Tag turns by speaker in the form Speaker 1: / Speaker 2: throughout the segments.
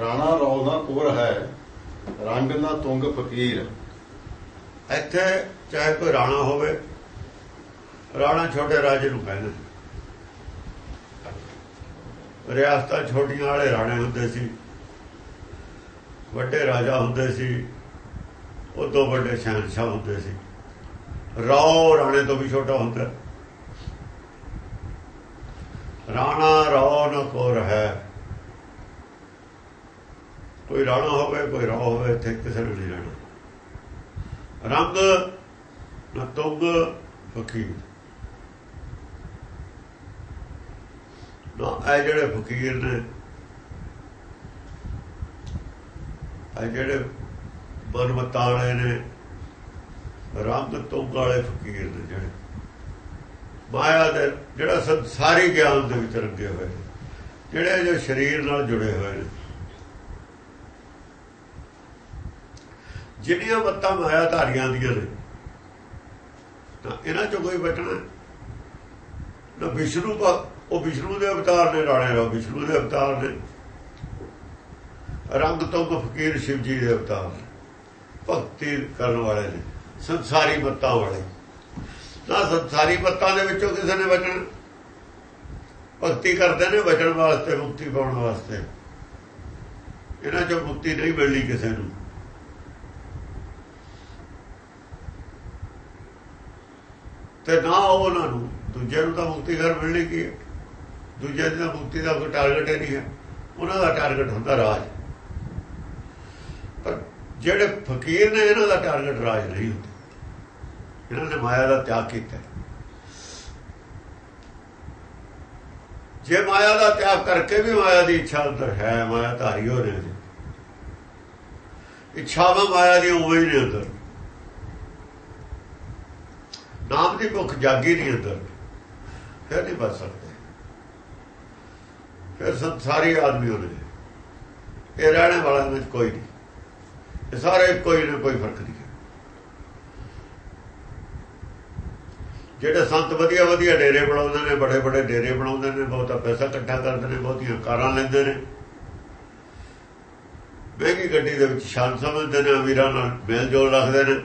Speaker 1: ਰਾਣਾ ਰੌਲਾ ਕੋਰ ਹੈ, ਰੰਗ ਨਾ ਤੁੰਗ ਫਕੀਰ।
Speaker 2: ਇੱਥੇ ਚਾਹੇ ਕੋਈ ਰਾਣਾ ਹੋਵੇ, ਰਾਣਾ ਛੋਟੇ ਰਾਜੇ ਨੂੰ ਕਹਿੰਦੇ ਰਿਆਸਤਾਂ ਛੋਟੀਆਂ ਵਾਲੇ ਰਾਣੇ ਹੁੰਦੇ ਸੀ, ਵੱਡੇ ਰਾਜਾ ਹੁੰਦੇ ਸੀ ਉਹ ਤੋਂ ਵੱਡੇ ਸ਼ਹਿਨशाह ਹੁੰਦੇ ਸੀ। ਰਾਓ ਰਾਣੇ ਤੋਂ ਵੀ ਛੋਟਾ ਹੁੰਦਾ। ਰਾਣਾ ਰਾਓ ਨਾ ਕੋਰ ਹੈ। ਕੋਈ ਰਾਣਾ ਹੋਵੇ, ਕੋਈ ਰਾਹ ਹੋਵੇ, ਇੱਥੇ ਕਿਸੇ ਨੂੰ ਨਹੀਂ ਰਹਿਣਾ। ਰੰਗ ਨਾ ਤੁੰਗ, ਫਕੀਰ। ਨਾ ਇਹ ਜਿਹੜੇ ਫਕੀਰ ਨੇ, ਇਹ ਜਿਹੜੇ ਮਨਮਤਾਂ ਵਾਲੇ ਨੇ, ਰੰਗ ਤੁੰਗ ਵਾਲੇ ਫਕੀਰ ਨੇ ਜਿਹੜੇ। ਮਾਇਆ ਦੇ ਜਿਹੜਾ ਸੰਸਾਰੀ ਗਿਆਨ ਦੇ ਵਿੱਚ ਰੰਗੇ ਹੋਏ ਨੇ, ਜਿਹੜੇ ਜੋ ਸਰੀਰ ਨਾਲ ਜੁੜੇ ਹੋਏ ਨੇ। ਜਿੰਨੀਆਂ ਮੱਤਾਂ ਮਾਇਆ ਧਾਰੀਆਂ ਦੀਆਂ ਨੇ, ਤਾਂ ਇਹਨਾਂ ਚੋਂ ਕੋਈ ਬਚਣਾ ਨਾ ਵਿਸ਼ਨੂੰ ਉਹ ਵਿਸ਼ਨੂੰ ਦੇ ਅਵਤਾਰ ਨੇ, ਰਾਣੇ ਰੋ ਵਿਸ਼ਨੂੰ ਦੇ ਅਵਤਾਰ ਨੇ। ਰੰਗ ਤੋਂ ਫਕੀਰ ਸ਼ਿਵ ਜੀ ਦੇ ਅਵਤਾਰ ਭਗਤੀ ਕਰਨ ਵਾਲੇ ਨੇ, ਸੰਸਾਰੀ ਮੱਤਾਂ ਵਾਲੇ। ਨਾ ਸੰਸਾਰੀ ਮੱਤਾਂ ਦੇ ਵਿੱਚੋਂ ਕਿਸੇ ਨੇ ਬਚਣਾ। ਭਗਤੀ ਕਰਦੇ ਨੇ ਬਚਣ ਵਾਸਤੇ, ਮੁਕਤੀ ਪਾਉਣ ਵਾਸਤੇ। ਇਹਨਾਂ ਚੋਂ ਮੁਕਤੀ ਨਹੀਂ ਮਿਲਣੀ ਕਿਸੇ ਨੂੰ। ਤੇ ਨਾ ਉਹਨਾਂ ਨੂੰ। ਦੂਜੇ ਨੂੰ ਤਾਂ ਮੁਕਤੀ ਘਰ ਮਿਲਣੀ ਕੀ ਹੈ? ਦੂਜੇ ਦੀ ਮੁਕਤੀ ਦਾ ਕੋਈ ਟਾਰਗੇਟ ਹੀ ਨਹੀਂ ਹੈ। ਉਹਨਾਂ ਦਾ ਟਾਰਗੇਟ ਹੁੰਦਾ ਰਾਜ। ਪਰ ਜਿਹੜੇ ਫਕੀਰ ਨੇ, ਇਹਨਾਂ ਦਾ ਟਾਰਗੇਟ ਰਾਜ ਨਹੀਂ ਹੁੰਦਾ। ਇਹਨਾਂ ਨੇ ਮਾਇਆ ਦਾ ਤਿਆਗ ਕੀਤਾ ਜੇ ਮਾਇਆ ਦਾ ਤਿਆਗ ਕਰਕੇ ਵੀ ਮਾਇਆ ਦੀ ਇੱਛਾ ਅੰਦਰ ਹੈ, ਮਾਇਆ ਧਾਰੀ ਹੋ ਰਹੇ ਨੇ। ਇੱਛਾਵਾਂ ਮਾਇਆ ਦੀ ਉਵੇਂ ਹੀ ਨੇ ਅੰਦਰ। ਨਾਮ ਦੀ ਭੁੱਖ ਜਾਗੀ ਨਹੀਂ ਅੰਦਰ? ਫਿਰ ਨਹੀਂ ਬਚ ਸਕਦੇ। ਫਿਰ ਸੰਸਾਰੀ ਆਦਮੀ ਹੋਣੇ ਇਹ ਰਹਿਣੇ ਵਾਲਾ ਵਿੱਚ ਕੋਈ ਨਹੀਂ। ਇਹ ਸਾਰੇ ਕੋਈ ਨਾ ਕੋਈ ਫ਼ਰਕ ਨਹੀਂ ਜਿਹੜੇ ਸੰਤ ਵਧੀਆ ਵਧੀਆ ਡੇਰੇ ਬਣਾਉਂਦੇ ਨੇ, ਬੜੇ ਬੜੇ ਡੇਰੇ ਬਣਾਉਂਦੇ ਨੇ, ਬਹੁਤਾ ਪੈਸਾ ਇਕੱਠਾ ਕਰਦੇ ਨੇ, ਬਹੁਤੀਆਂ ਕਾਰਾਂ ਲੈਂਦੇ ਨੇ। ਮਹਿੰਗੀ ਗੱਡੀ ਦੇ ਵਿੱਚ ਸ਼ਾਨ ਸਮਝਦੇ ਨੇ, ਅਮੀਰਾਂ ਨਾਲ ਮੇਲ ਜੋਲ ਰੱਖਦੇ ਨੇ।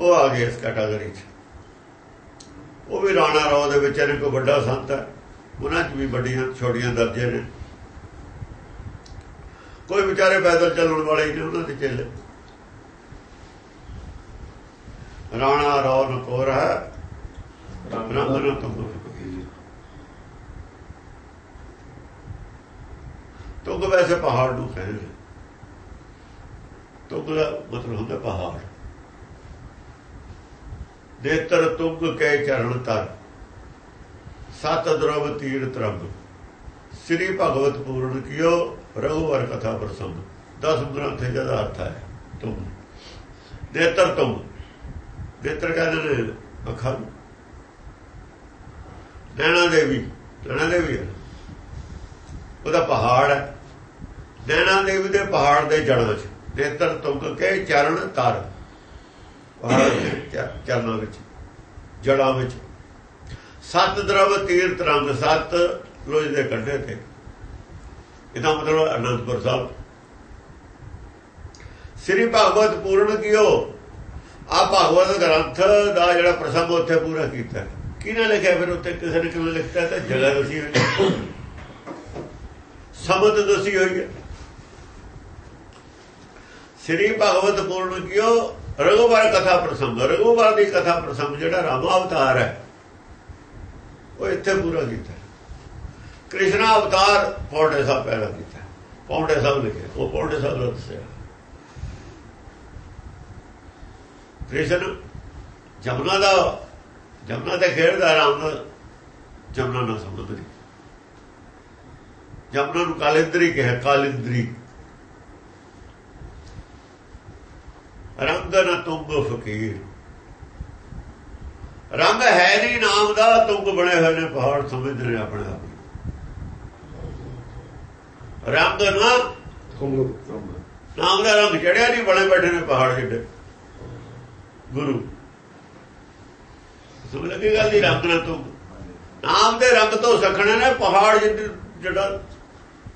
Speaker 2: ਉਹ ਆ ਗਏ ਇਸ ਕੈਟਾਗਰੀ 'ਚ। ਉਹ ਵੀ ਰਾਣਾ ਰਾਓ ਦੇ ਵਿੱਚ ਇਹਨੇ ਕੋਈ ਵੱਡਾ ਸੰਤ ਹੈ। ਉਹਨਾਂ 'ਚ ਵੀ ਵੱਡੀਆਂ, ਛੋਟੀਆਂ ਦਰਜੇ ਨੇ। ਕੋਈ ਵਿਚਾਰੇ ਪੈਦਲ ਚੱਲਣ ਵਾਲੇ ਨੇ ਉਹਨਾਂ ਦੇ ਚੇਲੇ। ਰਾਣਾ ਰਾਓ ਨਕੋਰ ਹੈ। ਰੰਗ ਨਾ ਤੁਮ ਤੁਗ ਵੈਸੇ ਪਹਾੜ ਨੂੰ ਕਹਿੰਦੇ। ਤੁਗ ਦਾ ਮਤਲਬ ਹੁੰਦਾ ਪਹਾੜ। ਦੇਤਰ ਤੁਗ ਕੇ ਚਰਨ ਤਰ ਸਤ ਦਰਵ ਤੀਰ ਤਰੰਗ। ਸ੍ਰੀ ਭਗਵਤ ਪੂਰਨ ਕੀਓ ਰਘੁਵਰ ਕਥਾ ਪ੍ਰਸੰਗ। 10 ਗ੍ਰੰਥ ਜਿਹਦਾ ਅਰਥ ਹੈ ਤੁਮ ਦੇਤਰ ਤੁਮ ਦੇਤਰ ਕਹਿੰਦੇ ਨੇ ਅੱਖਾਂ ਨੈਣਾ ਦੇਵੀ ਨੈਣਾ ਦੇਵੀ ਉਹਦਾ ਪਹਾੜ ਹੈ। ਨੈਣਾ ਦੇਵੀ ਦੇ ਪਹਾੜ ਦੇ ਜੜਾਂ 'ਚ ਦੇਤਰ ਤੁਮ ਕੇ ਚਰਨ ਤਰ ਪਹਾੜ ਚਰਨਾਂ ਵਿੱਚ, ਜੜਾਂ ਵਿੱਚ। ਸਤ ਦਰਵ ਤੀਰਥ ਰੰਗ, ਸਤ ਲੋਜ ਦੇ ਕੰਢੇ ਤੇ। ਇਹਦਾ ਮਤਲਬ ਅਨੰਦਪੁਰ ਸਾਹਿਬ। ਸ੍ਰੀ ਭਗਵਤ ਪੂਰਨ ਕੀਓ। ਆ ਭਗਵਤ ਗ੍ਰੰਥ ਦਾ ਜਿਹੜਾ ਪ੍ਰਸੰਗ ਉੱਥੇ ਪੂਰਾ ਕੀਤਾ। ਕਿਹਨੇ ਲਿਖਿਆ ਫਿਰ ਉੱਥੇ? ਕਿਸੇ ਨੇ ਕਿਵੇਂ ਲਿਖਤਾ? ਤਾਂ ਜਗ੍ਹਾ ਦਸੀ ਹੋਈ ਸਮਤ ਦਸੀ ਹੋਈ ਹੈ। ਸ੍ਰੀ ਭਗਵਤ ਪੂਰਨ ਕੀਓ ਰਘੁਵਰ ਕਥਾ ਪ੍ਰਸੰਗ ਰਘੁਵਰ ਦੀ ਕਥਾ ਪ੍ਰਸੰਗ ਜਿਹੜਾ ਰਾਮ ਅਵਤਾਰ ਹੈ, ਉਹ ਇੱਥੇ ਪੂਰਾ ਕੀਤਾ। ਕ੍ਰਿਸ਼ਨ ਅਵਤਾਰ ਪੌਂਡੇ ਸਾਹਿਬ ਪੈਦਾ ਕੀਤਾ। ਪੌਂਡੇ ਸਾਹਿਬ ਲਿਖੇ ਉਹ ਪੌਂਡੇ ਸਾਹਿਬ ਦਾ ਦੱਸਿਆ। ਕ੍ਰਿਸ਼ਨ ਜਮਨਾ ਦਾ, ਜਮਨਾ ਤੇ ਖੇਡਦਾ, ਰਾਮ ਦਾ ਜਮਨਾ ਨਾ ਸਮਝਦੀ ਜਮਨਾ ਨੂੰ ਕਾਲਿੰਦਰੀ ਕਿਹਾ, ਕਾਲਿੰਦਰੀ ਰੰਗ ਨਾ ਤੁੰਗ ਫਕੀਰ। ਰੰਗ ਹੈ ਨਹੀਂ ਨਾਮ ਦਾ ਤੁੰਗ ਬਣੇ ਹੋਏ ਨੇ ਪਹਾੜ ਸਮਝਦੇ ਨੇ ਆਪਣੇ ਆਪ ਰੰਗ ਨਾ
Speaker 3: ਤੁੰਗ
Speaker 2: ਨਾਮ ਦਾ ਰੰਗ ਚੜਿਆ ਨਹੀਂ ਬਣੇ ਬੈਠੇ ਨੇ ਪਹਾੜ ਜਿੱਡੇ ਗੁਰੂ। ਸਮਝ ਲੱਗੀ ਗੱਲ ਦੀ? ਰੰਗ ਨਾ ਤੁੰਗ ਨਾਮ ਦੇ ਰੰਗ ਤੋਂ ਸਖਣੇ ਨੇ ਪਹਾੜ ਜਿਹੜਾ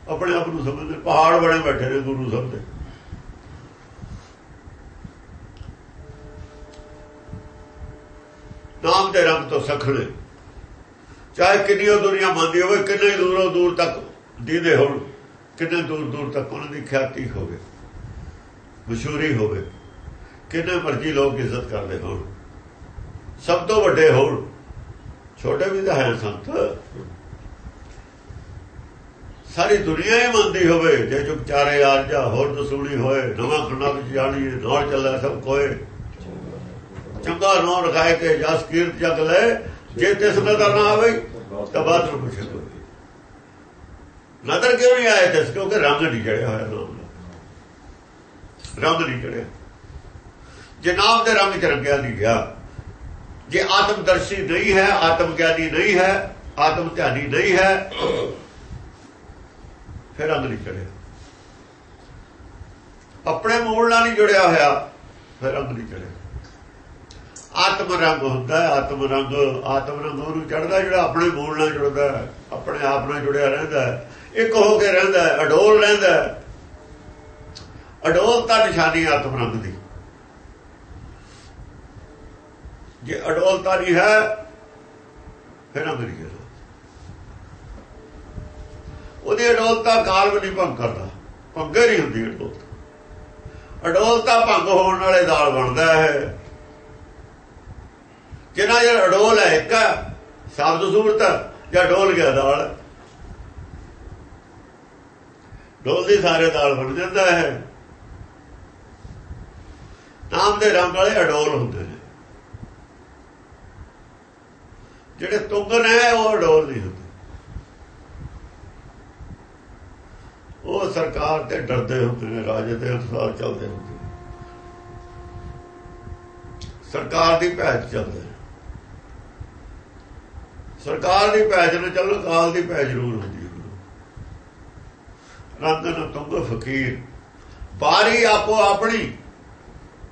Speaker 2: ਆਪਣੇ ਆਪ ਨੂੰ ਸਮਝਦੇ ਪਹਾੜ ਬਣੇ ਬੈਠੇ ਨੇ ਗੁਰੂ ਸਮਝਦੇ। ਨਾਮ ਦੇ ਰੰਗ ਤੋਂ ਸਖਣੇ। ਚਾਹੇ ਕਿੰਨੀ ਉਹ ਦੁਨੀਆ ਮੰਨਦੀ ਹੋਵੇ, ਕਿੰਨੇ ਦੂਰੋਂ ਦੂਰ ਤੱਕ ਦੀਦੇ ਹੋਣ, ਕਿੰਨੇ ਦੂਰ ਦੂਰ ਤੱਕ ਉਹਨਾਂ ਦੀ ਖਿਆਤੀ ਹੋਵੇ, ਮਸ਼ਹੂਰੀ ਹੋਵੇ, ਕਿੰਨੇ ਮਰਜ਼ੀ ਲੋਕ ਇੱਜ਼ਤ ਕਰਦੇ ਹੋਣ। ਸਭ ਤੋਂ ਵੱਡੇ ਹੋਣ, ਛੋਟੇ ਵੀ ਤਾਂ ਹੈ ਸੰਤ। ਸਾਰੀ ਦੁਨੀਆ ਹੀ ਮੰਨਦੀ ਹੋਵੇ, ਜੇ ਚੁੱਪ ਚਾਰੇ ਯਾਰ ਜਾ, ਹੋਰ ਦਸੂਣੀ ਹੋਏ, ਨਵਾਂ ਖੰਡਾ ਵਿੱਚ ਜਾਣੀ ਨਾਲ ਚੱਲਾ, ਸਭ ਕੋਏ ਚੰਗਾ ਨੋ ਰਖਾਏ ਕੇ ਜਸ ਕੀਰਤ ਜਗ ਲੈ, ਜੇ ਤਿਸ ਨਦਰ ਨਾ ਆਵੇ, ਤਾਂ ਬਾਅਦ ਨੂੰ ਪੁੱਛੇ ਕੋਈ ਨਦਰ ਕਿਉਂ ਨਹੀਂ ਆਇਆ ਤਿਸ? ਕਿਉਂਕਿ ਰੰਗ ਨਹੀਂ ਚੜਿਆ ਹੋਇਆ ਨਾਮ ਦਾ। ਰੰਗ ਨਹੀਂ ਚੜਿਆ। ਜੇ ਨਾਮ ਦੇ ਰੰਗ ਚ ਰੰਗਿਆ ਨਹੀਂ ਗਿਆ, ਜੇ ਆਤਮਦਰਸ਼ੀ ਨਹੀਂ ਹੈ ਆਤਮ ਗਿਆਨੀ ਨਹੀਂ ਹੈ ਆਤਮ ਧਿਆਨੀ ਨਹੀਂ ਹੈ, ਫਿਰ ਰੰਗ ਨਹੀਂ ਚੜਿਆ। ਆਪਣੇ ਮੂਲ ਨਾਲ ਨਹੀਂ ਜੁੜਿਆ ਹੋਇਆ, ਫਿਰ ਅੰਗ ਨਹੀਂ ਚੜਿਆ। ਆਤਮ ਰੰਗ ਹੁੰਦਾ ਆਤਮ ਰੰਗ ਆਤਮ ਰੰਗ ਉਹਨੂੰ ਚੜਦਾ ਜਿਹੜਾ ਆਪਣੇ ਮੂਲ ਨਾਲ ਜੁੜਦਾ ਆਪਣੇ ਆਪ ਨਾਲ ਜੁੜਿਆ ਰਹਿੰਦਾ ਇੱਕ ਹੋ ਕੇ ਰਹਿੰਦਾ ਅਡੋਲ ਰਹਿੰਦਾ ਹੈ। ਅਡੋਲਤਾ ਨਿਸ਼ਾਨੀ ਆਤਮ ਰੰਗ ਦੀ। ਜੇ ਅਡੋਲਤਾ ਨਹੀਂ ਹੈ, ਫਿਰ ਰੰਗ ਹੈ। ਉਹਦੀ ਅਡੋਲਤਾ ਕਾਲ ਨਹੀਂ ਭੰਗ ਕਰਦਾ, ਭੰਗੇ ਨਹੀਂ ਹੁੰਦੀ ਅਡੋਲਤਾ ਅਡੋਲਤਾ ਭੰਗ ਹੋਣ ਵਾਲੇ ਦਾਲ ਬਣਦਾ ਹੈ। ਜਿਨਾ ਜਿਹੜਾ ਅਡੋਲ ਹੈ? ਇੱਕ ਸ਼ਬਦ ਸੂਰਤ, ਜਾਂ ਡੋਲ ਗਿਆ ਦਾਲ। ਡੋਲਦੀ ਸਾਰੇ ਦਾਲ ਬਣ ਜਾਂਦਾ ਹੈ। ਨਾਮ ਦੇ ਰੰਗ ਵਾਲੇ ਅਡੋਲ ਹੁੰਦੇ ਨੇ। ਜਿਹੜੇ ਤੁੰਗ ਨੇ ਉਹ ਅਡੋਲ ਨਹੀਂ ਹੁੰਦੇ। ਉਹ ਸਰਕਾਰ ਤੇ ਡਰਦੇ ਹੁੰਦੇ ਨੇ, ਰਾਜੇ ਦੇ ਅਨੁਸਾਰ ਚੱਲਦੇ ਹੁੰਦੇ ਸਰਕਾਰ ਦੀ ਭੈਜ ਚੱਲਦੇ ਸਰਕਾਰ ਦੀ ਭੈਜ ਨੂੰ ਚੱਲੋ ਕਾਲ ਦੀ ਭੈਜ ਜ਼ਰੂਰ ਹੁੰਦੀ ਹੈ। ਰੰਗ ਨੂੰ ਤੁੰਗ ਫਕੀਰ ਬਾਰੀ ਆਪੋ ਆਪਣੀ।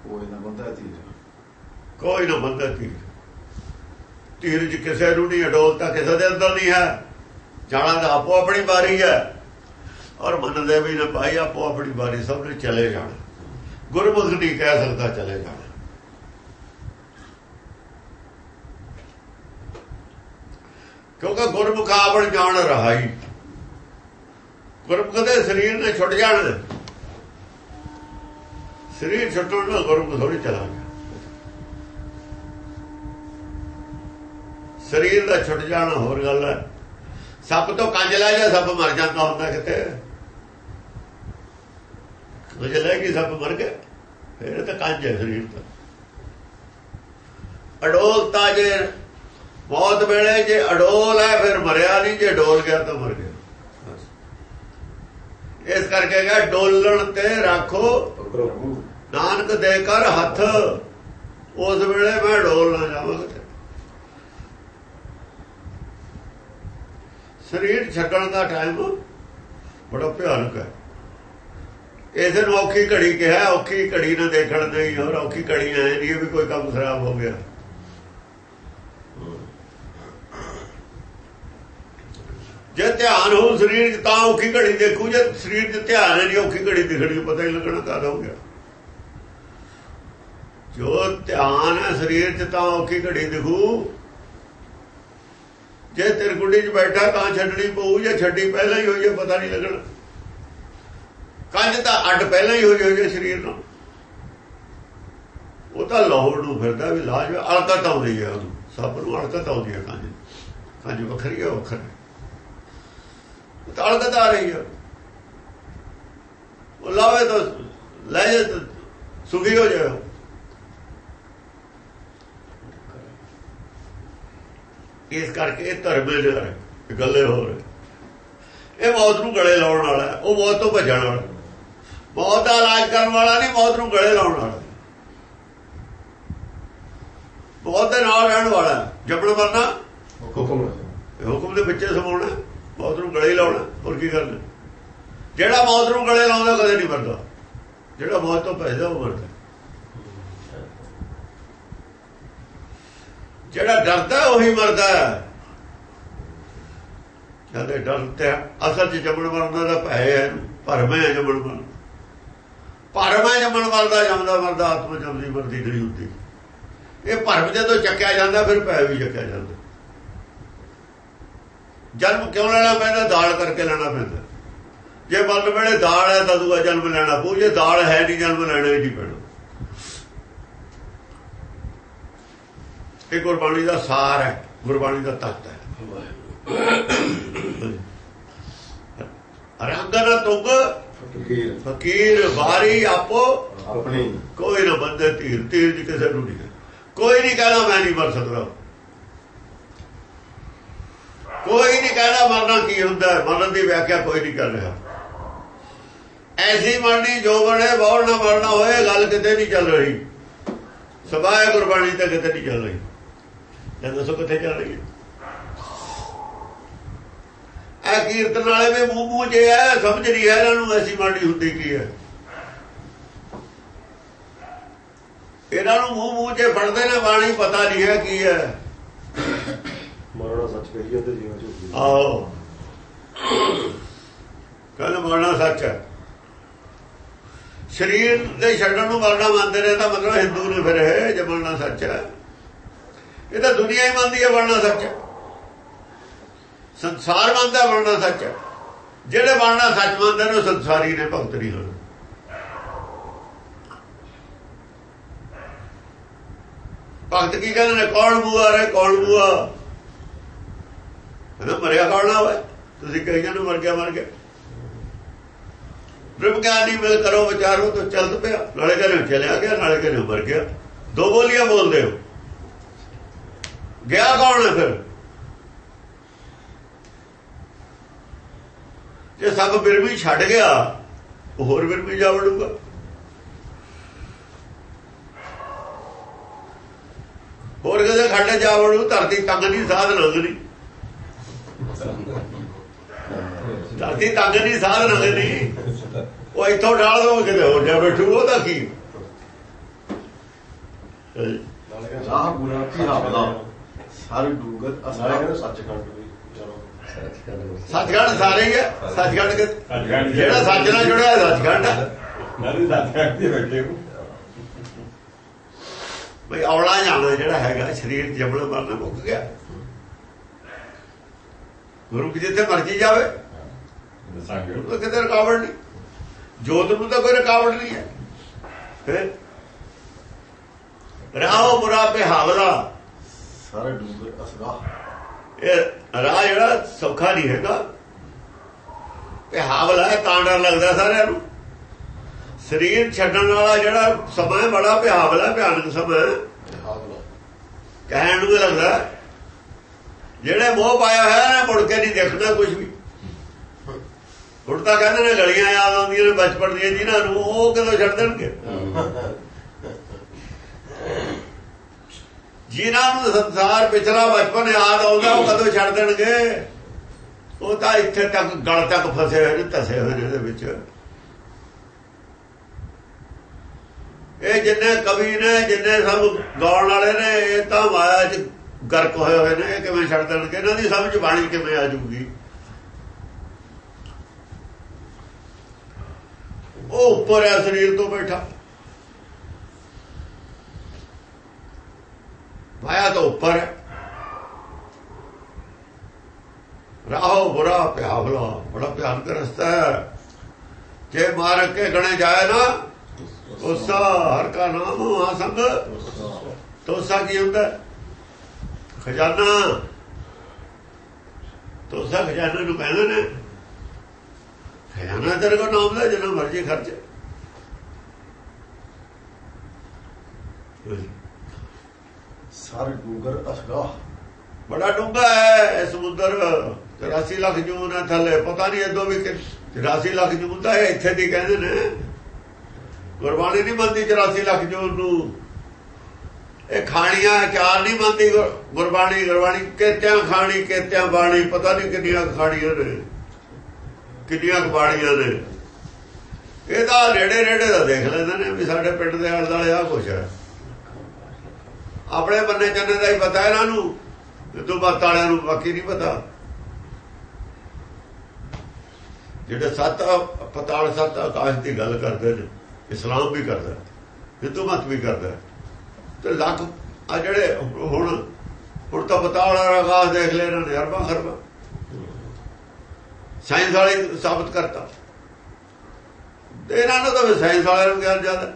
Speaker 3: ਕੋਈ ਨਾ ਬੰਦਾ ਤੀਰ
Speaker 2: ਕੋਈ ਨਾ ਬੰਦਾ ਤੀਰ ਚ ਕਿਸੇ ਨੂੰ ਨਹੀਂ ਅਡੋਲਤਾ ਕਿਸੇ ਦੇ ਅੰਦਰ ਨਹੀਂ ਹੈ। ਜਾਣਾ ਤਾਂ ਆਪੋ ਆਪਣੀ ਬਾਰੀ ਹੈ। ਔਰ ਮੰਨਦੇ ਵੀ ਨੇ ਭਾਈ ਆਪੋ ਆਪਣੀ ਬਾਰੀ ਸਭ ਨੇ ਚਲੇ ਜਾਣਾ। ਗੁਰਮੁਖ ਨਹੀਂ ਕਹਿ ਸਕਦਾ ਚਲੇ ਜਾਣਾ। ਕਿਉਂਕਿ ਗੁਰਮੁਖ ਆਪਣ ਜਾਣ ਰਹਾ ਹੀ ਗੁਰਮੁਖ ਦੇ ਸਰੀਰ ਨੇ ਛੁੱਟ ਜਾਣ। ਸਰੀਰ ਛੁੱਟਣ ਨਾਲ ਗੁਰਮੁਖ ਥੋੜੀ ਚਲਾ ਗਿਆ। ਸਰੀਰ ਦਾ ਛੁੱਟ ਜਾਣਾ ਹੋਰ ਗੱਲ ਹੈ। ਸੱਪ ਤੋਂ ਕੰਜ ਲੈ ਜਾ, ਸੱਪ ਮਰ ਜਾਂਦਾ ਹੁੰਦਾ ਕਿਤੇ। ਕੰਜ ਲੈ ਕੇ ਸੱਪ ਮਰ ਗਿਆ। ਫਿਰ ਤਾਂ ਕੰਜ ਹੈ ਸਰੀਰ ਦਾ ਅਡੋਲਤਾ ਜੇ ਮੌਤ ਵੇਲੇ ਜੇ ਅਡੋਲ ਹੈ ਫਿਰ ਮਰਿਆ ਨਹੀਂ ਜੇ ਡੋਲ ਗਿਆ ਤਾਂ ਮਰ ਗਿਆ। ਇਸ ਕਰਕੇ ਗਿਆ ਡੋਲਣ ਤੇ ਰੱਖੋ।
Speaker 3: ਪ੍ਰਭੂ।
Speaker 2: ਨਾਨਕ ਦੇ ਕਰ ਹੱਥ। ਉਸ ਵੇਲੇ ਮੈਂ ਡੋਲ ਨਾ ਜਾਵਾਂਗਾ। ਸਰੀਰ ਛੱਡਣ ਦਾ ਟਾਈਮ ਬੜਾ ਭਿਆਨਕ ਹੈ। ਇਸੇ ਨੂੰ ਔਖੀ ਘੜੀ ਕਿਹਾ ਔਖੀ ਘੜੀ ਨਾ ਦੇਖਣ ਨਹੀਂ ਹੋਰ ਔਖੀ ਘੜੀ ਐ ਨਹੀਂ ਵੀ ਕੋਈ ਕੰਮ ਖਰਾਬ ਹੋ ਗਿਆ। ਜੇ ਧਿਆਨ ਹੋ ਸਰੀਰ 'ਚ ਤਾਂ ਔਖੀ ਘੜੀ ਦੇਖੂ, ਜੇ ਸਰੀਰ 'ਚ ਧਿਆਨ ਨਹੀਂ ਔਖੀ ਘੜੀ ਦਿਖਣੀ ਪਤਾ ਹੀ ਲੱਗਣਾ ਕਦ ਹੋ ਗਿਆ। ਜੋ ਧਿਆਨ ਹੈ, ਸਰੀਰ 'ਚ ਤਾਂ ਔਖੀ ਘੜੀ ਦਿਖੂ। ਜੇ ਤਿਰਗੁੰਡੀ 'ਚ ਬੈਠਾ, ਤਾਂ ਛੱਡਣੀ ਪਊ, ਜੇ ਛੱਡੀ ਪਹਿਲਾਂ ਹੀ ਹੋਈ ਹੈ, ਪਤਾ ਨਹੀਂ ਲੱਗਣਾ। ਕੰਜ ਤਾਂ ਅੱਡ ਪਹਿਲਾਂ ਹੀ ਹੋਈ ਹੋਈ ਸਰੀਰ ਨਾਲ। ਉਹ ਤਾਂ ਲਾਹੌਰ ਨੂੰ ਫਿਰਦਾ ਵੀ ਲਾਜ ਅਲਕਤ ਆਉਂਦੀ ਹੈ ਉਹਨੂੰ। ਸਭ ਨੂੰ ਅਲਕਤ ਆਉਂਦੀ ਹੈ ਕੰਜ ਕੰਜ ਵੱਖਰੀ ਹੈ, ਵੱਖਰੀ। ਤਾਂ ਅਲਕਤ ਆ। ਰਹੀ ਹੈ ਉਹ ਲਾਵੇ ਤਾਂ ਲੈ ਜੇ ਸੁਖੀ ਹੋ ਜਾਏ। ਇਸ ਕਰਕੇ ਇਹ ਧਰਮੇ ਦੇ ਹੈ ਗੱਲੇ ਹੋ ਰਹੇ। ਇਹ ਮੌਤ ਨੂੰ ਗਲੇ ਲਾਉਣ ਵਾਲਾ ਉਹ ਮੌਤ ਤੋਂ ਭੱਜਣ ਵਾਲਾ। ਮੌਤ ਦਾ ਇਲਾਜ ਕਰਨ ਵਾਲਾ ਨਹੀਂ ਮੌਤ ਨੂੰ ਗਲੇ ਲਾਉਣ ਵਾਲਾ। ਮੌਤ ਦੇ ਨਾਲ ਰਹਿਣ ਵਾਲਾ। ਜੰਮਣ ਮਰਨਾ?
Speaker 3: ਹੁਕਮ
Speaker 2: ਹੁਕਮ ਦੇ ਵਿੱਚੇ ਸਮਾਉਣਾ ਮੌਤ ਨੂੰ ਗਲੇ ਲਾਉਣਾ, ਹੋਰ ਕੀ ਕਰਨਾ? ਜਿਹੜਾ ਮੌਤ ਨੂੰ ਗਲੇ ਲਾਉਂਦਾ, ਕਦੇ ਨਹੀਂ ਮਰਦਾ। ਜਿਹੜਾ ਮੌਤ ਤੋਂ ਭੱਜਦਾ ਉਹ ਮਰਦਾ। ਜਿਹੜਾ ਡਰਦਾ, ਉਹੀ ਮਰਦਾ। ਜਦ ਇਹ ਅਸਲ 'ਚ ਜੰਮਣ ਮਰਨ ਦਾ ਭੈ ਹੈ, ਭਰਮ ਹੈ ਜੰਮਣ ਮਰਨ ਭਰਮ ਹੈ ਜੰਮਣ ਮਰਦਾ ਜੰਮਦਾ ਮਰਦਾ, ਆਤਮਾ ਜੰਮਦੀ ਮਰਦੀ ਨਹੀਂ ਹੁੰਦੀ। ਇਹ ਭਰਮ ਜਦੋਂ ਚੱਕਿਆ ਜਾਂਦਾ, ਫਿਰ ਭੈ ਵੀ ਚੱਕਿਆ ਜਾਂਦਾ। ਜਨਮ ਕਿਉਂ ਲੈਣਾ ਪੈਂਦਾ? ਦਾਲ ਕਰਕੇ ਲੈਣਾ ਪੈਂਦਾ। ਜੇ ਮਰਨ ਵੇਲੇ ਦਾਲ ਹੈ ਤਾਂ ਦੂਆ ਜਨਮ ਲੈਣਾ ਪਊ ਜੇ ਦਾਲ ਹੈ ਨਹੀਂ ਜਨਮ ਲੈਣਾ ਹੀ ਨਹੀਂ ਪੈਣਾ। ਇਹ ਗੁਰਬਾਣੀ ਦਾ ਸਾਰ ਹੈ ਗੁਰਬਾਣੀ ਦਾ ਤੱਤ ਹੈ। ਰੰਗਨ ਤੁੰਗ
Speaker 1: ਫਕੀਰ।
Speaker 2: ਫਕੀਰ ਵਾਰੀ ਆਪੋ।
Speaker 1: ਆਪਣੀ।
Speaker 2: ਕੋਈ ਨਾ ਬੰਦੇ ਧੀਰ ਧੀਰ ਜੀ ਕਿਸੇ ਨੂੰ ਨਹੀਂ। ਕੋਈ ਨਹੀਂ ਕਹਿੰਦਾ ਮੈਂ ਨਹੀਂ ਮਰ ਸਕਦਾ। ਕੋਈ ਨਹੀਂ ਕਹਿੰਦਾ ਮਰਨਾ ਕੀ ਹੁੰਦਾ ਹੈ, ਮਰਨ ਦੀ ਵਿਆਖਿਆ ਕੋਈ ਨਹੀਂ ਕਰ ਰਿਹਾ। ਐਸੀ ਮਰਨੀ ਜੋ ਬਣੇ ਬੌੜ ਨਾ ਮਰਨਾ ਹੋਏ ਗੱਲ ਕਿਤੇ ਨਹੀਂ ਚੱਲ ਰਹੀ। ਸਬਾਏ ਗੁਰਬਾਣੀ ਤੇ ਕਿਤੇ ਨਹੀਂ ਚੱਲ ਰਹੀ। ਇਹ ਦੱਸੋ ਕਿੱਥੇ ਚੱਲ ਰਹੀ ਹੈ? ਇਹ ਕੀਰਤਨ ਵਾਲੇ ਵੀ ਮੂੰਹ ਮੂੰਹ ਜੇ ਹੈ ਸਮਝ ਨਹੀਂ ਹੈ ਇਹਨਾਂ ਨੂੰ ਐਸੀ ਮਰਨੀ ਹੁੰਦੀ ਕੀ ਹੈ। ਇਹਨਾਂ ਨੂੰ ਮੂੰਹ ਮੂੰਹ ਜੇ ਫੜਦੇ ਨੇ ਬਾਣੀ ਪਤਾ ਨਹੀਂ ਹੈ ਕੀ ਹੈ।
Speaker 3: ਮਰਣਾ ਸੱਚ ਕਹੀ ਜਾਂਦੇ ਜੀਵਨ ਝੂਠੀ
Speaker 2: ਆਓ। ਕਹਿੰਦੇ ਮਰਨਾ ਸੱਚ ਹੈ। ਸਰੀਰ ਦੇ ਛੱਡਣ ਨੂੰ ਮਰਨਾ ਮੰਨਦੇ ਨੇ ਤਾਂ ਮਤਲਬ ਹਿੰਦੂ ਨੇ ਫਿਰ ਇਹ ਜੇ ਮਰਨਾ ਸੱਚ ਹੈ। ਇਹ ਤਾਂ ਦੁਨੀਆ ਹੀ ਮੰਨਦੀ ਹੈ ਮਰਨਾ ਸੱਚ ਹੈ। ਸੰਸਾਰ ਮੰਨਦਾ ਮਰਨਾ ਸੱਚ ਹੈ। ਜਿਹੜੇ ਮਰਨਾ ਸੱਚ ਮੰਨਦੇ ਨੇ ਉਹ ਸੰਸਾਰੀ ਨੇ, ਭਗਤ ਨਹੀਂ ਹਨ ਭਗਤ ਕੀ ਕਹਿੰਦੇ ਨੇ? ਕੌਣ ਬੂਆ ਰੇ, ਕੌਣ ਬੂਆ? ਕਹਿੰਦਾ ਮਰਿਆ ਕੌਣ ਨਾ ਹੋਵੇ? ਤੁਸੀਂ ਕਹੀ ਜਾਂਦੇ ਮਰ ਗਿਆ ਮਰ ਗਿਆ। ਬ੍ਰਹਮ ਗਿਆਨੀ ਮਿਲ ਕਰੋ ਵਿਚਾਰੋ ਤਾਂ ਚੱਲਦ ਪਿਆ। ਨਾਲੇ ਕਹਿੰਦੇ ਚਲਿਆ ਗਿਆ, ਨਾਲੇ ਕਹਿੰਦੇ ਮਰ ਗਿਆ। ਦੋ ਬੋਲੀਆਂ ਬੋਲਦੇ ਹੋ। ਗਿਆ ਕੌਣ ਹੈ ਫਿਰ? ਜੇ ਸਭ ਬਿਰਮੀ ਛੱਡ ਗਿਆ, ਉਹ ਹੋਰ ਬਿਰਮੀ ਜਾ ਵੜੂਗਾ। ਹੋਰ ਕਿਤੇ ਖੱਡ ਜਾ ਵੜੂ, ਧਰਤੀ ਤੰਗ ਨਹੀਂ, ਸਾਧ ਨੰਗ ਧਰਤੀ ਤੰਗ ਨਹੀਂ ਸਾਧ ਨੰਗ ਨਹੀਂ। ਉਹ ਇੱਥੋਂ ਢਾਲ ਦੋ ਕਿਤੇ ਹੋਰ ਜਾ ਬੈਠੂ ਉਹਦਾ ਕੀ?
Speaker 3: ਰਾਹ ਕੀ ਹਾਵਲਾ ਸਾਰੇ ਡੂਗਤ
Speaker 1: ਨਾਲੇ
Speaker 3: ਅਸਲਾ
Speaker 1: ਕਹਿੰਦੇ ਸੱਚਖੰਡ ਵੀ ਚਲੋ।
Speaker 2: ਸੱਚਖੰਡ ਸਾਰੇ ਹੀ ਸੱਚਖੰਡ ਜਿਹੜਾ ਸੱਚ ਨਾਲ ਜੁੜਿਆ ਸੱਚਖੰਡ
Speaker 4: ਨਾਲੇ ਸੱਚਖੰਡ ਦੇ ਬੈਠੇ ਹੋ।
Speaker 2: ਬਈ ਔਲਾ ਜਾਣਾ ਜਿਹੜਾ ਹੈਗਾ ਸਰੀਰ ਜੰਮਣ ਮਰਨਾ ਮੁੱਕ ਗਿਆ। ਗੁਰੂ ਜਿੱਥੇ ਮਰਜ਼ੀ ਜਾਵੇ ਤਾਂ ਕਿਤੇ ਰੁਕਾਵਟ ਨਹੀਂ। ਜੋਤ ਨੂੰ ਤਾਂ ਕੋਈ ਰੁਕਾਵਟ ਨਹੀਂ ਹੈ। ਫਿਰ ਰਾਹੋ ਬੁਰਾ ਪੇ ਹਾਵਲਾ।
Speaker 3: ਸਾਰੇ ਡੂਗਤ ਅਸਲਾ
Speaker 2: ਇਹ ਰਾਹ ਜਿਹੜਾ ਸੌਖਾ ਨਹੀਂ ਹੈਗਾ। ਇਹ ਹਾਵਲਾ ਹੈ ਤਾਂ ਡਰ ਲੱਗਦਾ ਸਾਰਿਆਂ ਨੂੰ। ਸਰੀਰ ਛੱਡਣ ਵਾਲਾ ਜਿਹੜਾ ਸਮਾਂ ਬੜਾ ਭਿਆਵਲਾ ਭਿਆਨਕ ਸਮਾਂ ਕਹਿਣ ਨੂੰ ਲੱਗਦਾ ਜਿਹੜੇ ਮੋਹ ਪਾਇਆ ਹੋਇਆ ਨੇ, ਮੁੜ ਕੇ ਨਹੀਂ ਦੇਖਣਾ ਕੁਝ ਵੀ। ਹੁਣ ਤਾਂ ਕਹਿੰਦੇ ਨੇ ਗਲੀਆਂ ਯਾਦ ਆਉਂਦੀਆਂ ਨੇ ਬਚਪਨ ਦੀਆਂ ਜਿਨ੍ਹਾਂ ਨੂੰ, ਉਹ ਕਦੋਂ ਛੱਡ ਦੇਣਗੇ? ਜਿਨ੍ਹਾਂ ਨੂੰ ਸੰਸਾਰ ਪਿਛਲਾ ਬਚਪਨ ਯਾਦ ਆਉਂਦਾ, ਉਹ ਕਦੋਂ ਛੱਡ ਦੇਣਗੇ? ਉਹ ਤਾਂ ਇੱਥੇ ਤੱਕ, ਗਲ ਤੱਕ ਫਸੇ ਹੋਏ ਨੇ, ਧਸੇ ਹੋਏ ਨੇ ਇਹਦੇ ਵਿੱਚ। ਇਹ ਜਿੰਨੇ ਕਵੀ ਨੇ, ਜਿੰਨੇ ਸਭ ਗਾਉਣ ਵਾਲੇ ਨੇ, ਇਹ ਤਾਂ ਮਾਇਆ 'ਚ ਗਰਕ ਹੋਏ ਹੋਏ ਨੇ ਇਹ ਕਿਵੇਂ ਛੱਡ ਦੇਣਗੇ ਇਹਨਾਂ ਦੀ ਸਮਝ ਬਾਣੀ ਕਿਵੇਂ ਆ ਜੂਗੀ ਉਹ ਉੱਪਰ ਹੈ ਸਰੀਰ ਤੋਂ ਬੈਠਾ। ਮਾਇਆ ਤੋਂ ਉੱਪਰ ਹੈ। ਰਾਹੋ ਬੁਰਾ ਪਿਆਵਲਾ ਬੜਾ ਭਿਆਨਕ ਰਸਤਾ ਹੈ। ਜੇ ਮਾਰ ਕੇ ਗਣੇ ਜਾਏ ਨਾ ਤੋਸਾ ਹਰ ਕਾ ਨਾਮ ਆ ਸੰਗ। ਤੋਸਾ ਕੀ ਹੁੰਦਾ? ਖਜ਼ਾਨਾ। ਤੋਸਾ ਖਜ਼ਾਨਾ ਨੂੰ ਕਹਿੰਦੇ ਨੇ ਖਜ਼ਾਨਾ ਤੇਰੇ ਕੋ ਨਾਮ ਦਾ ਜਿੰਨਾ ਮਰਜ਼ੀ ਖਰਚ।
Speaker 3: ਸਾਰੇ ਡੂਗਰ ਅਸਲਾ
Speaker 2: ਬੜਾ ਡੂੰਘਾ ਹੈ ਸਮੁੰਦਰ। 83 ਲੱਖ ਜੂਨ ਹੈ ਥੱਲੇ ਪਤਾ ਨਹੀਂ ਇਦੋਂ ਵੀ ਕਿ 83 ਲੱਖ ਜੂਨ ਦਾ ਇਹ ਇੱਥੇ ਦੀ ਕਹਿੰਦੇ ਨੇ। ਗੁਰਬਾਣੀ ਨਹੀਂ ਮੰਨਦੀ 84 ਲੱਖ ਜੂਨ ਨੂੰ। ਇਹ ਖਾਣੀਆਂ ਚਾਰ ਨਹੀਂ ਮੰਨਦੀ ਗੁਰਬਾਣੀ ਗੁਰਬਾਣੀ, ਕਿਤਿਆਂ ਖਾਣੀ, ਕਿਤਿਆਂ ਬਾਣੀ, ਪਤਾ ਨਹੀਂ ਕਿੰਨੀਆਂ ਖਾਣੀਆਂ ਨੇ, ਕਿੰਨੀਆਂ ਬਾਣੀਆਂ ਨੇ। ਇਹ ਤਾਂ ਨੇੜੇ ਨੇੜੇ ਦਾ ਦੇਖ ਲੈਂਦੇ ਨੇ ਵੀ ਸਾਡੇ ਪਿੰਡ ਦੇ ਆਲੇ ਦੁਆਲੇ ਆ ਕੁਛ ਹੈ। ਆਪਣੇ ਬੰਨੇ ਚੰਨੇ ਦਾ ਹੀ ਪਤਾ ਇਹਨਾਂ ਨੂੰ ਇਦੋਂ ਬਾਤ ਵਾਲਿਆਂ ਨੂੰ ਬਾਕੀ ਨਹੀਂ ਪਤਾ। ਜਿਹੜੇ ਸੱਤ ਪਤਾਲ ਸੱਤ ਆਕਾਸ਼ ਦੀ ਗੱਲ ਕਰਦੇ ਨੇ, ਇਸਲਾਮ ਵੀ ਕਰਦਾ, ਹਿੰਦੂ ਮਤ ਵੀ ਕਰਦਾ। ਤੇ ਲੱਖ, ਆ ਜਿਹੜੇ ਹੁਣ ਹੁਣ ਤਾਂ ਪਤਾਲ ਆਕਾਸ਼ ਦੇਖ ਲੈ ਇਹਨਾਂ ਨੇ, ਅਰਬਾਂ ਖਰਬਾਂ। ਸਾਇੰਸ ਵਾਲੇ ਸਾਬਤ ਕਰਤਾ। ਇਹਨਾਂ ਨੂੰ ਤਾਂ ਸਾਇੰਸ ਵਾਲਿਆਂ ਨੂੰ ਗਿਆਨ ਜ਼ਿਆਦਾ।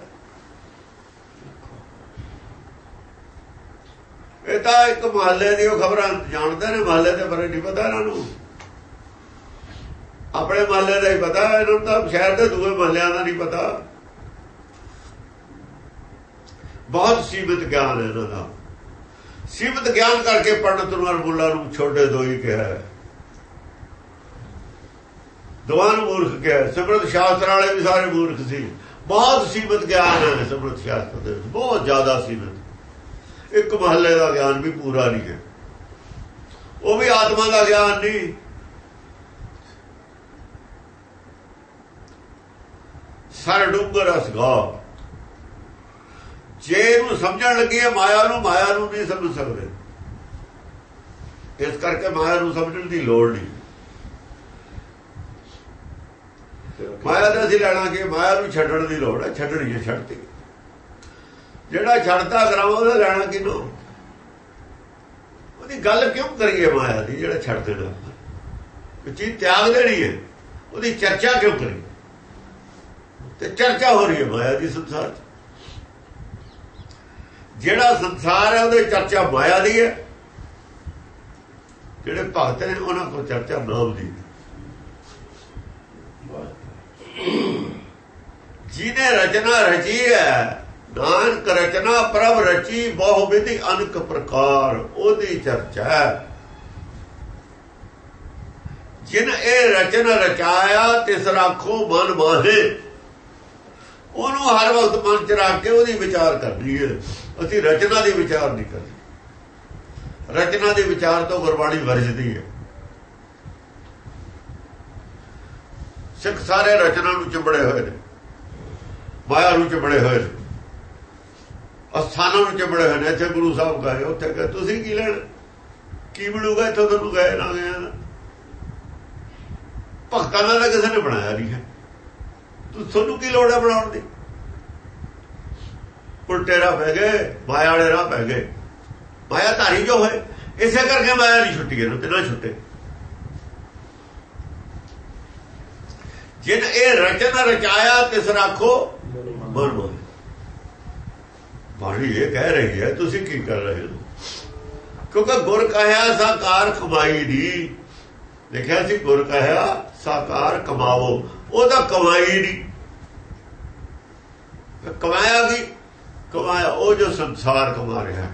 Speaker 2: ਇਹ ਤਾਂ ਇੱਕ ਮਹੱਲੇ ਦੀ ਉਹ ਖਬਰਾਂ ਜਾਣਦੇ ਨੇ, ਮਹੱਲੇ ਦੇ ਬਾਰੇ ਨਹੀਂ ਪਤਾ ਇਹਨਾਂ ਨੂੰ। ਆਪਣੇ ਮਹੱਲੇ ਦਾ ਹੀ ਪਤਾ, ਇਹਨਾਂ ਨੂੰ ਤਾਂ ਸ਼ਹਿਰ ਦੇ ਦੂਏ ਮਹੱਲਿਆਂ ਦਾ ਨਹੀਂ ਪਤਾ। ਬਹੁਤ ਸੀਮਿਤ ਗਿਆਨ ਹੈ ਇਹਨਾਂ ਦਾ। ਸੀਮਿਤ ਗਿਆਨ ਕਰਕੇ ਪੰਡਤ ਨੂੰ ਅਰਬੁੱਲਾ ਨੂੰ ਛੋਟੇ ਦੋਈ ਕਿਹਾ ਹੈ। ਦਵਾਨ ਮੂਰਖ ਕਿਹਾ ਸਿਮਰਤ ਸ਼ਾਸਤਰ ਵਾਲੇ ਵੀ ਸਾਰੇ ਮੂਰਖ ਸੀ। ਬਹੁਤ ਸੀਮਿਤ ਗਿਆਨ ਹੈ ਸਮਰਤ ਸ਼ਾਸਤਰ ਦੇ ਵਿੱਚ। ਬਹੁਤ ਜ਼ਿਆਦਾ ਸੀਮਿਤ ਇੱਕ ਮਹੱਲੇ ਦਾ ਗਿਆਨ ਵੀ ਪੂਰਾ ਨਹੀਂ ਹੈ। ਉਹ ਵੀ ਆਤਮਾ ਦਾ ਗਿਆਨ ਨਹੀਂ। ਸਰ ਡੂੰਗਰ ਅਸਗਾ ਜੇ ਇਹਨੂੰ ਸਮਝਣ ਲੱਗੇ ਮਾਇਆ ਨੂੰ ਮਾਇਆ ਨੂੰ ਨਹੀਂ ਸਮਝ ਸਕਦੇ। ਇਸ ਕਰਕੇ ਮਾਇਆ ਨੂੰ ਸਮਝਣ ਦੀ ਲੋੜ ਨਹੀਂ। ਮਾਇਆ ਦਾ ਅਸੀਂ ਲੈਣਾ ਕਿ ਮਾਇਆ ਨੂੰ ਛੱਡਣ ਦੀ ਲੋੜ ਹੈ, ਛੱਡਣੀ ਹੈ, ਛੱਡਤੀ। ਜਿਹੜਾ ਛੱਡਦਾ ਕਰਾਉ ਉਹਦਾ ਲੈਣਾ ਕਿਨੂੰ ਉਹਦੀ ਗੱਲ ਕਿਉਂ ਕਰੀਏ ਮਾਇਆ ਦੀ, ਜਿਹੜਾ ਛੱਡ ਦੇਣਾ? ਉਹ ਚੀਜ਼ ਤਿਆਗ ਦੇਣੀ ਹੈ, ਉਹਦੀ ਚਰਚਾ ਕਿਉਂ ਕਰੀਏ? ਤੇ ਚਰਚਾ ਹੋ ਰਹੀ ਹੈ ਮਾਇਆ ਦੀ ਸੰਸਾਰ 'ਚ। ਜਿਹੜਾ ਸੰਸਾਰ ਹੈ, ਉਹਦੇ ਚਰਚਾ ਮਾਇਆ ਦੀ ਹੈ। ਜਿਹੜੇ ਭਗਤ ਨੇ, ਉਹਨਾਂ ਕੋਲ ਚਰਚਾ ਨਾਮ ਦੀ। ਜਿਹਨੇ ਰਚਨਾ ਰਚੀ ਹੈ, ਨਾਨਕ ਰਚਨਾ ਪ੍ਰਭ ਰਚੀ ਬਹੁ ਵਿਧੀ ਅਨਕ ਪ੍ਰਕਾਰ, ਉਹਦੀ ਚਰਚਾ ਹੈ। ਜਿਨ ਇਹ ਰਚਨਾ ਰਚਾਇਆ, ਤਿਸ ਰਾਖੋ ਮਨ ਮਾਹੇ। ਉਹਨੂੰ ਹਰ ਵਕਤ ਮਨ ਚ ਰੱਖ ਕੇ ਉਹਦੀ ਵਿਚਾਰ ਕਰਨੀ ਹੈ। ਅਸੀਂ ਰਚਨਾ ਦੇ ਵਿਚਾਰ ਨਹੀਂ ਕਰਦੇ। ਰਚਨਾ ਦੇ ਵਿਚਾਰ ਤੋਂ ਗੁਰਬਾਣੀ ਵਰਜਦੀ ਹੈ। ਸਿੱਖ ਸਾਰੇ ਰਚਨਾ ਨੂੰ ਚਿੰਬੜੇ ਹੋਏ ਨੇ, ਮਾਇਆ ਨੂੰ ਚਿੰਬੜੇ ਹੋਏ ਨੇ, ਅਸਥਾਨਾਂ ਨੂੰ ਚਿੰਬੜੇ ਹੋਏ ਨੇ। ਇੱਥੇ ਗੁਰੂ ਸਾਹਿਬ ਕਹੇ ਉੱਥੇ ਕਹੇ ਤੁਸੀਂ ਕੀ ਲੈਣ? ਕੀ ਮਿਲੂਗਾ ਇੱਥੋਂ ਤੁਹਾਨੂੰ ਗਏ ਨਾ ਗਏ? ਭਗਤਾਂ ਦਾ ਕਿਸੇ ਨੇ ਬਣਾਇਆ ਨਹੀਂ ਹੈ। ਤੁਹਾਨੂੰ ਕੀ ਲੋੜ ਹੈ ਬਣਾਉਣ ਦੀ? ਉਲਟੇ ਰਾਹ ਪੈ ਗਏ ਮਾਇਆ ਵਾਲੇ ਰਾਹ ਪੈ ਗਏ। ਮਾਇਆ ਧਾਰੀ ਜੋ ਹੋਏ, ਇਸੇ ਕਰਕੇ ਮਾਇਆ ਨਹੀਂ ਛੁੱਟੀ ਇਹਨੂੰ ਤੇ ਨਾ ਛੁੱਟੇ। ਜਿਨ ਇਹ ਰਚਨਾ ਰਚਾਇਆ ਤਿਸ ਰੱਖੋ? ਮਨ ਮਨ ਬਾਣੀ ਇਹ ਕਹਿ ਰਹੀ ਹੈ, ਤੁਸੀਂ ਕੀ ਕਰ ਰਹੇ ਹੋ? ਕਿਉਂਕਿ ਗੁਰ ਕਹਿਆ ਸਾਕਾਰ ਕਮਾਈ ਦੀ। ਦੇਖਿਆ ਸੀ, ਗੁਰ ਕਹਿਆ ਸਾਕਾਰ ਕਮਾਵੋ ਉਹਦਾ ਕਮਾਈ ਨਹੀਂ ਕਮਾਇਆ ਕੀ ਕਮਾਇਆ ਉਹ ਜੋ ਸੰਸਾਰ ਕਮਾ ਰਿਹਾ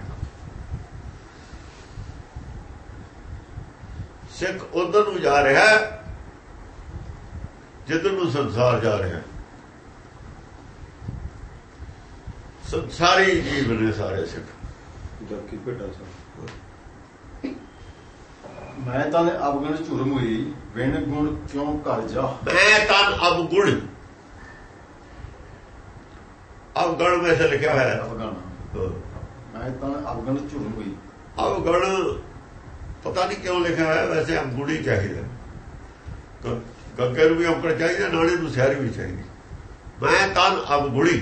Speaker 2: ਸਿੱਖ ਉਧਰ ਨੂੰ ਜਾ ਰਿਹਾ ਜਿੱਧਰ ਨੂੰ ਸੰਸਾਰ ਜਾ ਰਿਹਾ ਸੰਸਾਰੀ ਜੀਵ ਨੇ ਸਾਰੇ ਸਿੱਖ।
Speaker 3: ਜਦ ਕੀ ਭੇਟਾ ਸਾ
Speaker 1: ਮੈਂ ਤਾਂ ਅਵਗਣ ਝੁਰਮ ਹੋਈ ਵਿਣ ਗੁਣ ਕਿਉਂ ਕਰ ਜਾ?
Speaker 2: ਮੈਂ ਤਨ ਅਵਗੁਣ ਅਵਗਣ ਵਿੱਚ ਲਿਖਿਆ ਹੋਇਆ। ਹੈ
Speaker 1: ਅਵਗਣ ਮੈਂ ਤਾਂ ਅਵਗਣ ਝੁਰਮ ਹੋਈ
Speaker 2: ਅਵਗਣ ਪਤਾ ਨਹੀਂ ਕਿਉਂ ਲਿਖਿਆ ਹੋਇਆ ਵੈਸੇ ਅਵਗੁਣੀ ਚਾਹੀਦਾ। ਗੱਗੇ ਨੂੰ ਵੀ ਅਵਗਣ ਚਾਹੀਦਾ ਨਾਲੇ ਨੂੰ ਸ਼ਹਿਰ ਵੀ ਚਾਹੀਦੀ। ਮੈਂ ਤਨ ਅਵਗੁਣੀ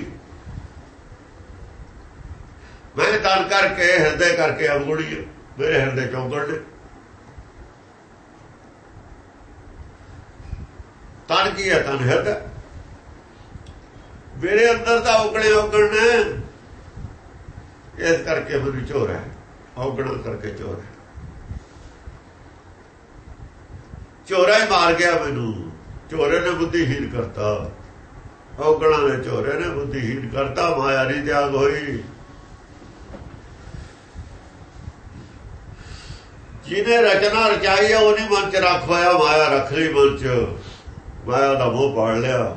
Speaker 2: ਮੈਂ ਤਨ ਕਰਕੇ ਹਿਰਦੇ ਕਰਕੇ ਅਵਗੁਣੀ ਹਾਂ। ਮੇਰੇ ਹਿਰਦੇ ਚੌਂਕੜ ਨੇ। ਤਨ ਕੀ ਹੈ ਤਨ? ਹਿਰਦਾ। ਮੇਰੇ ਅੰਦਰ ਤਾਂ ਔਗਣੇ ਔਗਣ ਨੇ। ਇਸ ਕਰਕੇ ਮੈਨੂੰ ਝੋਰ ਹੈ। ਔਗਣਾ ਕਰਕੇ ਚੋਰ ਹੈ। ਝੋਰਾ ਹੀ ਮਾਰ ਗਿਆ ਮੈਨੂੰ। ਝੋਰੇ ਨੇ ਬੁੱਧੀਹੀਨ ਕਰਤਾ। ਔਗਣਾ ਨੇ ਝੋਰੇ ਨੇ ਬੁੱਧੀਹੀਨ ਕਰਤਾ। ਮਾਇਆ ਨਹੀਂ ਤਿਆਗ ਹੋਈ। ਜਿਹਨੇ ਰਚਨਾ ਰਚਾਈ ਆ, ਉਹਨੇ ਮਨ ਚ ਰੱਖ ਪਾਇਆ ਮਾਇਆ ਰੱਖ ਲਈ ਮਨ ਚ। ਮਾਇਆ ਦਾ ਮੋਹ ਪਾੜ ਲਿਆ।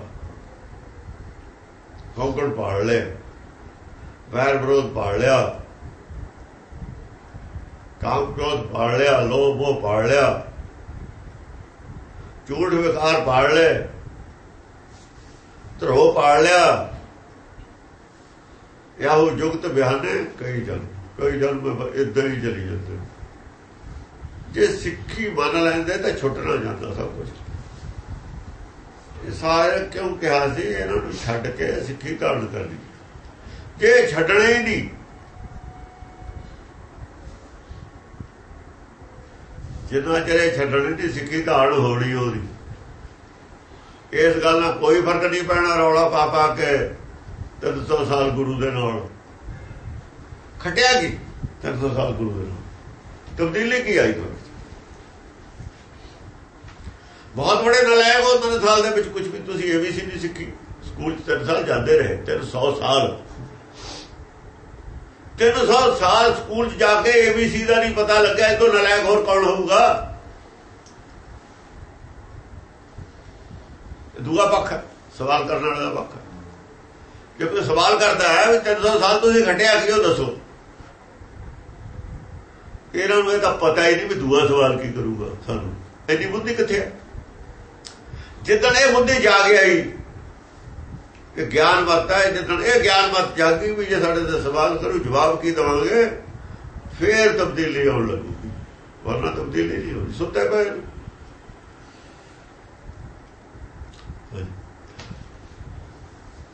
Speaker 2: ਕੌਕੜ ਪਾੜ ਲਏ, ਵੈਰ ਵਿਰੋਧ ਪਾੜ ਲਿਆ, ਕਾਮ ਕ੍ਰੋਧ ਪਾੜ ਲਿਆ, ਲੋਭ ਮੋਹ ਪਾੜ ਲਿਆ, ਝੂਠ ਵਿਕਾਰ ਪਾੜ ਲਏ ਧਰੋ ਪਾੜ ਲਿਆ ਯਾਹੂ ਜੁਗਤ ਬਿਆਨੇ ਕਈ ਜਨ ਕਈ ਜਨ ਮੈਂ ਇਦਾਂ ਹੀ ਚਲੀ ਜਾਂਦੇ ਜੇ ਸਿੱਖੀ ਮੰਨ ਲੈਂਦੇ ਤਾਂ ਛੁੱਟਣਾ ਜਾਂਦਾ ਸਭ ਕੁਝ ਸਾਰੇ ਕਿਉਂ ਕਿਹਾ ਸੀ? ਇਹਨਾਂ ਨੂੰ ਛੱਡ ਕੇ ਸਿੱਖੀ ਧਾਰਨ ਕਰਨੀ ਜੇ ਛੱਡਣੇ ਹੀ ਨਹੀਂ। ਜਿੰਨਾ ਚਿਰ ਛੱਡਣੀ ਦੀ ਸਿੱਖੀ ਧਾਰਨ ਹੋਣੀ ਉਹਦੀ। ਇਸ ਗੱਲ ਨਾਲ ਕੋਈ ਫ਼ਰਕ ਨਹੀਂ ਪੈਣਾ ਰੌਲਾ ਪਾ ਪਾ ਕੇ 300 ਸਾਲ ਗੁਰੂ ਦੇ ਨਾਲ। ਖਟਿਆ ਕੀ? 300 ਸਾਲ ਗੁਰੂ ਦੇ ਨਾਲ। ਤਬਦੀਲੀ ਕੀ ਆਈ ਤੁਹਾਡੇ 'ਚ? ਬਹੁਤ ਬੜੇ ਨਲਾਇਕ ਹੋ, ਤਿੰਨ ਸਾਲ ਦੇ ਵਿੱਚ ਕੁਝ ਵੀ ਤੁਸੀਂ ਏਬੀਸੀ ਨਹੀਂ ਸਿੱਖੀ। ਸਕੂਲ 'ਚ ਤਿੰਨ ਸਾਲ ਜਾਂਦੇ ਰਹੇ 300 ਸਾਲ। 300 ਸਾਲ ਸਕੂਲ 'ਚ ਜਾ ਕੇ ਏਬੀਸੀ ਦਾ ਨਹੀਂ ਪਤਾ ਲੱਗਿਆ ਇਹ ਤੋਂ ਨਲਾਇਕ ਹੋਰ ਕੌਣ ਹੋਊਗਾ? ਦੂਆ ਪੱਖ ਸਵਾਲ ਕਰਨ ਵਾਲਾ ਦਾ ਪੱਖ ਜੇ ਕੋਈ ਸਵਾਲ ਕਰਦਾ ਹੈ ਵੀ 300 ਸਾਲ ਤੁਸੀਂ ਘਟਿਆ ਕਿਉਂ ਦੱਸੋ। ਇਹਨਾਂ ਨੂੰ ਇਹ ਤਾਂ ਪਤਾ ਹੀ ਨਹੀਂ ਵੀ ਦੂਆ ਸਵਾਲ ਕੀ ਕਰੂਗਾ ਸਾਨੂੰ। ਇੰਨੀ ਬੁੱਧੀ ਕਿੱਥੇ ਹੈ? ਜਿੱਦਣ ਇਹ ਬੁੱਧੀ ਜਾਗ ਆਈ ਕਿ ਗਿਆਨ ਮਤ ਹੈ ਜਿੱਦਣ ਇਹ ਗਿਆਨ ਮਤ ਜਾਗੀ ਵੀ ਜੇ ਸਾਡੇ ਤੇ ਸਵਾਲ ਕਰੂ ਜਵਾਬ ਕੀ ਦਵਾਂਗੇ? ਫੇਰ ਤਬਦੀਲੀ ਆਉਣ ਲੱਗੂਗੀ ਵਰਨਾ ਤਬਦੀਲੀ ਨਹੀਂ ਹੋਣੀ ਸੁੱਤੇ ਪਏ।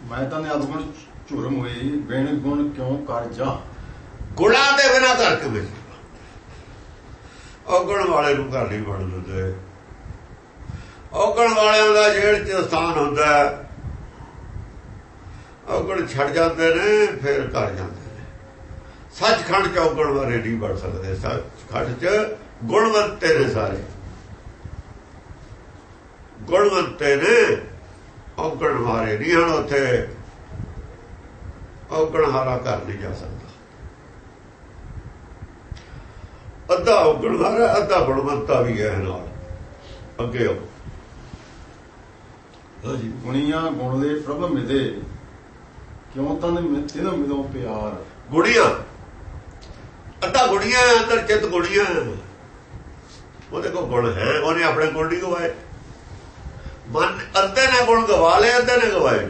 Speaker 1: ਮੈਂ ਤਾਂ ਨੇ ਅਦਗੁਣ ਝੁਰਮ ਹੋਈ ਬਿਨ ਗੁਣ ਕਿਉਂ ਕਰ ਜਾ?
Speaker 2: ਗੁਣਾਂ ਦੇ ਬਿਨਾ ਘਰ ਕਿਵੇਂ ਔਗਣ ਵਾਲੇ ਨੂੰ ਘਰ ਨਹੀਂ ਬਣ ਦਿੰਦੇ। ਔਗਣ ਵਾਲਿਆਂ ਦਾ ਜੇਲ੍ਹ 'ਚ ਸਥਾਨ ਹੁੰਦਾ ਹੈ। ਔਗਣ ਛੱਡ ਜਾਂਦੇ ਨੇ, ਫਿਰ ਘਰ ਜਾਂਦੇ ਨੇ। ਸੱਚਖੰਡ 'ਚ ਔਗਣ ਵਾਲੇ ਨਹੀਂ ਬਣ ਸਕਦੇ। ਸੱਚਖੰਡ 'ਚ ਗੁਣਵੰਤੇ ਨੇ ਸਾਰੇ। ਗੁਣਵੰਤੇ ਨੇ, ਔਗਣ ਵਾਲੇ ਨਹੀਂ ਹਨ ਉੱਥੇ। ਔਗਣ ਹਾਰਾ ਘਰ ਨਹੀਂ ਜਾ ਸਕਦਾ। ਅੱਧਾ ਔਗਣ ਵਾਲਾ, ਅੱਧਾ ਗੁਣਵੰਤਾ ਵੀ ਹੈ ਨਾਲ। ਅੱਗੇ ਆਓ। ਹਾਂਜੀ
Speaker 1: ਗੁਣੀਆਂ ਗੁਣ ਦੇ ਪ੍ਰਭ ਮਿਦੇ ਕਿਉਂ ਤਨ ਤਿਨ ਮਿਦੋਂ ਪਿਆਰ।
Speaker 2: ਗੁੜੀਆਂ ਅੱਧਾ ਗੁੜੀਆਂ ਅੰਦਰ ਚਿੱਤ ਗੁੜੀਆਂ। ਉਹਦੇ ਕੋਲ ਗੁਣ ਹੈ, ਉਹਨੇ ਆਪਣੇ ਗੁਣ ਨਹੀਂ ਗਵਾਏ। ਮਨ ਅੱਧੇ ਨੇ ਗੁਣ ਗਵਾ ਲਏ, ਅੱਧੇ ਨੇ ਗਵਾਏ।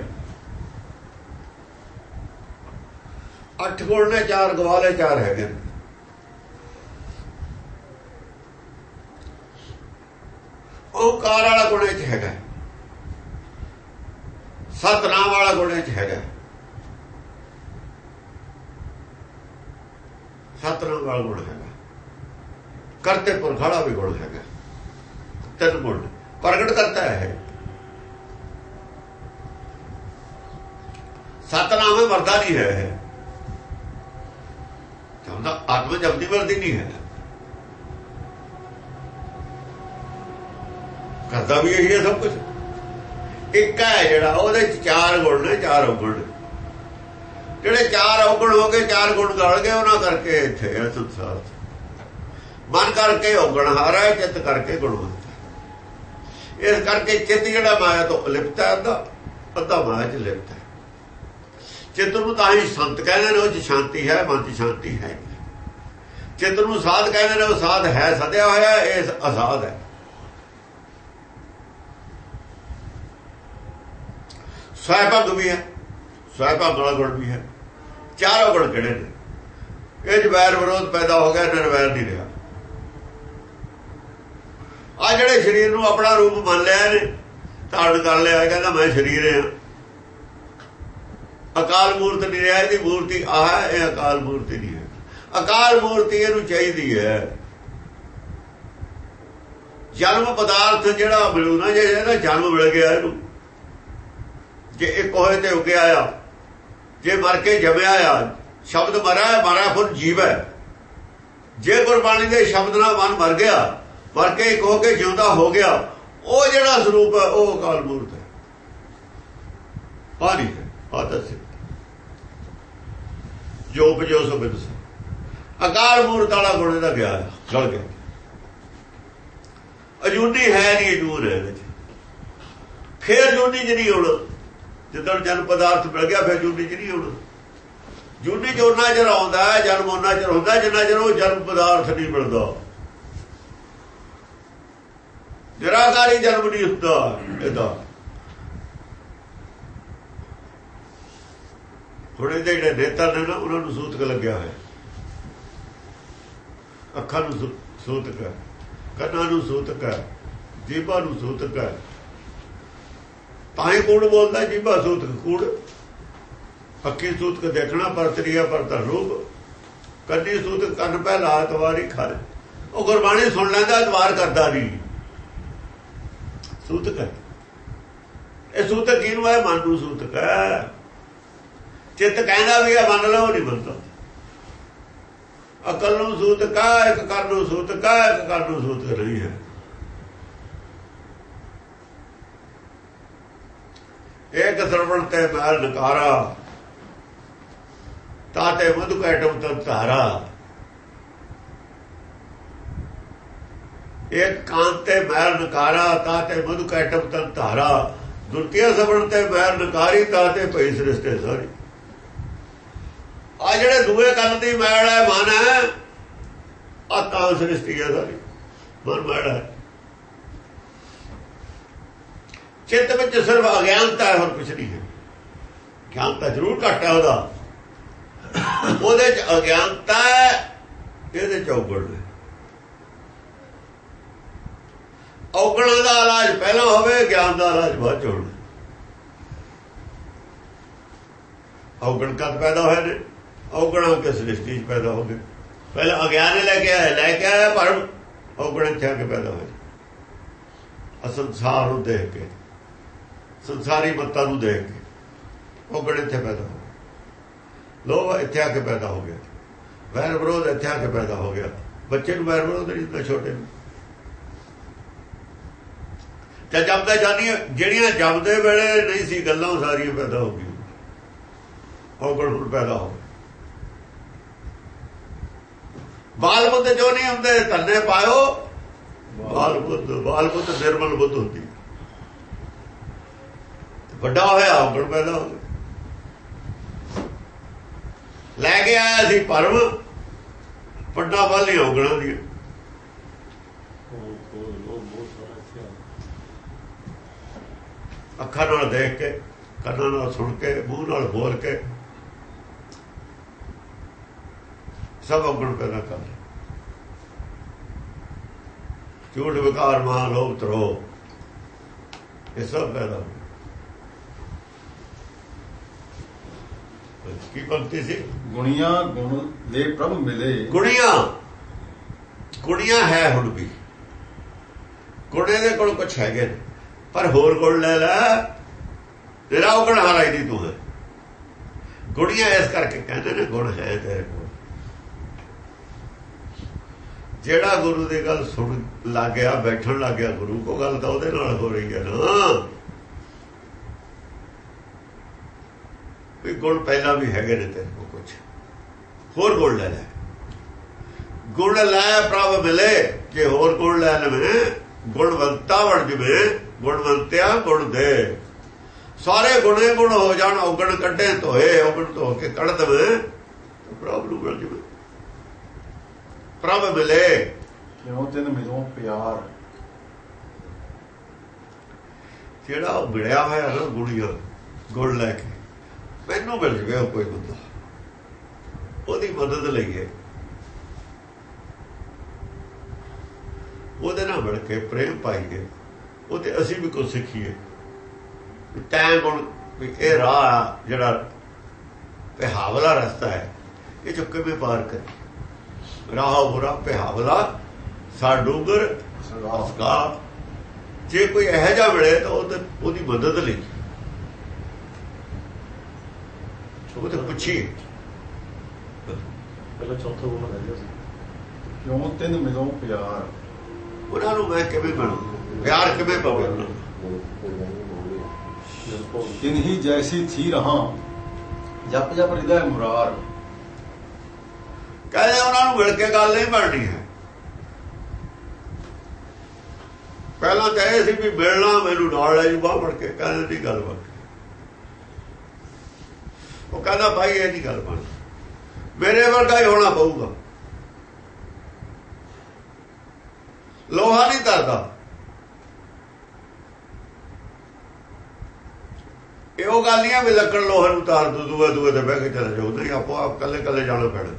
Speaker 2: ਅੱਠ ਗੁਣ ਨੇ, ਚਾਰ ਗਵਾ ਲਏ, ਚਾਰ ਹੈਗੇ ਨੇ। ਕਾਰ ਵਾਲਾ ਗੁਣ ਇਹ 'ਚ ਹੈਗਾ। ਸਤਨਾਮ ਵਾਲਾ ਗੁਣ 'ਚ ਹੈਗਾ। ਸਤਨਾਮ ਵਾਲਾ ਗੁਣ ਹੈਗਾ। ਕਰਤੇ ਪੁਰਖਾਲਾ ਵੀ ਗੁਣ ਹੈਗਾ। ਤਿੰਨ ਗੁਣ। ਪ੍ਰਗਟ ਕਰਤਾ ਹੈ ਸਤਨਾਮ ਹੈ ਮਰਦਾ ਨਹੀਂ ਹੈ ਇਹ। ਚਾਹੁੰਦਾ ਆਤਮ ਜਪਦੀ ਵਰਦੀ ਨਹੀਂ ਹੈ। ਕਰਦਾ ਵੀ ਇਹੀ ਹੈ ਸਭ ਕੁਝ ਇੱਕ ਹੈ ਜਿਹੜਾ, ਉਹਦੇ ਚ ਚਾਰ ਗੁਣ ਨੇ, ਚਾਰ ਔਗਣ। ਨੇ ਜਿਹੜੇ ਚਾਰ ਔਗਣ ਹੋ ਗਏ, ਚਾਰ ਗੁਣ ਗਲ ਗਏ, ਉਹਨਾਂ ਕਰਕੇ ਇੱਥੇ ਹੈ ਸੰਸਾਰ ਮਨ ਕਰਕੇ ਔਗਣ ਹਾਰਾ ਹੈ, ਚਿੱਤ ਕਰਕੇ ਗੁਣਵੰਤ ਇਸ ਕਰਕੇ ਚਿੱਤ ਜਿਹੜਾ ਮਾਇਆ ਤੋਂ ਲਿਪਤਾ ਹੈ, ਅੱਧਾ ਅੱਧਾ ਮਾਇਆ 'ਚ ਲਿਪਤਾ ਹੈ। ਚਿੱਤ ਨੂੰ ਤਾਂ ਹੀ ਸੰਤ ਕਹਿੰਦੇ ਨੇ, ਉਹ 'ਚ ਸ਼ਾਂਤੀ ਹੈ, ਮਨ 'ਚ ਸ਼ਾਂਤੀ ਹੈ। ਚਿੱਤ ਨੂੰ ਸਾਧ ਕਹਿੰਦੇ ਨੇ, ਉਹ ਸਾਧ ਹੈ, ਸਦਿਆ ਹੋਇਆ, ਇਹ ਅਸਾਧ ਹੈ। ਸਵੈਭਾਗ ਵੀ ਹੈ ਸਵੈਭਾਗ ਵਾਲਾ ਗੁਣ ਵੀ ਹੈ। ਚਾਰੋਂ ਗੁਣ ਕਿਹੜੇ ਨੇ? ਇਹ 'ਚ ਵੈਰ ਵਿਰੋਧ ਪੈਦਾ ਹੋ ਗਿਆ ਨਿਰਵੈਰ ਨਹੀਂ ਰਿਹਾ ਆ ਜਿਹੜੇ ਸਰੀਰ ਨੂੰ ਆਪਣਾ ਰੂਪ ਮੰਨ ਲਿਆ ਨੇ ਧਾਰਨ ਕਰ ਲਿਆ ਕਹਿੰਦਾ ਮੈਂ ਸਰੀਰ ਹਾਂ। ਅਕਾਲ ਮੂਰਤ ਨਹੀਂ ਰਿਹਾ, ਇਹਦੀ ਮੂਰਤੀ ਆਹ ਇਹ ਅਕਾਲ ਮੂਰਤੀ ਨਹੀਂ ਹੈ। ਅਕਾਲ ਮੂਰਤੀ ਇਹਨੂੰ ਚਾਹੀਦੀ ਹੈ। ਜਨਮ ਪਦਾਰਥ ਜਿਹੜਾ ਮਿਲੂ ਨਾ, ਜੇ ਇਹਦਾ ਜਨਮ ਮਿਲ ਗਿਆ ਇਹਨੂੰ ਜੇ ਇੱਕ ਹੋਏ ਤੇ ਉੱਗਿਆ ਆ ਜੇ ਮਰ ਕੇ ਜਮਿਆ ਆ ਸ਼ਬਦ ਮਰਾ ਹੈ ਮਾਰਾ ਫਿਰ ਜੀਵ ਹੈ। ਜੇ ਗੁਰਬਾਣੀ ਦੇ ਸ਼ਬਦ ਨਾਲ ਮਨ ਮਰ ਗਿਆ ਮਰ ਕੇ ਇੱਕ ਹੋ ਕੇ ਜਿਉਂਦਾ ਹੋ ਗਿਆ ਉਹ ਜਿਹੜਾ ਸਰੂਪ ਹੈ ਉਹ ਅਕਾਲ ਮੂਰਤ ਹੈ। ਪਾਣੀ ਹੈ ਆਦਤ ਜੋ ਬਜੋ ਸੋ ਬਿਦਸ ਅਕਾਲ ਮੂਰਤ ਵਾਲਾ ਗੁਣ ਦਾ ਗਿਆ ਹੈ, ਗਲ ਗਿਆ। ਅਜੂਨੀ ਹੈ ਨਹੀਂ ਅਜੂਨ ਹੈ ਇਹਦੇ ਚ ਫੇਰ ਜੂਨੀ ਚ ਨਹੀਂ ਹੋਣਾ ਜਦੋਂ ਜਨਮ ਪਦਾਰਥ ਮਿਲ ਗਿਆ, ਫਿਰ ਜੂਨੀ ਚ ਨਹੀਂ ਹੋਣਾ। ਜੂਨੀ ਚ ਉਹਨਾਂ ਚਿਰ ਆਉਂਦਾ ਜਨਮ ਉਹਨਾਂ ਚਿਰ ਹੁੰਦਾ ਜਿੰਨਾ ਚਿਰ ਉਹ ਜਨਮ ਪਦਾਰਥ ਨਹੀਂ ਮਿਲਦਾ। ਨਿਰਾਕਾਰੀ ਜਨਮ ਨਹੀਂ ਹੁੰਦਾ ਇਹਦਾ। ਹੁਣ ਇਹਦੇ ਜਿਹੜੇ ਨੇਤਾ ਨੇ ਨਾ, ਉਹਨਾਂ ਨੂੰ ਸੂਤਕ ਲੱਗਿਆ ਹੋਇਆ। ਅੱਖਾਂ ਨੂੰ ਸੂਤਕ ਹੈ, ਕੰਨਾਂ ਨੂੰ ਸੂਤਕ ਹੈ, ਜੀਭਾਂ ਨੂੰ ਸੂਤਕ ਹੈ ਤਾਂ ਕੂੜ। ਬੋਲਦਾ ਜੀਭਾ ਸੂਤਕ ਕੂੜ ਅੱਖੀ ਸੂਤਕ ਦੇਖਣਾ ਪਰ ਤ੍ਰਿਆ ਰੂਪ ਕੰਨੀ ਸੂਤਕ ਕੰਨ ਪੈ ਲਾਤ ਵਾਰੀ ਉਹ ਗੁਰਬਾਣੀ ਸੁਣ ਲੈਂਦਾ, ਦਵਾਰ ਕਰਦਾ ਨਹੀਂ। ਸੂਤਕ ਇਹ ਸੂਤਕ ਕਿਹਨੂੰ ਹੈ? ਮਨ ਨੂੰ ਸੂਤਕ ਹੈ ਚਿੱਤ ਕਹਿੰਦਾ ਵੀ ਆ, ਮੰਨ ਲਓ ਨਹੀਂ ਮੰਨਦਾ ਅਕਲ ਨੂੰ ਸੂਤਕ ਇੱਕ ਕਰਨ ਨੂੰ ਸੂਤਕ ਹੈ ਇੱਕ ਕਰਨ ਨੂੰ ਸੂਤਕ ਨਹੀਂ ਹੈ। ਇੱਕ ਸਰਵਣ ਤੇ ਮਹਿਲ ਨਕਾਰਾ। ਤਾਂ ਤੇ ਮਧੁ ਕੈਟਮ ਤਨ ਧਾਰਾ। ਇੱਕ ਕਾਂਤੇ ਮਹਿਲ ਨਕਾਰਾ, ਤਾਂ ਤੇ ਮਧੁ ਕੈਟਮ ਤਨ ਧਾਰਾ। ਦੁਰਤੀਆ ਸਰਵਣ ਤੇ ਮਹਿਲ ਨਕਾਰੀ, ਤਾਂ ਤੇ ਭਈ ਸ੍ਰਿਸ਼ਟੇ ਸਾਰੀ। ਆ ਜਿਹੜੇ ਦੂਏ ਕੰਨ ਦੀ ਮੈਲ ਹੈ, ਮਨ ਹੈ ਆ ਤਾਂ ਸ੍ਰਿਸ਼ਟੀ ਹੈ ਸਾਰੀ। ਮਨ ਮੈਲ ਹੈ। ਚਿੱਤ ਵਿੱਚ ਸਿਰਫ ਅਗਿਆਨਤਾ ਹੈ, ਹੋਰ ਕੁਝ ਨਹੀਂ ਹੈ। ਗਿਆਨਤਾ ਜ਼ਰੂਰ ਘੱਟ ਹੈ ਉਹਦਾ। ਉਹਦੇ ਚ ਅਗਿਆਨਤਾ ਹੈ, ਇਹਦੇ ਚ ਔਗਣ ਹੈ। ਔਗਣਾਂ ਦਾ ਇਲਾਜ ਪਹਿਲਾਂ ਹੋਵੇ, ਗਿਆਨ ਦਾ ਇਲਾਜ ਬਾਅਦ ਚ ਹੋਣਾ। ਔਗਣ ਕਦ ਪੈਦਾ ਹੋਏ ਨੇ? ਔਗਣਾ ਕੇ ਸ੍ਰਿਸ਼ਟੀ ਚ ਪੈਦਾ ਹੋ ਗਏ? ਪਹਿਲਾਂ ਅਗਿਆਨ ਲੈ ਕੇ ਆਇਆ, ਲੈ ਕੇ ਆਇਆ, ਪਰ ਔਗਣ ਇੱਥੇ ਆ ਕੇ ਪੈਦਾ ਹੋਏ ਅਸੰਸਾਰ ਨੂੰ ਦੇਖ ਕੇ। ਸੰਸਾਰੀ ਮੱਤਾਂ ਨੂੰ ਦੇਖ ਕੇ ਔਗਣ ਇੱਥੇ ਪੈਦਾ ਹੋ ਲੋਭ ਇੱਥੇ ਆ ਕੇ ਪੈਦਾ ਹੋ ਗਿਆ। ਵੈਰ ਵਿਰੋਧ ਇੱਥੇ ਆ ਕੇ ਪੈਦਾ ਹੋ ਗਿਆ। ਬੱਚੇ ਨੂੰ ਵੈਰ ਵਿਰੋਧ ਨਹੀਂ ਤਾਂ ਛੋਟੇ ਨੂੰ। ਤੇ ਜੰਮਦਾ ਜਾਨੀ ਜਿਹੜੀਆਂ ਜੰਮਦੇ ਵੇਲੇ ਨਹੀਂ ਸੀ, ਗੱਲਾਂ ਉਹ ਸਾਰੀਆਂ ਪੈਦਾ ਹੋ ਗਈਆਂ। ਔਗਣ ਹੁਣ ਪੈਦਾ ਹੋ ਬਾਲ ਬੁੱਧ ਜੋ ਨਹੀਂ ਹੁੰਦੇ ਧੰਨੇ ਪਾਇਓ। ਬਾਲ ਬੁੱਧ ਬਾਲ ਬੁੱਧ ਨਿਰਮਲ ਬੁੱਧ ਹੁੰਦੀ। ਵੱਡਾ ਹੋਇਆ ਔਗਣ ਪੈਦਾ ਹੋ ਗਿਆ। ਲੈ ਕੇ ਆਇਆ ਸੀ ਪਰਮ ਵੱਡਾ ਵੱਲ ਔਗਣਾ ਦੀ ਅੱਖਾਂ ਨਾਲ ਦੇਖ ਕੇ ਕੰਨਾਂ ਨਾਲ ਸੁਣ ਕੇ ਮੂੰਹ ਨਾਲ ਬੋਲ ਕੇ। ਸਭ ਔਗਣ ਪੈਦਾ ਕਰ ਲਿਆ। ਝੂਠ ਵਿਕਾਰ ਮਾਂ ਲੋਭ ਤਰੋ। ਇਹ ਸਭ ਪੈਦਾ ਹੋ ਕੀ ਪੰਕਤੀ ਸੀ?
Speaker 1: ਗੁਣੀਆਂ ਗੁਣ ਦੇ ਪ੍ਰਭ ਮਿਲੇ।
Speaker 2: ਗੁਣੀਆਂ। ਗੁਣੀਆਂ ਹੈ ਹੁਣ ਵੀ। ਗੁਣੇ ਦੇ ਕੋਲ ਕੁਛ ਹੈਗੇ ਪਰ ਹੋਰ ਗੁਣ ਲੈ ਲੈ। ਤੇਰਾ ਔਗਣ ਹਾਰਾਈ ਦੀ ਤੂੰ। ਹੈ ਗੁਣੀਆਂ ਇਸ ਕਰਕੇ ਕਹਿੰਦੇ ਨੇ ਗੁਣ ਹੈ ਤੇਰੇ ਕੋਲ ਜਿਹੜਾ ਗੁਰੂ ਦੀ ਗੱਲ ਸੁਣ ਲੱਗ ਗਿਆ ਬੈਠਣ ਲੱਗ ਗਿਆ ਗੁਰੂ ਕੋ ਗੱਲ ਤਾਂ ਉਹਦੇ ਨਾਲ ਹੋ ਰਹੀ ਹੈ ਨਾ। ਵੀ ਗੁਣ ਪਹਿਲਾਂ ਵੀ ਹੈਗੇ ਨੇ ਤੇਰੇ ਕੋਲ ਕੁਝ ਹੋਰ ਗੁਣ ਲੈ ਲੈ। ਗੁਣ ਲੈ ਪ੍ਰਭ ਮਿਲੇ ਜੇ ਹੋਰ ਗੁਣ ਲੈ ਲਵੇਂ ਗੁਣਵੰਤਾ ਵੜ ਜਵੇ ਗੁਣਵੰਤਿਆ ਗੁਣ ਦੇ। ਸਾਰੇ ਗੁਣੇ ਗੁਣ ਹੋ ਜਾਣ ਔਗਣ ਕੱਢੇ ਧੋਏ ਔਗਣ ਧੋ ਕੇ ਕੱਢ ਦਵੇ ਪ੍ਰਭ ਨੂੰ ਮਿਲ ਜਵੇ। ਪ੍ਰਭ ਮਿਲੇ।
Speaker 1: ਕਿਉਂ ਤੈਨੂੰ ਮਿਲੋਂ ਪਿਆਰ?
Speaker 2: ਜਿਹੜਾ ਉਹ ਮਿਲਿਆ ਹੋਇਆ ਨਾ ਗੁਣੀਆਂ ਗੁਣ ਲੈ ਕੇ ਮੈਨੂੰ ਮਿਲ ਜਵੇ ਕੋਈ ਬੰਦਾ। ਉਹਦੀ ਮਦਦ ਲਈਏ। ਉਹਦੇ ਨਾਲ ਮਿਲ ਕੇ ਪ੍ਰੇਮ ਪਾਈਏ। ਉਹਤੇ ਅਸੀਂ ਵੀ ਕੁਝ ਸਿੱਖੀਏ। ਤੈਂ ਗੁਣ ਇਹ ਰਾਹ ਜਿਹੜਾ ਪਿਹਾਵਲਾ ਰਸਤਾ ਹੈ, ਇਹ ਚੁੱਕ ਕੇ ਪਾਰ ਕਰ ਰਾਹ ਬੁਰਾ ਪਿਹਾਵਲਾ ਸਾ ਡੂੰਗਰ ਅਸਗਾ ਜੇ ਕੋਈ ਇਹੋ ਜਿਹਾ ਮਿਲੇ ਤਾਂ ਉਹਦੀ ਮਦਦ ਲਈ। ਉਹ ਤੇ ਪੁੱਛੀ
Speaker 3: ਪਹਿਲਾਂ ਚੌਥਾ ਗੁਣ ਰਹਿ ਗਿਆ ਸੀ
Speaker 1: ਕਿਉਂ ਤੈਨੂੰ ਮਿਲੋਂ ਪਿਆਰ
Speaker 2: ਉਹਨਾਂ ਨੂੰ ਮੈਂ ਕਿਵੇਂ ਬਣੂ ਪਿਆਰ ਕਿਵੇਂ ਪਵੇ
Speaker 1: ਤਿਨਹੀ ਜੈਸੀ ਥੀ ਰਹਾ ਜਪ ਜਪ ਹਿਰਦੈ ਮੁਰਾਰ
Speaker 2: ਕਹਿੰਦੇ ਉਹਨਾਂ ਨੂੰ ਮਿਲ ਕੇ ਗੱਲ ਨਹੀਂ ਬਣਨੀ ਹੈ ਪਹਿਲਾਂ ਤਾਂ ਇਹ ਸੀ ਵੀ ਮਿਲਣਾ ਮੈਨੂੰ ਨਾਲ ਲੈ ਜੂ ਬਾਹ ਫੜ ਕੇ ਕਹਿੰਦੇ ਦੀ ਗੱਲ ਬਣ ਉਹ ਕਹਿੰਦਾ ਭਾਈ, ਇਹ ਨਹੀਂ ਗੱਲ ਬਣ ਮੇਰੇ ਵਰਗਾ ਹੀ ਹੋਣਾ ਪਊਗਾ। ਲੋਹਾ ਨਹੀਂ ਤਰਦਾ ਇਹੋ ਗੱਲ ਨਹੀਂ ਆ ਵੀ ਲੱਕੜ ਲੋਹੇ ਨੂੰ ਤਾਰ ਦੂ, ਦੂਏ ਦੂਏ ਤੇ ਬਹਿ ਕੇ ਚਲੇ ਜਾਓ। ਨਹੀਂ ਆਪੋ ਆਪ ਕੱਲੇ ਕੱਲੇ ਜਾਣਾ ਪੈਣਾ।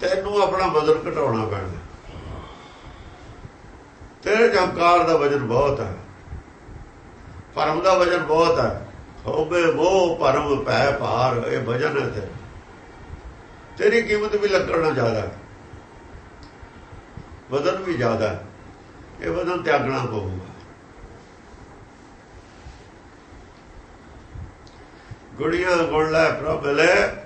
Speaker 2: ਤੈਨੂੰ ਆਪਣਾ ਵਜ਼ਨ ਘਟਾਉਣਾ ਪੈਣਾ। ਤੇਰੇ ਚ ਦਾ ਵਜਨ ਬਹੁਤ ਹੈ ਭਰਮ ਦਾ ਵਜਨ ਬਹੁਤ ਹੈ। ਹੋਵੇ ਮੋਹ ਭਰਮ ਪੈ ਭਾਰ ਇਹ ਵਜਨ ਹੈ ਤੇਰਾ। ਤੇਰੀ ਕੀਮਤ ਵੀ ਲੱਕੜਨਾ ਜ਼ਿਆਦਾ ਵਜ਼ਨ ਵੀ ਜ਼ਿਆਦਾ ਹੈ। ਇਹ ਵਜ਼ਨ ਤਿਆਗਣਾ ਪਊਗਾ। ਗੁੜੀਆਂ ਗੁਣ ਲੈ ਪ੍ਰਭ ਲੈ।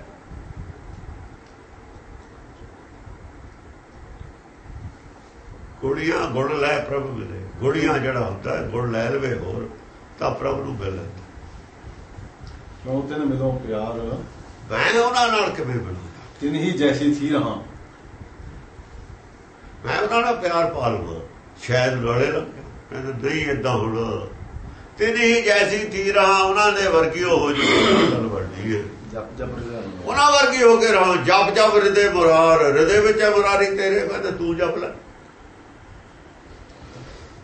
Speaker 2: ਗੁੜੀਆਂ ਗੁਣ ਲੈ ਪ੍ਰਭ ਮਿਲੇ ਗੁੜੀਆਂ ਜਿਹੜਾ ਹੁੰਦਾ ਹੈ, ਗੁਣ ਲੈ ਲਵੇ ਹੋਰ। ਤਾਂ ਪ੍ਰਭ ਨੂੰ ਮਿਲੇ
Speaker 1: ਕਿਉਂ ਤੈਨੂੰ ਮਿਲੋ ਪਿਆਰ?
Speaker 2: ਮੈਂ ਉਹਨਾਂ ਨਾਲ ਕਿਵੇਂ ਮਿਲੂੰਗਾ?
Speaker 1: ਤਿਨ ਹੀ ਜੈਸੀ ਥੀ ਰਹਾ।
Speaker 2: ਮੈਂ ਉਹਨਾਂ ਨਾਲ ਪਿਆਰ ਪਾ ਲਵਾਂ ਸ਼ਾਇਦ ਲੋੜੇ ਲੱਗੇ ਕਹਿੰਦੇ ਨਹੀਂ ਇਦਾਂ ਹੁਣ। ਤੇ ਨਹੀਂ ਜੈਸੀ ਥੀ ਰਹਾ ਉਹਨਾਂ ਦੇ ਵਰਗੀ ਹੋ ਜੂ ਗੱਲ ਵੱਡੀ ਹੈ।
Speaker 1: ਜਪ ਜਪ ਰਿਹਾ
Speaker 2: ਉਹਨਾਂ ਵਰਗੀ ਹੋ ਕੇ ਰਹਾ। ਜਪ ਜਪ ਹਿਰਦੇ ਮੁਰਾਰ। ਹਿਰਦੇ ਵਿੱਚ ਹੈ ਮੁਰਾਰੀ ਤੇਰੇ ਕਹਿੰਦੇ ਤੂੰ ਜਪ ਲੈ।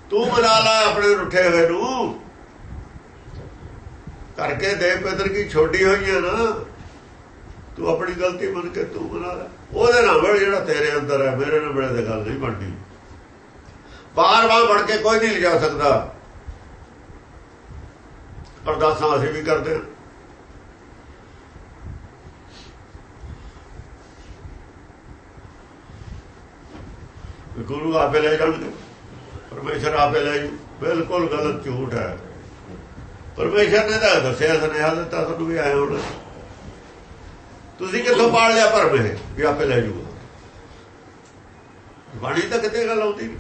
Speaker 2: ਤੂੰ ਮਨਾ ਲੈ ਆਪਣੇ ਰੁੱਠੇ ਹੋਏ ਨੂੰ। ਕਰਕੇ ਦੇਵ ਪਿਤਰ ਕੀ ਛੋਟੀ ਹੋਈ ਹੈ ਨਾ, ਤੂੰ ਆਪਣੀ ਗਲਤੀ ਮੰਨ ਕੇ ਤੂੰ ਮਨਾ ਲੈ। ਉਹਦੇ ਨਾਲ ਮਿਲ ਜਿਹੜਾ ਤੇਰੇ ਅੰਦਰ ਹੈ, ਮੇਰੇ ਨਾਲ ਮਿਲੇ ਤੇ ਗੱਲ ਨਹੀਂ ਬਣਦੀ। ਬਾਰ-ਬਾਰ ਬਣ ਕੇ ਕੋਈ ਨਹੀਂ ਲਿਜਾ ਸਕਦਾ। ਅਰਦਾਸਾਂ ਅਸੀਂ ਵੀ ਕਰਦੇ ਹਾਂ। ਗੁਰੂ ਆਪੇ ਲੈ ਜਾਣਗੇ, ਪਰਮੇਸ਼ਰ ਆਪੇ ਲੈ ਜੂ। ਬਿਲਕੁਲ ਗਲਤ ਝੂਠ ਹੈ। ਪਰਮੇਸ਼ਰ ਨੇ ਤਾਂ ਦੱਸਿਆ, ਸੁਨੇਹਾ ਦਿੱਤਾ, ਤੁਹਾਨੂੰ ਵੀ ਆਏ ਹੁਣ। ਤੁਸੀਂ ਕਿੱਥੋਂ ਪਾੜ ਲਿਆ ਪਰਮੇ ਵੀ ਆਪੇ ਲੈ ਜੂਗਾ? ਬਾਣੀ ਤਾਂ ਕਿਤੇ ਗੱਲ ਆਉਂਦੀ ਨਹੀਂ।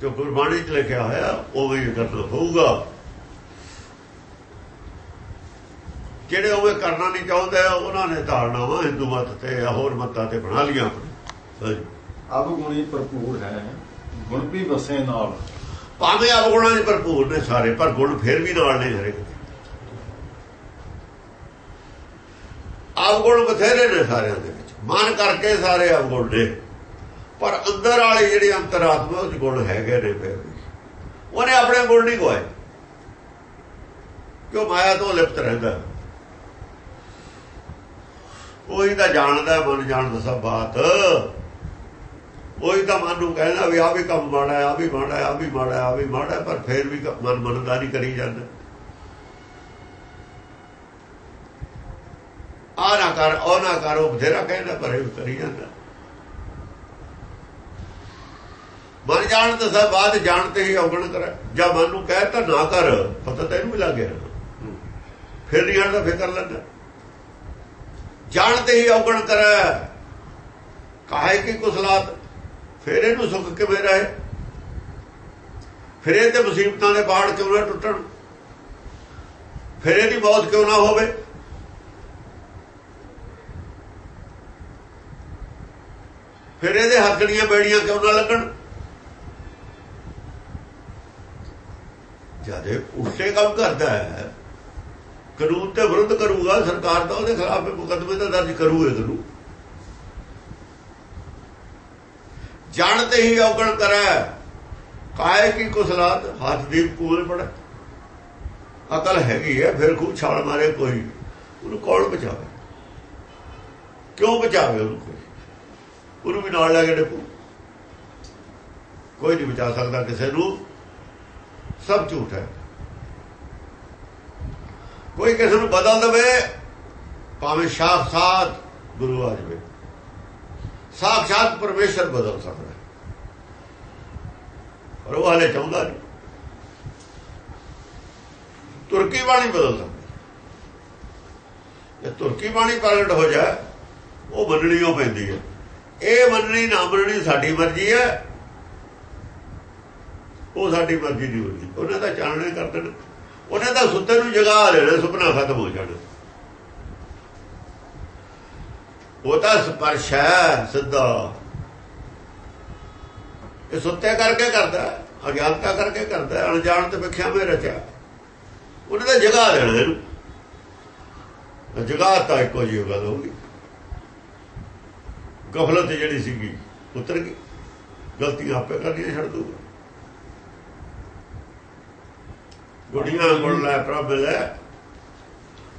Speaker 2: ਜੋ ਗੁਰਬਾਣੀ 'ਚ ਲਿਖਿਆ ਹੋਇਆ, ਉਹ ਵੀ ਕਰਨਾ ਹੋਊਗਾ। ਜਿਹੜੇ ਉਹ ਕਰਨਾ ਨਹੀਂ ਚਾਹੁੰਦੇ, ਉਹਨਾਂ ਨੇ ਧਾਰਨਾਵਾਂ ਹਿੰਦੂ ਮਤ ਤੇ ਹੋਰ ਮਤਾਂ ਤੇ ਬਣਾ ਲੀਆਂ ਆਪਣੀ
Speaker 1: ਅਬ ਗੁਣੀ ਭਰਪੂਰ ਹੈ। ਗੁਣ ਵੀ ਵਸੇ ਨਾਲ।
Speaker 2: ਭਾਵੇਂ ਅਵਗੁਣਾਂ ਦੇ ਭਰਪੂਰ ਨੇ ਸਾਰੇ, ਪਰ ਗੁਣ ਫਿਰ ਵੀ ਨਾਲ ਨੇ ਹਰੇਕ ਦੇ ਅਵਗੁਣ ਬਥੇਰੇ ਨੇ ਸਾਰਿਆਂ ਦੇ ਵਿੱਚ। ਮਨ ਕਰਕੇ ਸਾਰੇ ਅਵਗੁਣ ਨੇ। ਪਰ ਅੰਦਰ ਵਾਲੇ ਜਿਹੜੇ ਅੰਤਰਾਤਮਾ ਉਹ 'ਚ ਗੁਣ ਹੈਗੇ ਨੇ ਫਿਰ ਉਹਨੇ ਆਪਣੇ ਗੁਣ ਨਹੀਂ ਗਵਾਏ। ਕਿਉਂ ਮਾਇਆ ਤੋਂ ਲਿਪਤ ਰਹਿੰਦਾ? ਉਹੀ ਤਾਂ ਜਾਣਦਾ, ਮਨ ਜਾਣਦਾ ਸਭ ਬਾਤ। ਉਹੀ ਤਾਂ ਮਨ ਨੂੰ ਕਹਿੰਦਾ ਵੀ ਆ ਵੀ ਕੰਮ ਮਾੜਾ ਆ ਵੀ ਮਾੜਾ ਆ ਵੀ ਮਾੜਾ ਆ ਵੀ ਮਾੜਾ ਪਰ ਫਿਰ ਵੀ ਮਨ ਮੰਨਦਾ ਨਹੀਂ, ਕਰੀ ਜਾਂਦਾ। ਆ ਨਾ ਕਰ, ਉਹ ਨਾ ਕਰ, ਉਹ ਬਥੇਰਾ ਕਹਿੰਦਾ, ਪਰ ਇਹ ਕਰੀ ਜਾਂਦਾ। ਮਨ ਜਾਣ ਤਾਂ ਸਭ ਜਾਣ ਤੇ ਹੀ ਔਗਣ ਕਰ, ਜਾਂ ਮਨ ਨੂੰ ਕਹਿ ਤਾਂ ਨਾ ਕਰ, ਪਤਾ ਤੈਨੂੰ ਵੀ ਲੱਗ ਗਿਆ। ਫਿਰ ਨਹੀਂ ਹਟਦਾ ਫਿਕਰ ਲੈਂਦਾ। ਜਾਣਤੇ ਹੀ ਔਗਣ ਕਰ। ਕਾਹੇ ਕੀ ਕੁਸਲਾਤ? ਫਿਰ ਇਹਨੂੰ ਸੁੱਖ ਕਿਵੇਂ ਰਹੇ ਫਿਰ ਇਹ ਤੇ ਮੁਸੀਬਤਾਂ ਦੇ ਬਾੜ ਕਿਉਂ ਨਾ ਟੁੱਟਣ? ਫਿਰ ਇਹਦੀ ਮੌਤ ਕਿਉਂ ਨਾ ਹੋਵੇ? ਫਿਰ ਇਹਦੇ ਹੱਕੜੀਆਂ ਬੇੜੀਆਂ ਕਿਉਂ ਨਾ ਲੱਗਣ? ਜਦੇ ਉਲਟੇ ਕੰਮ ਕਰਦਾ ਹੈ, ਕਾਨੂੰਨ ਤੇ ਵਿਰੁੱਧ ਕਰੂਗਾ, ਸਰਕਾਰ ਤਾਂ ਉਹਦੇ ਖਿਲਾਫ ਮੁਕੱਦਮੇ ਤਾਂ ਦਰਜ ਕਰੂਗੇ ਕਰੂ ਜਾਣਤੇ ਹੀ ਔਗਣ ਕਰੈ। ਕਾਇ ਕੀ ਕੁਸਲਾਤ ਹੱਥ ਦੀ ਕੂਲ ਪੜਾ ਅਕਲ ਹੈਗੀ ਹੈ, ਫਿਰ ਖੂਬ ਛਾਲ ਮਾਰੇ ਕੋਈ। ਉਹਨੂੰ ਕੌਣ ਬਚਾਵੇ? ਕਿਉਂ ਬਚਾਵੇ ਉਹਨੂੰ ਕੋਈ? ਉਹਨੂੰ ਵੀ ਨਾਲ ਲੈ ਕੇ ਡੇਪੂ ਕੋਈ ਨਹੀਂ ਬਚਾ ਸਕਦਾ ਕਿਸੇ ਨੂੰ। ਸਭ ਝੂਠ ਹੈ। ਕੋਈ ਕਿਸੇ ਨੂੰ ਬਦਲ ਦਵੇ, ਭਾਵੇਂ ਸਾਖਾਤ ਗੁਰੂ ਆ ਜਾਵੇ। ਸਾਖਾਤ ਪਰਮੇਸ਼ਰ ਬਦਲ ਸਕਦਾ ਪਰ ਉਹ ਹਾਲੇ ਚਾਹੁੰਦਾ ਨਹੀਂ। ਤੁਰਕੀ ਬਾਣੀ ਬਦਲ ਸਕਦਾ ਜੇ ਤੁਰਕੀ ਬਾਣੀ ਪ੍ਰਗਟ ਹੋ ਜਾਏ, ਉਹ ਮੰਨਣੀ ਉਹ ਪੈਂਦੀ ਹੈ। ਇਹ ਮੰਨਣੀ ਨਾ ਮੰਨਣੀ ਸਾਡੀ ਮਰਜ਼ੀ ਹੈ। ਉਹ ਸਾਡੀ ਮਰਜ਼ੀ ਨਹੀਂ ਹੁੰਦੀ ਉਹਨਾਂ ਦਾ ਚਾਨਣੇ ਕਰ ਦੇਣਾ। ਉਹਨੇ ਤਾਂ ਸੁੱਤੇ ਨੂੰ ਜਗਾ ਲੈਣਾ ਸੁਪਨਾ ਖਤਮ ਹੋ ਜਾਣਾ। ਉਹ ਤਾਂ ਸਪਰਸ਼ ਹੈ ਸਿੱਧਾ। ਇਹ ਸੁੱਤੇ ਕਰਕੇ ਕਰਦਾ ਅਗਿਆਨਤਾ ਕਰਕੇ ਕਰਦਾ ਅਣਜਾਣ ਤੇ ਵਿਖਿਆ ਮੇ ਰਚਿਆ। ਉਹਨੇ ਤਾਂ ਜਗਾ ਦੇਣਾ ਇਹਨੂੰ। ਜਗਾ ਤਾਂ ਇੱਕੋ ਜਿਹੀ ਗੱਲ ਹੋਊਗੀ ਗਫਲਤ ਜਿਹੜੀ ਸੀਗੀ, ਉਤਰ ਗਈ। ਗਲਤੀਆਂ ਆਪੇ ਕਰਨੀਆਂ ਛੱਡ ਦੂਗਾ ਗੁੜੀਆਂ ਗੁਣ ਲੈ ਪ੍ਰਭ ਲੈ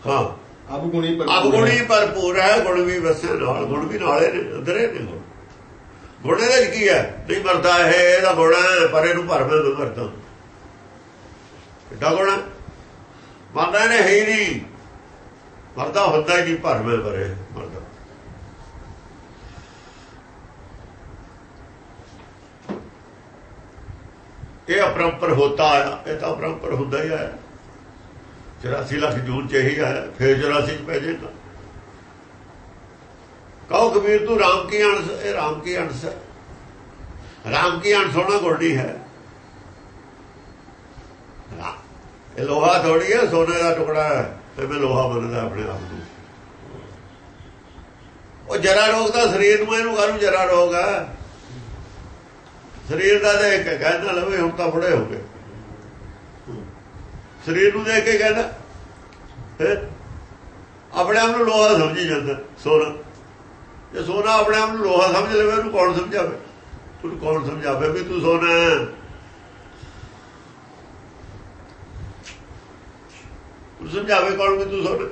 Speaker 2: ਹਾਂ।
Speaker 1: ਅਬ ਗੁਣੀ
Speaker 2: ਅਬ ਗੁਣੀ ਭਰਪੂਰ ਹੈ ਗੁਣ ਵੀ ਵਸੇ ਨਾਲ ਗੁਣ ਵੀ ਨਾਲੇ ਨੇ ਅੰਦਰੇ ਨੇ ਗੁਣ ਚ ਕੀ ਹੈ? ਨਹੀਂ ਮਰਦਾ ਇਹ ਇਹਦਾ ਗੁਣ ਹੈ ਪਰ ਇਹਨੂੰ ਭਰਵੇਂ ਨੂੰ ਮਰਦਾ ਕਿੱਡਾ ਗੁਣ ਹੈ? ਮਰਦਾ ਇਹਨੇ ਹੈ ਹੀ ਨਹੀਂ। ਮਰਦਾ ਹੁੰਦਾ ਹੀ ਨਹੀਂ ਭਰਵੇਂ ਪਰੇ ਮਰਦਾ ਇਹ ਅਪਰੰਪਰ ਹੋਤਾ ਆਇਆ ਇਹ ਤਾਂ ਅਪਰੰਪਰ ਹੁੰਦਾ ਹੀ ਆਇਆ। 84 ਲੱਖ ਜੂਨ ਚ ਇਹੀ ਆਇਆ ਫਿਰ 84 ਚ ਪੈ ਜਾਏਗਾ ਕਹੋ ਕਬੀਰ ਤੂੰ ਰਾਮ ਕੀ ਅੰਸ਼ ਇਹ ਰਾਮ ਕੀ ਅੰਸ਼ ਰਾਮ ਕੀ ਅੰਸ਼ ਹੋਣਾ ਗੋੜੀ ਹੈ? ਇਹ ਲੋਹਾ ਥੋੜੀ ਹੈ, ਸੋਨੇ ਦਾ ਟੁਕੜਾ ਹੈ, ਤੇ ਮੈਂ ਲੋਹਾ ਮੰਨਦਾ ਆਪਣੇ ਆਪ ਨੂੰ। ਉਹ ਜਰਾ ਰੋਗ ਦਾ ਸਰੀਰ ਨੂੰ, ਇਹਨੂੰ ਕਾਹਨੂੰ ਜਰਾ ਰੋਗ ਹੈ? ਸਰੀਰ ਦਾ ਤੇ ਕੇ ਕਹਿੰਦਾ ਲਵੇ, ਹੁਣ ਤਾਂ ਬੜੇ ਹੋ ਗਏ। ਸਰੀਰ ਨੂੰ ਦੇਖ ਕੇ ਕਹਿੰਦਾ, ਹੈਂ? ਆਪਣੇ ਆਪ ਨੂੰ ਲੋਹਾ ਸਮਝੀ ਜਾਂਦਾ, ਸੋਨਾ। ਜੇ ਸੋਨਾ ਆਪਣੇ ਆਪ ਨੂੰ ਲੋਹਾ ਸਮਝ ਲਵੇ, ਉਹਨੂੰ ਕੌਣ ਸਮਝਾਵੇ? ਉਹਨੂੰ ਕੌਣ ਸਮਝਾਵੇ ਵੀ ਤੂੰ ਸੋਨਾ ਹੈ? ਸਮਝਾਵੇ ਕੌਣ ਵੀ ਤੂੰ ਸੋਨਾ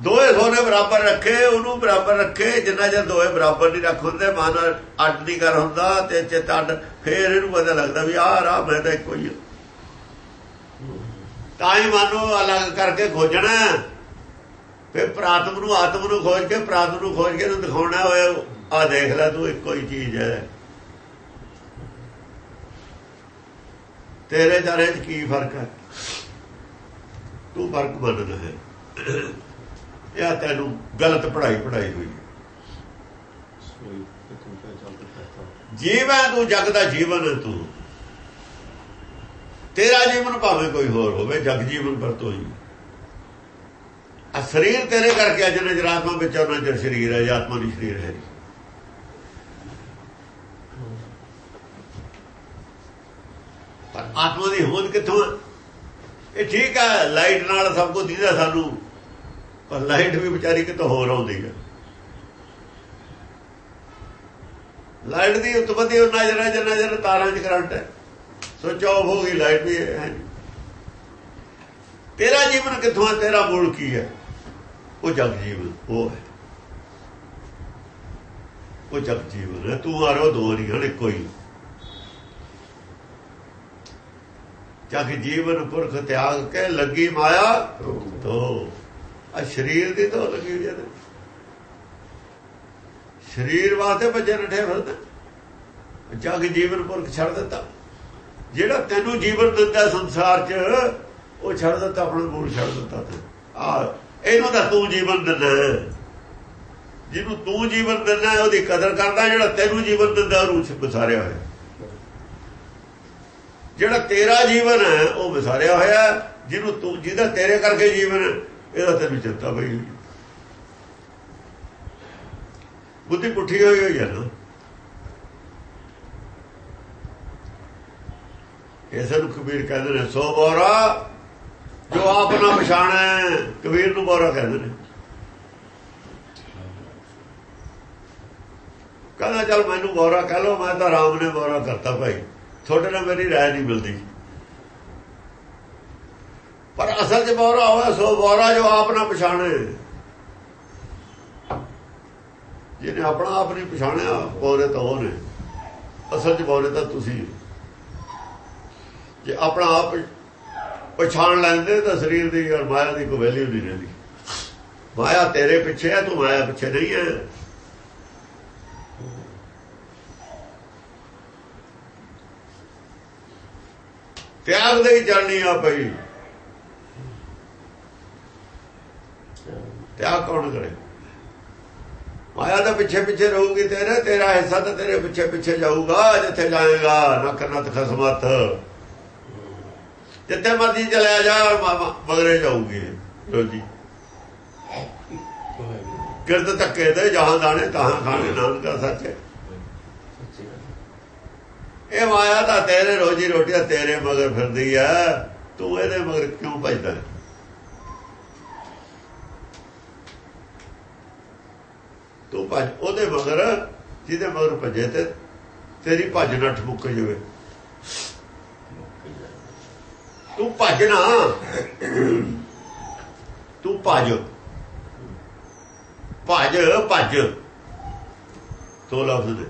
Speaker 2: ਦੋਏ ਸੋਨੇ ਬਰਾਬਰ ਰੱਖੇ, ਉਹਨੂੰ ਬਰਾਬਰ ਰੱਖੇ, ਜਿੰਨਾ ਚਿਰ ਦੋਏ ਬਰਾਬਰ ਨਹੀਂ ਰੱਖ ਹੁੰਦੇ ਮਨ ਅੱਡ ਨਹੀਂ ਕਰ ਹੁੰਦਾ ਤੇ ਚਿੱਤ ਅੱਡ, ਫੇਰ ਇਹਨੂੰ ਪਤਾ ਲੱਗਦਾ ਵੀ ਆਹ ਰਾਹ ਮੈਂ ਤਾਂ ਇੱਕੋ ਹੀ ਹਾਂ। ਤਾਂ ਹੀ ਮਨ ਨੂੰ ਅਲੱਗ ਕਰਕੇ ਖੋਜਣਾ। ਫਿਰ ਪ੍ਰਾਤਮ ਨੂੰ ਆਤਮ ਨੂੰ ਖੋਜ ਕੇ ਪ੍ਰਾਤਮ ਨੂੰ ਖੋਜ ਕੇ ਨੂੰ ਦਿਖਾਉਣਾ ਹੋਇਆ ਆ ਦੇਖ ਲੈ ਤੂੰ ਇੱਕੋ ਹੀ ਚੀਜ਼ ਹੈ। ਤੇਰੇ ਜਾਰੇ ਚ ਕੀ ਫ਼ਰਕ ਹੈ? ਤੂੰ ਫ਼ਰਕ ਮੰਨਦਾ ਹੈ। ਇਹ ਤੈਨੂੰ ਗਲਤ ਪੜਾਈ ਪੜਾਈ ਹੋਈ।
Speaker 3: ਸੋਈ ਤੇ
Speaker 2: ਜਗ ਦਾ ਜੀਵਨ ਤੂੰ। ਤੇਰਾ ਜੀਵਨ ਭਾਵੇਂ ਕੋਈ ਹੋਰ ਹੋਵੇ, ਜਗ ਜੀਵਨ ਪਰ ਤੋਂ ਹੀ। ਆ ਸਰੀਰ ਤੇਰੇ ਕਰਕੇ ਅਜ ਨਜਰਾਤਮਾ ਵਿੱਚ ਉਹਨਾਂ ਚ ਸਰੀਰ ਹੈ ਆਤਮਾ ਨਹੀਂ ਸਰੀਰ ਹੈ ਪਰ ਆਤਮਾ ਦੀ ਹੋਂਦ ਕਿੱਥੋਂ ਹੈ? ਇਹ ਠੀਕ ਹੈ, ਲਾਈਟ ਨਾਲ ਸਭ ਕੁਝ ਦਿੰਦਾ ਸਾਨੂੰ, ਪਰ ਲਾਈਟ ਵੀ ਵਿਚਾਰੀ ਕਿਤੋਂ ਹੋਰ ਆਉਂਦੀ ਹੈ। ਲਾਈਟ ਦੀ ਉਤਪਤੀ ਉਹ ਨਜ਼ਰ ਹੈ ਜਿੰਨਾ ਜਰ ਤਾਰਾਂ 'ਚ ਕਰੰਟ ਹੈ। ਸੋਚ ਆਫ ਹੋ ਗਈ, ਲਾਈਟ ਵੀ ਹੈ ਤੇਰਾ ਜੀਵਨ ਕਿੱਥੋਂ ਹੈ? ਤੇਰਾ ਮੂਲ ਕੀ ਹੈ? ਉਹ ਜਗ ਜੀਵਨ, ਉਹ ਹੈ। ਉਹ ਜਗ ਜੀਵਨ ਹੈ। ਤੂੰ ਆ ਰੋ ਦੋ ਨਹੀਂ ਹਨ ਇੱਕੋ ਹੀ। ਜਗ ਜੀਵਨ, ਪੁਰਖ ਤਿਆਗ ਕੇ ਲੱਗੀ ਮਾਇਆ ਤੋ ਆ ਸਰੀਰ ਦੀ ਤੋ ਲੱਗੀ ਹੋਈ ਸਰੀਰ ਵਾਸਤੇ ਭੱਜੇ ਨਠੇ ਫਿਰਦਾ। ਜਗ ਜੀਵਨ ਪੁਰਖ ਛੱਡ ਦਿੱਤਾ। ਜਿਹੜਾ ਤੈਨੂੰ ਜੀਵਨ ਦਿੰਦਾ ਸੰਸਾਰ 'ਚ ਉਹ ਛੱਡ ਦਿੱਤਾ ਆਪਣਾ ਮੂਲ ਛੱਡ ਦਿੱਤਾ ਤੇ ਆ ਇਹਨੂੰ ਤਾਂ ਤੂੰ ਜੀਵਨ ਦਿੰਦਾ। ਜਿਹਨੂੰ ਤੂੰ ਜੀਵਨ ਦਿੰਦਾ ਉਹਦੀ ਕਦਰ ਕਰਦਾ ਜਿਹੜਾ ਤੈਨੂੰ ਜੀਵਨ ਦਿੰਦਾ ਉਹਨੂੰ ਵਿਸਾਰਿਆ ਹੋਇਆ। ਜਿਹੜਾ ਤੇਰਾ ਜੀਵਨ ਹੈ ਉਹ ਵਿਸਾਰਿਆ ਹੋਇਆ। ਜਿਹਨੂੰ ਤੂੰ ਜਿਹਦਾ ਤੇਰੇ ਕਰਕੇ ਜੀਵਨ ਹੈ, ਇਹਦਾ ਤੈਨੂੰ ਚਿੰਤਾ ਪਈ ਬੁੱਧੀ ਪੁੱਠੀ ਹੋਈ ਹੋਈ ਹੈ ਨਾ। ਇਸ ਨੂੰ ਕਬੀਰ ਕਹਿੰਦੇ ਨੇ, ਸੋ ਬੋਰਾ, ਜੋ ਆਪ ਨਾ ਪਛਾਣੈ, ਕਬੀਰ ਨੂੰ ਬੋਰਾ ਕਹਿੰਦੇ ਨੇ। ਕਹਿੰਦਾ, ਚੱਲ ਮੈਨੂੰ ਬੋਰਾ ਕਹਿ ਲੋ ਮੈਂ ਤਾਂ ਰਾਮ ਨੇ ਬੋਰਾ ਕਰਤਾ ਭਾਈ। ਤੁਹਾਡੇ ਨਾਲ ਮੇਰੀ ਰਾਏ ਨਹੀਂ ਮਿਲਦੀ। ਪਰ ਅਸਲ 'ਚ ਬੋਰਾ ਹੋਇਆ, ਸੋ ਬੋਰਾ ਜੋ ਆਪ ਨਾ ਪਛਾਣੇ। ਜਿਹਨੇ ਆਪਣਾ ਆਪ ਨਹੀਂ ਪਛਾਣਿਆ, ਬੋਰੇ ਤਾਂ ਉਹ ਨੇ ਅਸਲ 'ਚ ਬੋਰੇ ਤਾਂ ਤੁਸੀਂ। ਜੇ ਆਪਣਾ ਆਪ ਪਛਾਣ ਲੈਂਦੇ ਤਾਂ ਸਰੀਰ ਦੀ ਔਰ ਮਾਇਆ ਦੀ ਕੋਈ ਵੈਲਿਊ ਨਹੀਂ ਰਹਿੰਦੀ। ਮਾਇਆ ਤੇਰੇ ਪਿੱਛੇ ਹੈ ਤੂੰ ਮਾਇਆ ਪਿੱਛੇ ਨਹੀਂ ਹੈ ਤਿਆਗ ਦੇ ਹੀ ਚੜਨੀ ਆ ਪਈ ਤਿਆਗ ਕੌਣ ਕਰੇ? ਮਾਇਆ ਦਾ ਪਿੱਛੇ ਪਿੱਛੇ ਰਹੂਗੀ ਤੇਰੇ, ਤੇਰਾ ਹਿੱਸਾ ਤਾਂ ਤੇਰੇ ਪਿੱਛੇ ਪਿੱਛੇ ਜਾਊਗਾ, ਜਿੱਥੇ ਜਾਏਗਾ, ਨੱਕ ਨੱਤ ਖਸਮਤ। ਜਿੱਥੇ ਮਰਜ਼ੀ ਚਲਿਆ ਜਾ ਮਗਰੇ ਜਾਊਗੀ। ਰੋਜੀ ਕਿਰਤ ਧੱਕੇ ਦੇ ਜਹਾਂ ਦਾਣੇ, ਤਹਾਂ ਖਾਣੇ, ਨਾਨਕ ਦਾ ਸੱਚ ਹੈ। ਇਹ ਮਾਇਆ ਤਾਂ ਤੇਰੇ ਰੋਜੀ ਰੋਟੀਆਂ ਤੇਰੇ ਮਗਰ ਫਿਰਦੀ ਆ। ਤੂੰ ਇਹਦੇ ਮਗਰ ਕਿਉਂ ਭਜਦਾ? ਤੂੰ ਭੱਜ, ਉਹਦੇ ਮਗਰ, ਜਿਹਦੇ ਮਗਰ ਭੱਜੇ ਤੇ ਤੇਰੀ ਭੱਜ ਨੱਠ ਮੁੱਕ ਜਾਵੇ। ਤੂੰ ਭੱਜ ਨਾ। ਤੂੰ ਭੱਜ। ਭੱਜ ਭੱਜ। ਤੋ ਲਫ਼ਜ਼ ਦੇ।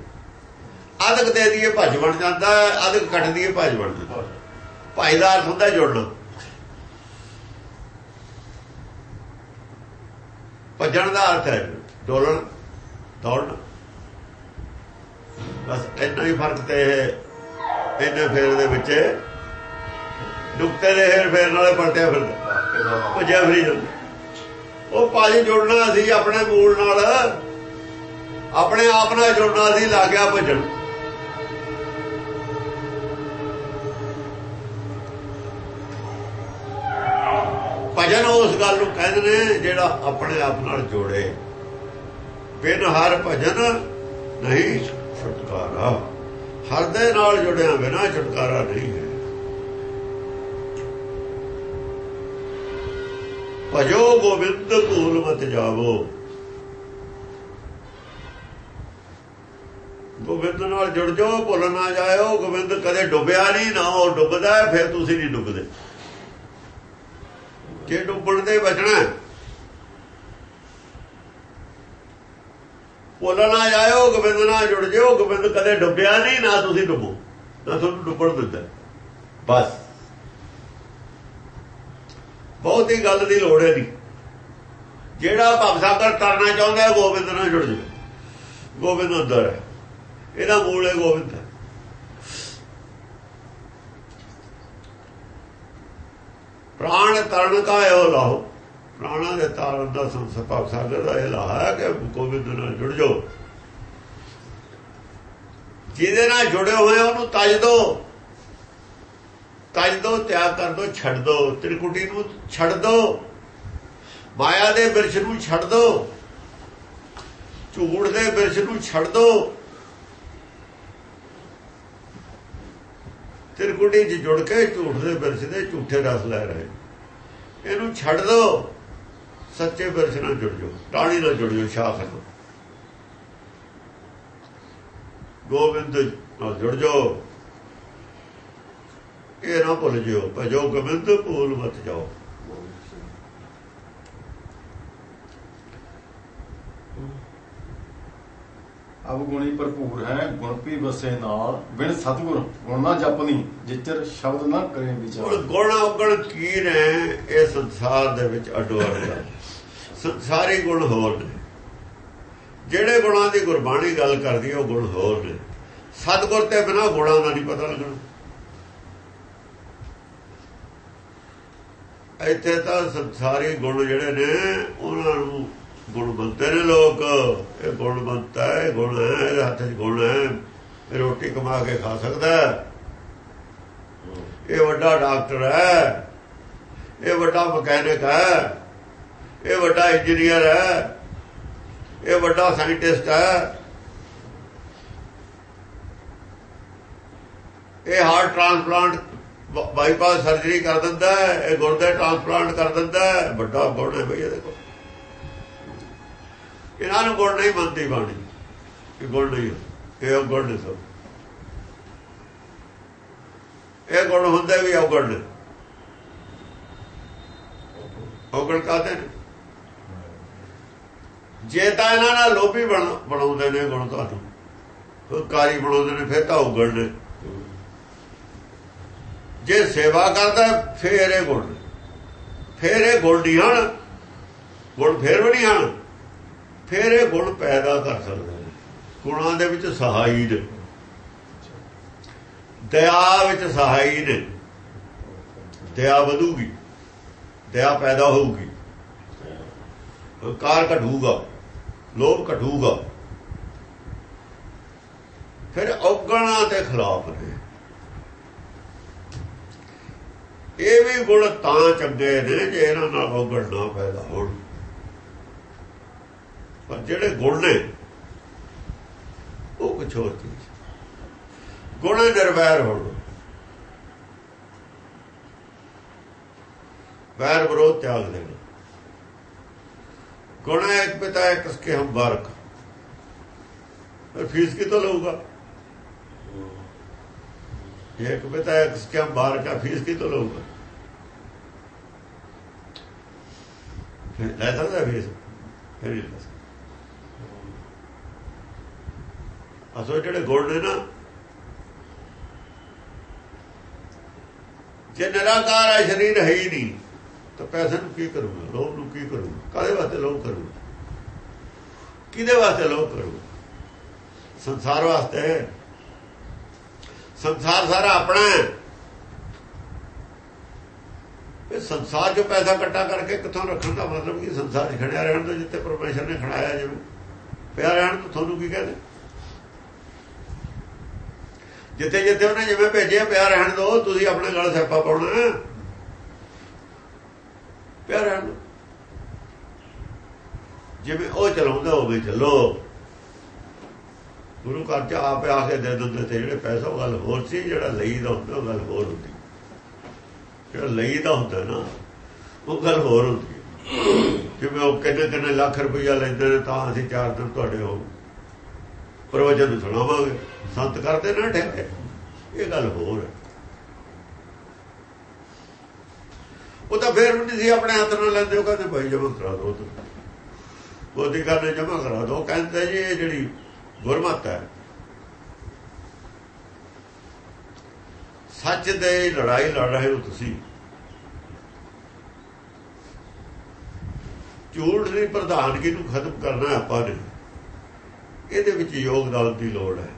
Speaker 2: ਅਧਿਕ ਦੇ ਦਈਏ ਭੱਜ ਬਣ ਜਾਂਦਾ ਹੈ ਕੱਟ ਦਈਏ ਭੱਜ ਬਣ ਜਾਂਦਾ। ਭਾਈ ਦਾ ਅਰਥ ਹੁੰਦਾ ਜੁੜਨਾ। ਭੱਜਣ ਦਾ ਅਰਥ ਹੈ, ਡੋਲਣ, ਦੌੜਨਾ। ਬਸ ਇੰਨਾ ਹੀ ਫ਼ਰਕ ਤੇ ਇਹਨੇ ਫੇਰ ਦੇ ਵਿੱਚ ਨੁਕਤੇ ਦੇ ਹੇਰ ਫੇਰ ਨਾਲੇ ਪਲਟਿਆ ਫਿਰਦਾ ਭੱਜਿਆ ਫਰੀ ਜਾਂਦਾ ਉਹ ਪਾਜੀ ਜੁੜਨਾ ਸੀ ਆਪਣੇ ਮੂਲ ਨਾਲ। ਆਪਣੇ ਆਪ ਨਾਲ ਜੁੜਨਾ ਸੀ, ਲੱਗਿਆ ਭੱਜਣ। ਭਜਨ ਉਸ ਗੱਲ ਨੂੰ ਕਹਿੰਦੇ ਨੇ ਜਿਹੜਾ ਆਪਣੇ ਆਪ ਨਾਲ ਜੋੜੇ। ਬਿਨ ਹਰ ਭਜਨ ਨਹੀਂ ਛੁਟਕਾਰਾ। ਹਰ ਦੇ ਨਾਲ ਜੁੜਿਆ ਬਿਨਾ ਛੁਟਕਾਰਾ ਨਹੀਂ ਹੈ। ਭਜੋ ਗੋਬਿੰਦ ਭੂਲ ਮਤ ਜਾਵੋ। ਗੋਬਿੰਦ ਨਾਲ ਜੁੜ ਜਾਓ ਭੁੱਲ ਨਾ ਜਾਇਓ। ਗੋਬਿੰਦ ਕਦੇ ਡੁੱਬਿਆ ਨਹੀਂ ਨਾ ਉਹ ਡੁੱਬਦਾ ਹੈ, ਫਿਰ ਤੁਸੀਂ ਨਹੀਂ ਡੁੱਬਦੇ। ਜੇ ਡੁੱਬਣ ਦੇ ਬਚਣਾ ਭੁੱਲ ਨਾ ਜਾਇਓ ਗੋਬਿੰਦ ਨਾਲ ਜੁੜ ਜਾਓ। ਗੋਬਿੰਦ ਕਦੇ ਡੁੱਬਿਆ ਨਹੀਂ ਨਾ ਤੁਸੀਂ ਡੁੱਬੋ। ਨਾ ਤੁਹਾਨੂੰ ਡੁੱਬਣ ਦਿੰਦਾ ਬਸ। ਬਹੁਤੀ ਗੱਲ ਦੀ ਲੋੜ ਹੈ ਨਹੀਂ। ਜਿਹੜਾ ਭਵਸਾਗਰ ਤਰਨਾ ਚਾਹੁੰਦਾ ਹੈ, ਗੋਬਿੰਦ ਨਾਲ ਜੁੜ ਜਾਵੇ। ਗੋਬਿੰਦ ਅੰਦਰ ਹੈ। ਇਹਦਾ ਮੂਲ ਹੈ ਗੋਬਿੰਦ। ਹੈ ਪ੍ਰਾਣ ਤਰਨ ਕਾ ਇਹੋ ਲਾਹੋ। ਪ੍ਰਾਣਾ ਦੇ ਤਾਰਨ ਦਾ ਸੰਸਪਾਪ ਸਾਗਰ ਦਾ ਇਹ ਲਾਹਾ ਹੈ ਕਿ ਗੋਬਿੰਦ ਨਾਲ ਜੁੜ ਜਾਓ। ਜਿਹਦੇ ਨਾਲ ਜੁੜੇ ਹੋਏ ਉਹਨੂੰ ਤਜ ਦੋ। ਤਜ ਦੋ, ਤਿਆਗ ਕਰ ਦੋ, ਛੱਡ ਦੋ। ਤ੍ਰਿਕੁਟੀ ਨੂੰ ਛੱਡ ਦੋ। ਮਾਇਆ ਦੇ ਬਿਰਛ ਨੂੰ ਛੱਡ ਦੋ। ਝੂਠ ਦੇ ਬਿਰਛ ਨੂੰ ਛੱਡ ਦੋ। ਤ੍ਰਿਕੁਟੀ 'ਚ ਜੁੜ ਕੇ ਝੂਠ ਦੇ ਬਿਰਛ ਦੇ ਝੂਠੇ ਰਸ ਲੈ ਰਹੇ। ਇਹਨੂੰ ਛੱਡ ਦੋ। ਸੱਚੇ ਬਿਰਛ ਨਾਲ ਜੁੜ ਜਾਓ। ਟਾਣੀ ਨਾਲ ਜੁੜ ਜਾਓ ਸ਼ਾਖ ਨਾਲ ਗੋਬਿੰਦ ਨਾਲ ਜੁੜ ਜਾਓ। ਇਹ ਨਾ ਭੁੱਲ ਜਿਓ ਭਜੋ ਗੋਬਿੰਦ ਭੂਲ ਮਤ ਜਾਓ।
Speaker 1: ਅਬ ਗੁਣੀ ਭਰਪੂਰ ਹੈ ਗੁਣ ਪੀ ਬਸੇ ਨਾਲ ਬਿਨ ਸਤਗੁਰ ਗੁਣ ਨਾ ਜਪਨੀ ਜਿਚਰ ਸ਼ਬਦ ਨਾ ਕਰੇ ਵਿਚਾਰ।
Speaker 2: ਗੁਣ ਔਗਣ ਕੀ ਨੇ ਇਹ ਸੰਸਾਰ ਦੇ ਵਿੱਚ ਅਡੋ ਅਡ ਸਾਰੇ ਗੁਣ ਹੋਰ ਨੇ। ਜਿਹੜੇ ਗੁਣਾਂ ਦੀ ਗੁਰਬਾਣੀ ਗੱਲ ਕਰਦੀ ਹੈ ਉਹ ਗੁਣ ਹੋਰ ਨੇ। ਸਤਗੁਰ ਤੇ ਬਿਨਾ ਗੁਣਾਂ ਦਾ ਨਹੀਂ ਪਤਾ ਲੱਗਣਾ। ਇੱਥੇ ਤਾਂ ਸੰਸਾਰੀ ਗੁਣ ਜਿਹੜੇ ਨੇ, ਉਹਨਾਂ ਨੂੰ ਗੁਣ ਮੰਨਦੇ ਨੇ ਲੋਕ। ਇਹ ਗੁਣ ਬੰਤਾ ਹੈ ਗੁਣ ਹੈ, ਇਹਦੇ ਹੱਥ 'ਚ ਗੁਣ ਹੈ। ਇਹ ਰੋਟੀ ਕਮਾ ਕੇ ਖਾ ਸਕਦਾ ਇਹ ਵੱਡਾ ਡਾਕਟਰ ਹੈ। ਇਹ ਵੱਡਾ ਮਕੈਨਿਕ ਹੈ। ਇਹ ਵੱਡਾ ਇੰਜੀਨੀਅਰ ਹੈ। ਇਹ ਵੱਡਾ ਸਾਇੰਟਿਸਟ ਹੈ। ਇਹ ਹਾਰਟ ਟ੍ਰਾਂਸਪਲਾਂਟ ਬਾਈਪਾਸ ਸਰਜਰੀ ਕਰ ਦਿੰਦਾ ਹੈ, ਇਹ ਗੁਰਦੇ ਟ੍ਰਾਂਸਪਲਾਂਟ ਕਰ ਦਿੰਦਾ ਹੈ। ਵੱਡਾ ਗੁਣ ਹੈ ਬਈ ਇਹਦੇ ਕੋਲ। ਇਹਨਾਂ ਨੂੰ ਗੁਣ ਨਹੀਂ ਮੰਨਦੀ ਬਾਣੀ। ਇਹ ਗੁਣ ਨਹੀਂ ਇਹ ਗੁਣ ਨਹੀਂ ਸਭ ਇਹ ਗੁਣ ਹੁੰਦਾ ਵੀ ਔਗਣ ਨੇ। ਔਗਣ ਕਾਹਦੇ ਨੇ? ਜੇ ਤਾਂ ਇਹਨਾਂ ਨਾਲ ਲੋਭੀ ਬਣਾਉਂਦੇ ਨੇ ਗੁਣ ਤੁਹਾਨੂੰ ਕਾਰੀ ਬਣਾਉਂਦੇ ਨੇ, ਫਿਰ ਤਾਂ ਔਗਣ ਨੇ। ਜੇ ਸੇਵਾ ਕਰਦਾ, ਫੇਰ ਇਹ ਗੁਣ। ਫੇਰ ਇਹ ਗੁਣ ਨਹੀਂ ਹਨ। ਗੁਣ ਫੇਰ ਵੀ ਨਹੀਂ ਹਨ। ਫੇਰ ਇਹ ਗੁਣ ਪੈਦਾ ਕਰ ਸਕਦੇ ਨੇ। ਗੁਣਾਂ ਦੇ ਵਿੱਚ ਸਹਾਈ ਨੇ। ਦਇਆ ਵਿੱਚ ਸਹਾਈ ਨੇ। ਦਇਆ ਵਧੂਗੀ। ਦਇਆ ਪੈਦਾ ਹੋਊਗੀ। ਕਾਰ ਘਟੂਗਾ। ਲੋਭ ਘਟੂਗਾ। ਫਿਰ ਔਗਣਾ ਦੇ ਖਿਲਾਫ ਨੇ। ਇਹ ਵੀ ਗੁਣ ਤਾਂ ਚੰਗੇ ਨੇ ਜੇ ਇਹਨਾਂ ਨਾਲ ਔਗਣ ਨਾ ਪੈਦਾ ਹੋਣ। ਪਰ ਜਿਹੜੇ ਗੁਣ ਨੇ, ਉਹ ਕੁਛ ਹੋਰ ਚੀਜ਼। ਗੁਣ ਨਿਰਵੈਰ ਹੋਣ। ਵੈਰ ਵਿਰੋਧ ਤਿਆਗ ਦੇਣਾ। ਗੁਣ ਇੱਕ ਪਿਤਾ ਇੱਕ ਸਕੇ ਹਮ ਬਾਰਕ। ਪਰ ਫੀਸ ਕਿਤੋਂ ਲਊਗਾ? एक पिता एक क्या बार का फीस की तो लूंगा। ਲੈ ਸਕਦਾ ਫੀਸ ਫਿਰ ਹੀ ਲੈ ਅਸੋ ਜਿਹੜੇ ਗੁਣ ਨੇ ਨਾ ਜੇ ਨਿਰਾਕਾਰ ਹੈ ਸ਼ਰੀਰ ਹੈ ਹੀ ਨਹੀਂ ਤਾਂ ਪੈਸੇ ਨੂੰ ਕੀ ਕਰੂਗਾ ਲੋਭ ਨੂੰ ਕੀ ਕਰੂਗਾ ਕਾਦੇ ਵਾਸਤੇ ਲੋਭ ਕਰੂਗਾ ਕਿਹਦੇ ਵਾਸਤੇ ਲੋਭ ਕਰੂਗਾ ਸੰਸਾਰ ਵਾਸਤੇ ਸੰਸਾਰ ਸਾਰਾ ਆਪਣਾ ਹੈ। ਇਹ ਸੰਸਾਰ ਜੋ ਪੈਸਾ ਇਕੱਠਾ ਕਰਕੇ ਕਿੱਥੋਂ ਰੱਖਣ ਦਾ ਮਤਲਬ ਕਿ? ਸੰਸਾਰ 'ਚ ਖੜਿਆ ਰਹਿਣ ਦਾ ਜਿੱਥੇ ਪਰਮੇਸ਼ਰ ਨੇ ਖੜਾਇਆ ਜਿਵੇਂ ਪਿਆ ਰਹਿਣ ਤੋਂ ਤੁਹਾਨੂੰ ਕੀ ਕਹਿੰਦੇ? ਜਿੱਥੇ ਜਿੱਥੇ ਉਹਨੇ ਜਿਵੇਂ ਭੇਜਿਆ, ਪਿਆ ਰਹਿਣ ਦੋ ਤੁਸੀਂ ਆਪਣੇ ਨਾਲ ਸੈਪਾ ਪਾਉਣਾ ਪਿਆ ਰਹਿਣ ਦਿਓ। ਜਿਵੇਂ ਉਹ ਚਲਾਉਂਦਾ ਹੋਵੇ ਚੱਲੋ। ਗੁਰੂ ਘਰ ਚ ਆਪ ਆ ਕੇ ਦੇ ਦਿੰਦੇ ਤੇ ਜਿਹੜੇ ਪੈਸਾ, ਉਹ ਗੱਲ ਹੋਰ ਸੀ, ਜਿਹੜਾ ਲਈ ਦਾ ਹੁੰਦਾ, ਉਹ ਗੱਲ ਹੋਰ ਹੁੰਦੀ। ਜਿਹੜਾ ਲਈ ਦਾ ਹੁੰਦਾ ਨਾ, ਉਹ ਗੱਲ ਹੋਰ ਹੁੰਦੀ। ਜਿਵੇਂ ਉਹ ਕਿੰਨੇ ਕਿੰਨੇ ਲੱਖ ਰੁਪਈਆ ਲੈਂਦੇ ਨੇ, ਤਾਂ ਅਸੀਂ ਚਾਰ ਦਿਨ ਤੁਹਾਡੇ ਹੋ ਪ੍ਰਵਚਨ ਸੁਣਾਵਾਂਗੇ। ਸੰਤ ਕਰਦੇ ਨਾ ਠੇਕੇ ਇਹ ਗੱਲ ਹੋਰ ਹੈ। ਉਹ ਤਾਂ ਫੇਰ ਵੀ ਨਹੀਂ ਸੀ ਆਪਣੇ ਹੱਥ ਨਾਲ ਲੈਂਦੇ ਉਹ ਕਹਿੰਦੇ ਭਾਈ ਜਮਾ ਕਰਾ ਦੋ ਤੁਸੀਂ ਉਹਦੀ ਕਰਨੇ ਜਮਾ ਕਰਾ ਦੋ ਕਹਿੰਦੇ ਜੀ, ਇਹ ਜਿਹੜੀ ਗੁਰਮਤ ਹੈ। ਸੱਚ ਦੇ ਲੜਾਈ ਲੜ ਰਹੇ ਹੋ ਤੁਸੀਂ। ਝੂਠ ਦੀ ਪ੍ਰਧਾਨਗੀ ਨੂੰ ਖਤਮ ਕਰਨਾ ਆਪਾਂ ਨੇ। ਇਹਦੇ ਵਿੱਚ ਯੋਗਦਾਨ ਦੀ ਲੋੜ ਹੈ।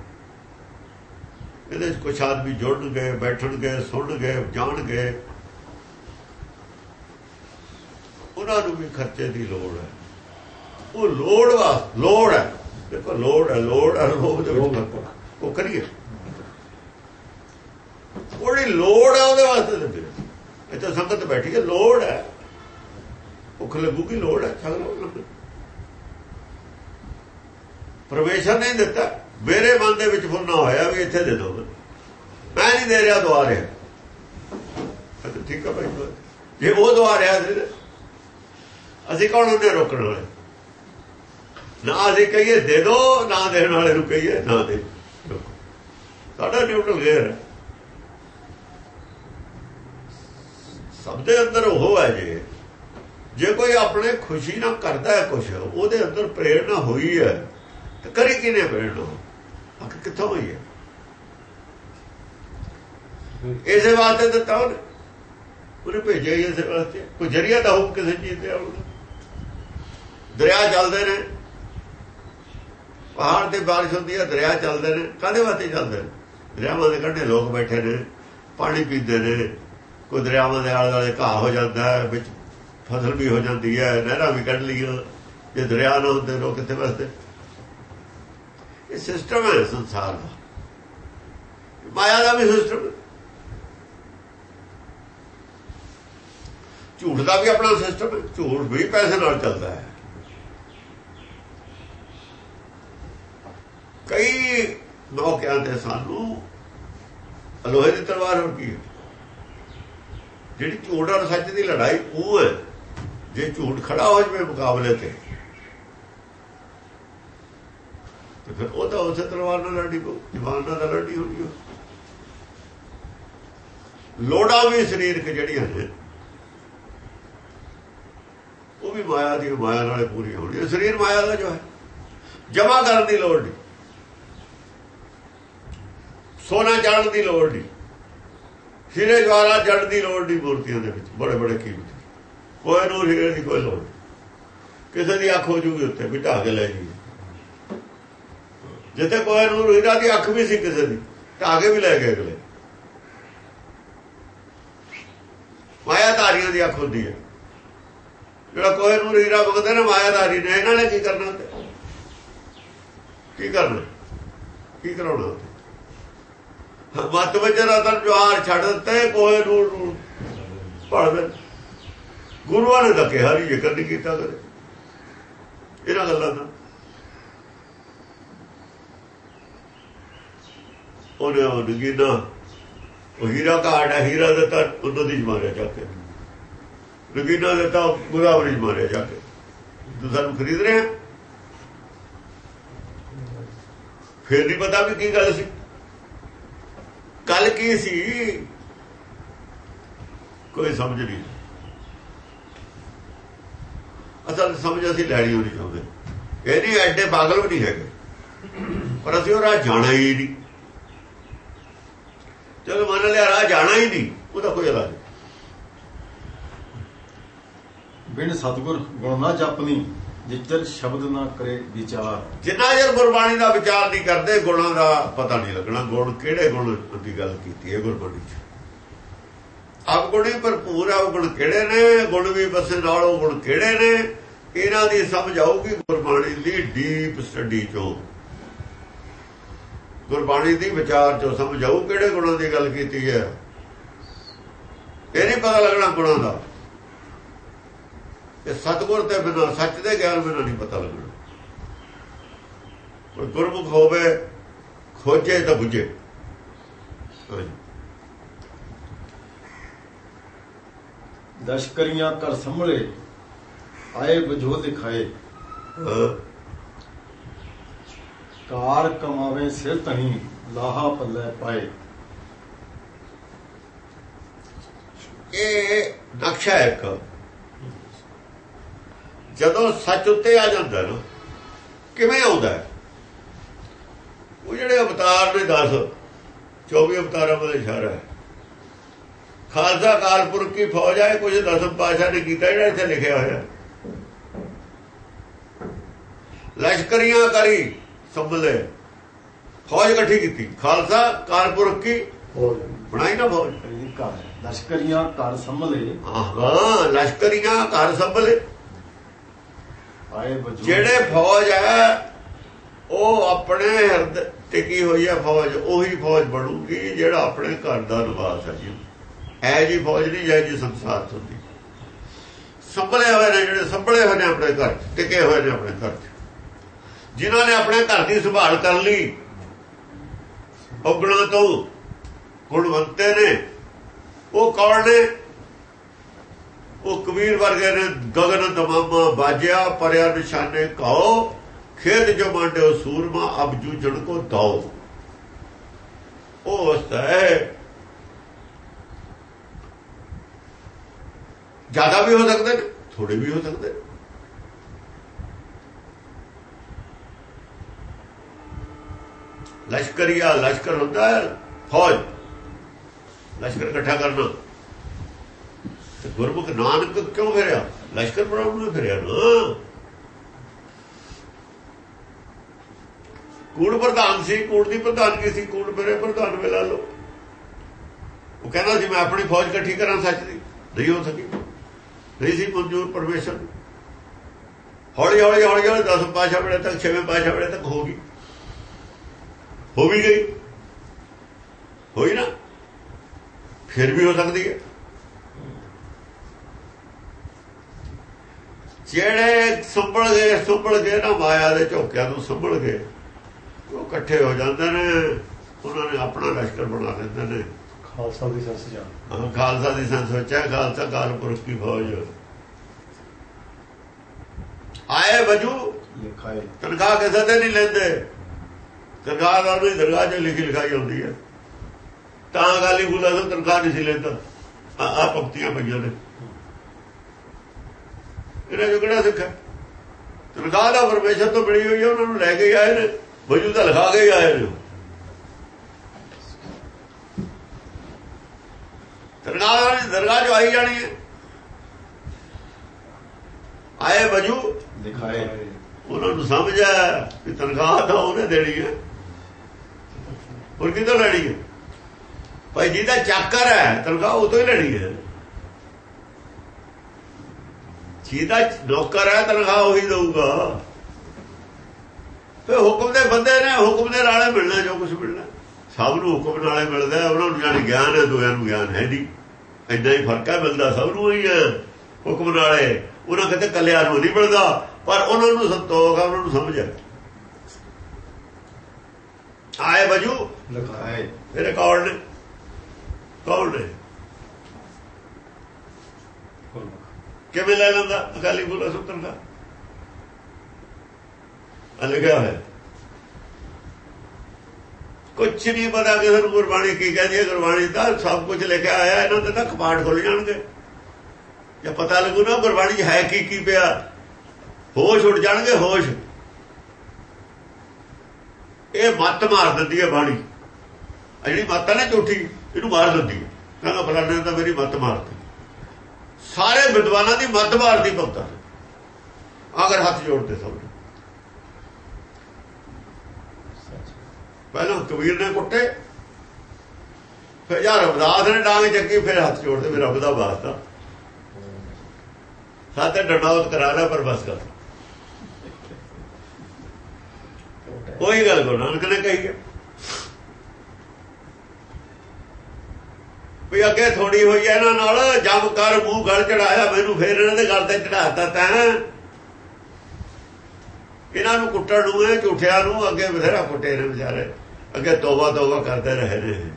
Speaker 2: ਇਹਦੇ ਵਿੱਚ ਕੁਝ ਆਦਮੀ ਜੁੜਨਗੇ ਬੈਠਣਗੇ ਸੁਣਨਗੇ ਜਾਣਗੇ ਉਹਨਾਂ ਨੂੰ ਵੀ ਖਰਚੇ ਦੀ ਲੋੜ ਹੈ। ਉਹ ਲੋੜ ਵਾ, ਲੋੜ ਹੈ। ਦੇਖੋ ਲੋੜ ਹੈ ਲੋੜ ਹੈ ਲੋੜ ਦੇ ਵਿੱਚ ਫ਼ਰਕ। ਉਹ ਕਰੀਏ। ਉਹਦੀ ਲੋੜ ਹੈ ਉਹਦੇ ਵਾਸਤੇ ਦਿੰਦੇ ਇੱਥੇ ਸੰਗਤ ਬੈਠੀ ਹੈ ਲੋੜ ਹੈ। ਭੁੱਖ ਲੱਗੂਗੀ ਲੋੜ ਹੈ ਛਕ ਲਓ ਪਰਮੇਸ਼ਰ ਨੇ ਦਿੱਤਾ। ਮੇਰੇ ਮਨ ਦੇ ਵਿੱਚ ਫੁਰਨਾ ਹੋਇਆ ਵੀ ਇੱਥੇ ਦੇ ਦੋ ਮੈਂ ਨਹੀਂ ਦੇ ਰਿਹਾ ਦੁਆ ਰਿਹਾ। ਠੀਕ ਹੈ ਭਾਈ ਜੇ ਉਹ ਦੁਆ ਰਿਹਾ। ਅਸੀਂ ਕੌਣ ਹੁੰਦੇ ਰੋਕਣ ਵਾਲੇ? ਨਾ ਅਸੀਂ ਕਹੀਏ ਦੇ ਦੋ, ਨਾ ਦੇਣ ਵਾਲੇ ਨੂੰ ਕਹੀਏ ਨਾ ਦੇ। ਸਾਡਾ ਨਿਊਟਰਲ ਗੇਅਰ ਸਭ ਦੇ ਅੰਦਰ ਉਹ ਹੈ ਜੇ। ਜੇ ਕੋਈ ਆਪਣੇ ਖੁਸ਼ੀ ਨਾਲ ਕਰਦਾ ਹੈ ਕੁਝ ਉਹਦੇ ਅੰਦਰ ਪ੍ਰੇਰਣਾ ਹੋਈ ਹੈ, ਤੇ ਕਰੀ ਕਿਨੇ ਪ੍ਰੇਰਣਾ? ਆਖ ਕਿੱਥੋਂ ਹੋਈ ਹੈ? ਇਸੇ ਵਾਸਤੇ ਦਿੱਤਾ ਉਹਨੇ ਉਹਨੇ ਭੇਜਿਆ ਹੀ ਇਸੇ ਵਾਸਤੇ। ਕੋਈ ਜਰੀਆ ਤਾਂ ਹੋ ਕਿਸੇ ਚੀਜ਼ ਦੇ ਆਉਣਾ ਦਰਿਆ ਚੱਲਦੇ ਨੇ। ਪਹਾੜ ਤੇ ਬਾਰਿਸ਼ ਹੁੰਦੀ ਹੈ, ਦਰਿਆ ਚੱਲਦੇ ਨੇ, ਕਾਹਦੇ ਵਾਸਤੇ ਚੱਲਦੇ ਨੇ? ਦਰਿਆਵਾਂ ਦੇ ਕੰਢੇ ਲੋਕ ਬੈਠੇ ਨੇ, ਪਾਣੀ ਪੀਂਦੇ ਨੇ, ਕੋਈ ਦਰਿਆਵਾਂ ਦੇ ਆਲੇ ਦੁਆਲੇ ਘਾਹ ਹੋ ਜਾਂਦਾ ਹੈ ਵਿੱਚ ਫਸਲ ਵੀ ਹੋ ਜਾਂਦੀ ਹੈ, ਨਹਿਰਾਂ ਵੀ ਕੱਢ ਲਈਆਂ, ਜੇ ਦਰਿਆ ਨਾ ਹੁੰਦੇ ਲੋਕ ਕਿੱਥੇ ਵਸਦੇ? ਇਹ ਸਿਸਟਮ ਹੈ ਸੰਸਾਰ ਦਾ। ਮਾਇਆ ਦਾ ਵੀ ਸਿਸਟਮ ਝੂਠ ਦਾ ਵੀ ਆਪਣਾ ਸਿਸਟਮ ਝੂਠ ਵੀ ਪੈਸੇ ਨਾਲ ਚੱਲਦਾ ਹੈ। ਕਈ ਮੌਕਿਆਂ ਤੇ ਸਾਨੂੰ ਅਲੋਹੇ ਦੀ ਤਲਵਾਰ ਹੋਰ ਹੈ? ਜਿਹੜੀ ਝੂਠ ਔਰ ਸੱਚ ਦੀ ਲੜਾਈ ਉਹ ਹੈ। ਜੇ ਝੂਠ ਖੜਾ ਹੋ ਜਵੇ ਮੁਕਾਬਲੇ ਤੇ ਤੇ ਫਿਰ ਉਹ ਤਾਂ ਉਸੇ ਤਲਵਾਰ ਨਾਲ ਲੜੀ ਕੋ ਜਵਾਨ ਨਾਲ ਲੜੀ ਹੋਣੀ ਉਹ ਲੋੜਾਂ ਵੀ ਸਰੀਰਕ ਜਿਹੜੀਆਂ ਨੇ, ਉਹ ਵੀ ਮਾਇਆ ਦੀ ਮਾਇਆ ਨਾਲੇ ਪੂਰੀ ਹੋਣੀ ਹੈ ਸਰੀਰ ਮਾਇਆ ਦਾ ਜੋ ਹੈ, ਜਮਾ ਕਰਨ ਦੀ ਲੋੜ ਨਹੀਂ। ਸੋਨਾ ਚਾੜਨ ਦੀ ਲੋੜ ਨਹੀਂ। ਹੀਰੇ ਜਵਾਰਾ ਜੜ ਦੀ ਲੋੜ ਨਹੀਂ ਮੂਰਤੀਆਂ ਦੇ ਵਿੱਚ, ਬੜੇ ਬੜੇ ਕੀਮਤੀ ਕੋਈ ਨੂੰ ਹੀਰੇ ਦੀ ਕੋਈ ਲੋੜ ਨਹੀਂ। ਕਿਸੇ ਦੀ ਅੱਖ ਹੋ ਜੂਗੀ ਉੱਤੇ ਵੀ ਢਾ ਕੇ ਲੈ ਜੀ। ਜਿੱਥੇ ਕੋਈ ਨੂੰ ਹੀਰਾ ਦੀ ਅੱਖ ਵੀ ਸੀ ਕਿਸੇ ਦੀ ਢਾ ਕੇ ਵੀ ਲੈ ਗਏ ਅਗਲੇ। ਮਾਇਆ ਧਾਰੀਆਂ ਦੀ ਅੱਖ ਹੁੰਦੀ ਹੈ। ਜਿਹੜਾ ਕੋਈ ਨੂੰ ਹੀਰਾ ਮੰਗਦੇ ਨੇ, ਮਾਇਆਧਾਰੀ ਨੇ, ਇਹਨਾਂ ਨੇ ਕੀ ਕਰਨਾ ਕੀ ਕਰਨਾ? ਕੀ ਕਰਾਉਣਾ ਉੱਤੇ? ਮਤ ਵਿੱਚ ਰਤਨ ਜਵਾਰ ਛੱਡ ਦਿੱਤੇ ਕੋਈ ਨੂੰ ਨੂੰ ਪੜਦੇ ਗੁਰੂਆਂ ਨੇ ਤਾਂ ਕਿਹਾ ਨਹੀਂ ਜ਼ਿਕਰ ਨਹੀਂ ਕੀਤਾ ਕਦੇ। ਇਹਨਾਂ ਗੱਲਾਂ ਦਾ। ਉਹਨੇ ਉਹ ਨਗੀਨਾ ਉਹ ਹੀਰਾ ਘਾਟ ਹੈ, ਹੀਰਾ ਦਿੱਤਾ ਉਹਨਾਂ ਦੀ ਮਾਰਿਆ ਜਾ ਕੇ। ਨਗੀਨਾ ਦਿੱਤਾ ਗੁਰਾਵਰੀ ਮਾਰਿਆ ਜਾ ਕੇ। ਤੂੰ ਸਾਨੂੰ ਖਰੀਦ ਰਿਹਾ? ਫਿਰ ਨਹੀਂ ਪਤਾ ਵੀ ਕੀ ਗੱਲ ਸੀ। ਕੱਲ ਕੀ ਸੀ? ਕੋਈ ਸਮਝ ਨਹੀਂ। ਅਸਲ ਸਮਝ ਅਸੀਂ ਲੈਣੀ ਹੋਣੀ ਚਾਹੁੰਦੇ। ਇਹ ਨਹੀਂ ਐਡੇ ਪਾਗਲ ਵੀ ਨਹੀਂ ਹੈਗੇ। ਪਰ ਅਸੀਂ ਉਹ ਰਾਹ ਜਾਣਾ ਹੀ ਨਹੀਂ। ਚਲੋ ਮੰਨ ਲਿਆ ਰਾਹ ਜਾਣਾ ਹੀ ਨਹੀਂ। ਉਹਦਾ ਕੋਈ ਇਲਾਜ ਨਹੀਂ।
Speaker 1: ਬਿਨ ਸਤਗੁਰ ਗੁਣ ਨਾ ਜਪਨੀ। ਜਿੱਤਰ ਸ਼ਬਦ ਨਾ ਕਰੇ ਵਿਚਾਰ।
Speaker 2: ਜਿੰਨਾ ਚਿਰ ਗੁਰਬਾਣੀ ਦਾ ਵਿਚਾਰ ਨਹੀਂ ਕਰਦੇ, ਗੁਣਾਂ ਦਾ ਪਤਾ ਨਹੀਂ ਲੱਗਣਾ। ਗੁਣ ਕਿਹੜੇ ਗੁਣ ਦੀ ਗੱਲ ਕੀਤੀ ਹੈ ਗੁਰਬਾਣੀ 'ਚ? ਆਪ ਗੁਣੀ ਭਰਪੂਰ ਆ, ਉਹ ਗੁਣ ਕਿਹੜੇ ਨੇ? ਗੁਣ ਵੀ ਬਸੇ ਨਾਲ, ਉਹ ਗੁਣ ਕਿਹੜੇ ਨੇ? ਇਹਨਾਂ ਦੀ ਸਮਝ ਆਊਗੀ ਗੁਰਬਾਣੀ ਦੀ ਡੀਪ ਸਟੱਡੀ ਚੋਂ। ਗੁਰਬਾਣੀ ਦੀ ਵਿਚਾਰ ਚੋਂ ਸਮਝ ਆਊ ਕਿਹੜੇ ਗੁਣਾਂ ਦੀ ਗੱਲ ਕੀਤੀ ਹੈ। ਇਹ ਨਹੀਂ ਪਤਾ ਲੱਗਣਾ ਗੁਣਾਂ ਦਾ। ਇਹ ਸਤਗੁਰ ਤੇ ਬਿਨਾਂ ਸੱਚ ਦੇ ਗਿਆਨ ਬਿਨਾਂ ਨਹੀਂ ਪਤਾ ਲੱਗਣਾ। ਕੋਈ ਗੁਰਮੁਖ ਹੋਵੇ ਖੋਜੇ ਤਾਂ ਬੁਝੇ।
Speaker 1: ਦਸ਼ਕਰੀਆਂ ਕਰ ਸੰਭਲੇ ਆਏ ਬਜੋ ਦਿਖਾਏ। ਕਾਰ ਕਮਾਵੇ ਸਿਰ ਤਣੀ ਲਾਹਾ ਪੱਲੇ ਪਾਏ।
Speaker 2: ਇਹ ਨਕਸ਼ਾ ਹੈ ਇੱਕ। ਜਦੋਂ ਸੱਚ ਉੱਤੇ ਆ ਜਾਂਦਾ ਨਾ ਕਿਵੇਂ ਆਉਂਦਾ? ਉਹ ਜਿਹੜੇ ਅਵਤਾਰ ਨੇ 10 24 ਅਵਤਾਰਾਂ ਵਾਲੇ ਇਸ਼ਾਰਾ ਹੈ ਖਾਲਸਾ ਕਾਲਪੁਰਖ ਕੀ ਫੌਜ ਹੈ ਕੁਝ ਦਸਮ ਪਾਸ਼ਾ ਨੇ ਕੀਤਾ ਜਿਹੜਾ ਇੱਥੇ ਲਿਖਿਆ ਹੋਇਆ। ਲਸ਼ਕਰੀਆਂ ਕਰੀ ਸੰਭਲੇ। ਫੌਜ ਇਕੱਠੀ ਕੀਤੀ। ਖਾਲਸਾ ਕਾਲਪੁਰਖ ਕੀ ਬਣਾਈ ਨਾ ਫੌਜ।
Speaker 1: ਇਹ ਘਰ ਸੰਭਲੇ।
Speaker 2: ਹਾਂ ਲਸ਼ਕਰੀਆਂ ਘਰ ਸੰਭਲੇ।
Speaker 1: ਆਏ
Speaker 2: ਜਿਹੜੇ ਫੌਜ ਹੈ ਉਹ ਆਪਣੇ ਹਿਰਦ ਟਿਕੀ ਹੋਈ ਹੈ ਫੌਜ ਉਹੀ ਫੌਜ ਬਣੂਗੀ ਜਿਹੜਾ ਆਪਣੇ ਘਰ ਦਾ ਨਿਵਾਸ ਹੈ ਜੀ। ਐ ਜੀ ਫੌਜ ਨਹੀਂ ਜੈ ਜੀ ਸੰਸਾਰ ਤੋਂ ਦੀ। ਸੰਭਲੇ ਹੋਏ ਨੇ ਜਿਹੜੇ ਸੰਭਲੇ ਹੋਏ ਨੇ ਆਪਣੇ ਘਰ 'ਚ, ਟਿਕੇ ਹੋਏ ਨੇ ਆਪਣੇ ਘਰ 'ਚ। ਜਿਨ੍ਹਾਂ ਨੇ ਆਪਣੇ ਘਰ ਦੀ ਸੰਭਾਲ ਕਰ ਲਈ ਔਗਣਾ ਤੋਂ ਗੁਣਵੰਤੇ ਨੇ। ਉਹ ਕੌਣ ਨੇ? ਉਹ ਕਬੀਰ ਵਰਗੇ ਨੇ ਗਗਨ ਦਮਾਮਾ ਬਾਜਿਆ, ਪਰਿਆ ਨਿਸ਼ਾਨੇ ਕਾਓ ਖੇਤ ਜੋ ਮਾਂਡਿਓ ਸੂਰਮਾ ਅਬ ਜੂਝਣ ਕੋ ਦਾਓ। ਉਹ ਹੈ। ਜ਼ਿਆਦਾ ਵੀ ਹੋ ਸਕਦੇ ਨੇ ਥੋੜੇ ਵੀ ਹੋ ਸਕਦੇ ਨੇ ਲਸ਼ਕਰੀਆ, ਲਸ਼ਕਰ ਹੁੰਦਾ ਹੈ, ਫੌਜ। ਲਸ਼ਕਰ ਇਕੱਠਾ ਕਰਨਾ। ਤੇ ਗੁਰਮੁਖ ਨਾਨਕ ਕਿਉਂ ਫਿਰਿਆ? ਲਸ਼ਕਰ ਬਣਾਉਣ ਨੂੰ ਫਿਰਿਆ ਨਾ। ਕੂੜ ਪ੍ਰਧਾਨ ਸੀ, ਕੂੜ ਦੀ ਪ੍ਰਧਾਨਗੀ ਸੀ, ਕੂੜ ਮੇਰੇ ਪ੍ਰਧਾਨ ਵੇਲਾ ਲੋ ਉਹ ਕਹਿੰਦਾ ਸੀ, ਮੈਂ ਆਪਣੀ ਫੌਜ ਇਕੱਠੀ ਕਰਾਂ ਸੱਚ ਦੀ। ਨਹੀਂ ਹੋ ਸਕੀ। ਨਹੀਂ ਸੀ ਮਨਜ਼ੂਰ ਪਰਮੇਸ਼ਰ। ਹੌਲੀ ਹੌਲੀ ਹੌਲੀ ਹੌਲੀ 10 ਪਾਸ਼ਾ ਵੇਲੇ ਤੱਕ 6ਵੇਂ ਪਾਸ਼ਾ ਵੇਲੇ ਤੱਕ ਹੋ ਗਈ। ਹੋ ਵੀ ਗਈ। ਹੋਈ ਨਾ? ਫਿਰ ਵੀ ਹੋ ਸਕਦੀ ਹੈ। ਜਿਹੜੇ ਸੁੰਬਲ ਗਏ ਸੁੰਬਲ ਗਏ ਨਾ ਮਾਇਆ ਦੇ ਝੋਕਿਆਂ ਨੂੰ ਸੁੰਬਲ ਗਏ। ਉਹ ਇਕੱਠੇ ਹੋ ਜਾਂਦੇ ਨੇ ਉਹਨਾਂ ਨੇ ਆਪਣਾ ਲਸ਼ਕਰ ਬਣਾ ਲੈਂਦੇ ਨੇ।
Speaker 3: ਖਾਲਸਾ ਦੀ ਸੰਸ
Speaker 2: ਹਾਂ, ਖਾਲਸਾ ਦੀ ਸੰਸ ਸੋਚਿਆ ਖਾਲਸਾ ਕਾਲਪੁਰਖ ਦੀ ਫੌਜ। ਆਏ ਵਜੂ।
Speaker 1: ਲਿਖਾਏ।
Speaker 2: ਤਨਖਾਹ ਕਿਸੇ ਤੇ ਨਹੀਂ ਲੈਂਦੇ। ਤਨਖਾਹ ਦਾ ਵੀ ਦਰਗਾਹ 'ਚ ਲਿਖੀ ਲਿਖਾਈ ਹੁੰਦੀ ਹੈ। ਤਾਂ ਗਾਲੀ ਗੁਲਾ ਤੋਂ ਤਨਖਾਹ ਨਹੀਂ ਸੀ ਲੈਂਦਾ। ਆ ਆ ਪੰਕਤੀਆਂ ਪਈਆਂ ਨੇ। ਇਹਨਾਂ ਜੋ ਕਿਹੜਾ ਸਿੱਖਾ ਤਨਖਾਹ ਦਾ ਪਰਮੇਸ਼ਰ ਤੋਂ ਮਿਲੀ ਹੋਈ ਹੈ ਉਹਨਾਂ ਨੂੰ ਲੈ ਕੇ ਆਏ ਨੇ ਵਜੂ ਤਾਂ ਲਿਖਾ ਕੇ ਹੀ ਆਏ ਨੇ। ਤਨਖਾਹ ਵਾਲੀ ਦਰਗਾਹ 'ਚ ਆਈ ਜਾਣੀ ਹੈ। ਆਏ ਵਜੂ
Speaker 1: ਲਿਖਾਏ
Speaker 2: ਉਹਨਾਂ ਨੂੰ ਸਮਝ ਆ ਕਿ ਤਨਖਾਹ ਤਾਂ ਉਹਨੇ ਦੇਣੀ ਹੈ। ਹੋਰ ਕਿਦੋਂ ਲੈਣੀ ਹੈ? ਭਾਈ ਜਿਹਦਾ ਚੱਕਰ ਹੈ ਤਨਖਾਹ ਉਹ ਤੋਂ ਹੀ ਲੈਣੀ ਹੈ। ਜਿਹਦਾ ਨੌਕਰ ਹੈ ਤਨਖਾਹ ਉਹੀ ਦਊਗਾ। ਤੇ ਹੁਕਮ ਦੇ ਬੰਦੇ ਨੇ ਹੁਕਮ ਦੇ ਨਾਲੇ ਮਿਲਣਾ ਜੋ ਕੁਝ ਮਿਲਣਾ। ਸਭ ਨੂੰ ਹੁਕਮ ਨਾਲੇ ਮਿਲਦਾ ਉਹਨਾਂ ਨੂੰ ਜਾਣੀ ਗਿਆਨ ਹੈ ਦੋਆਂ ਨੂੰ ਗਿਆਨ ਹੈ ਨਹੀਂ। ਐਡਾ ਹੀ ਫ਼ਰਕ ਹੈ ਮਿਲਦਾ ਸਭ ਨੂੰ ਹੀ ਹੈ ਹੁਕਮ ਨਾਲੇ। ਉਹਨਾਂ ਕਹਿੰਦੇ ਕੱਲਿਆਂ ਨੂੰ ਨਹੀਂ ਮਿਲਦਾ ਪਰ ਉਹਨਾਂ ਨੂੰ ਸੰਤੋਖ ਹੈ ਉਹਨਾਂ ਨੂੰ ਸਮਝ ਹੈ। ਆਏ ਵਜੂ
Speaker 1: ਲਿਖਾਏ।
Speaker 2: ਮੇਰੇ ਕੌਣ ਨੇ ਕੌਣ ਨੇ ਕਿਵੇਂ ਲੈ ਲੈਂਦਾ? ਅਕਾਲੀ ਬੁਲਾ ਸੁੱਤਰ ਦਾ ਆ ਲਿਖਿਆ ਹੋਇਆ? ਕੁਛ ਨਹੀਂ ਪਤਾ ਕਿਸੇ ਨੂੰ ਗੁਰਬਾਣੀ ਕੀ ਕਹਿੰਦੀ ਹੈ। ਗੁਰਬਾਣੀ ਦਾ ਸਭ ਕੁਝ ਲਿਖਿਆ ਆਇਆ ਇਹਨਾਂ ਦੇ ਤਾਂ ਕਪਾਟ ਖੁੱਲ ਜਾਣਗੇ। ਜੇ ਪਤਾ ਲੱਗੂ ਨਾ ਗੁਰਬਾਣੀ 'ਚ ਹੈ ਕੀ ਕੀ ਪਿਆ, ਹੋਸ਼ ਉੱਡ ਜਾਣਗੇ, ਹੋਸ਼। ਇਹ ਮੱਤ ਮਾਰ ਦਿੰਦੀ ਹੈ ਬਾਣੀ। ਜਿਹੜੀ ਮੱਤ ਹੈ ਨਾ ਝੂਠੀ, ਇਹਨੂੰ ਮਾਰ ਦਿੰਦੀ ਹੈ। ਕਹਿੰਦਾ, ਫਲਾਣੇ ਤਾਂ ਮੇਰੀ ਮੱਤ ਮਾਰਤੀ। ਸਾਰੇ ਵਿਦਵਾਨਾਂ ਦੀ ਮੱਤ ਮਾਰਦੀ ਭਗਤਾਂ ਨੇ ਅਗਰ ਹੱਥ ਜੋੜਦੇ ਸਭ ਪਹਿਲਾਂ ਕਬੀਰ ਨੇ ਕੁੱਟੇ, ਫਿਰ ਯਾਰ ਰਵਦਾਸ ਨੇ ਡਾਂਗ ਚੱਕੀ, ਫਿਰ ਹੱਥ ਜੋੜਦੇ, ਫਿਰ ਰੱਬ ਦਾ ਵਾਸਤਾ। ਸਾਤੇ ਡੰਡਾਉਤ ਕਰਾ ਲਿਆ, ਪਰ ਬਸ ਕਰ ਉਹੀ ਗੱਲ ਗੁਰੂ ਨਾਨਕ ਨੇ ਕਹੀ ਹੈ। ਵੀ ਅੱਗੇ ਥੋੜੀ ਹੋਈ ਹੈ ਇਹਨਾਂ ਨਾਲ, ਜਮ ਕਰ, ਮੂੰਹ ਗਲ ਚੜਾਇਆ, ਮੈਨੂੰ ਫੇਰ ਇਹਨਾਂ ਦੇ ਗਲ ਤੇ ਚੜਾਤਾ ਤੈਂ। ਇਹਨਾਂ ਨੂੰ ਕੁੱਟਣ ਨੂੰ ਇਹ ਝੂਠਿਆਂ ਨੂੰ ਅੱਗੇ ਬਥੇਰਾ ਕੁੱਟੇ ਨੇ ਵਿਚਾਰੇ। ਅੱਗੇ ਤੋਬਾ ਤੋਬਾ ਕਰਦੇ ਰਹੇ ਨੇ।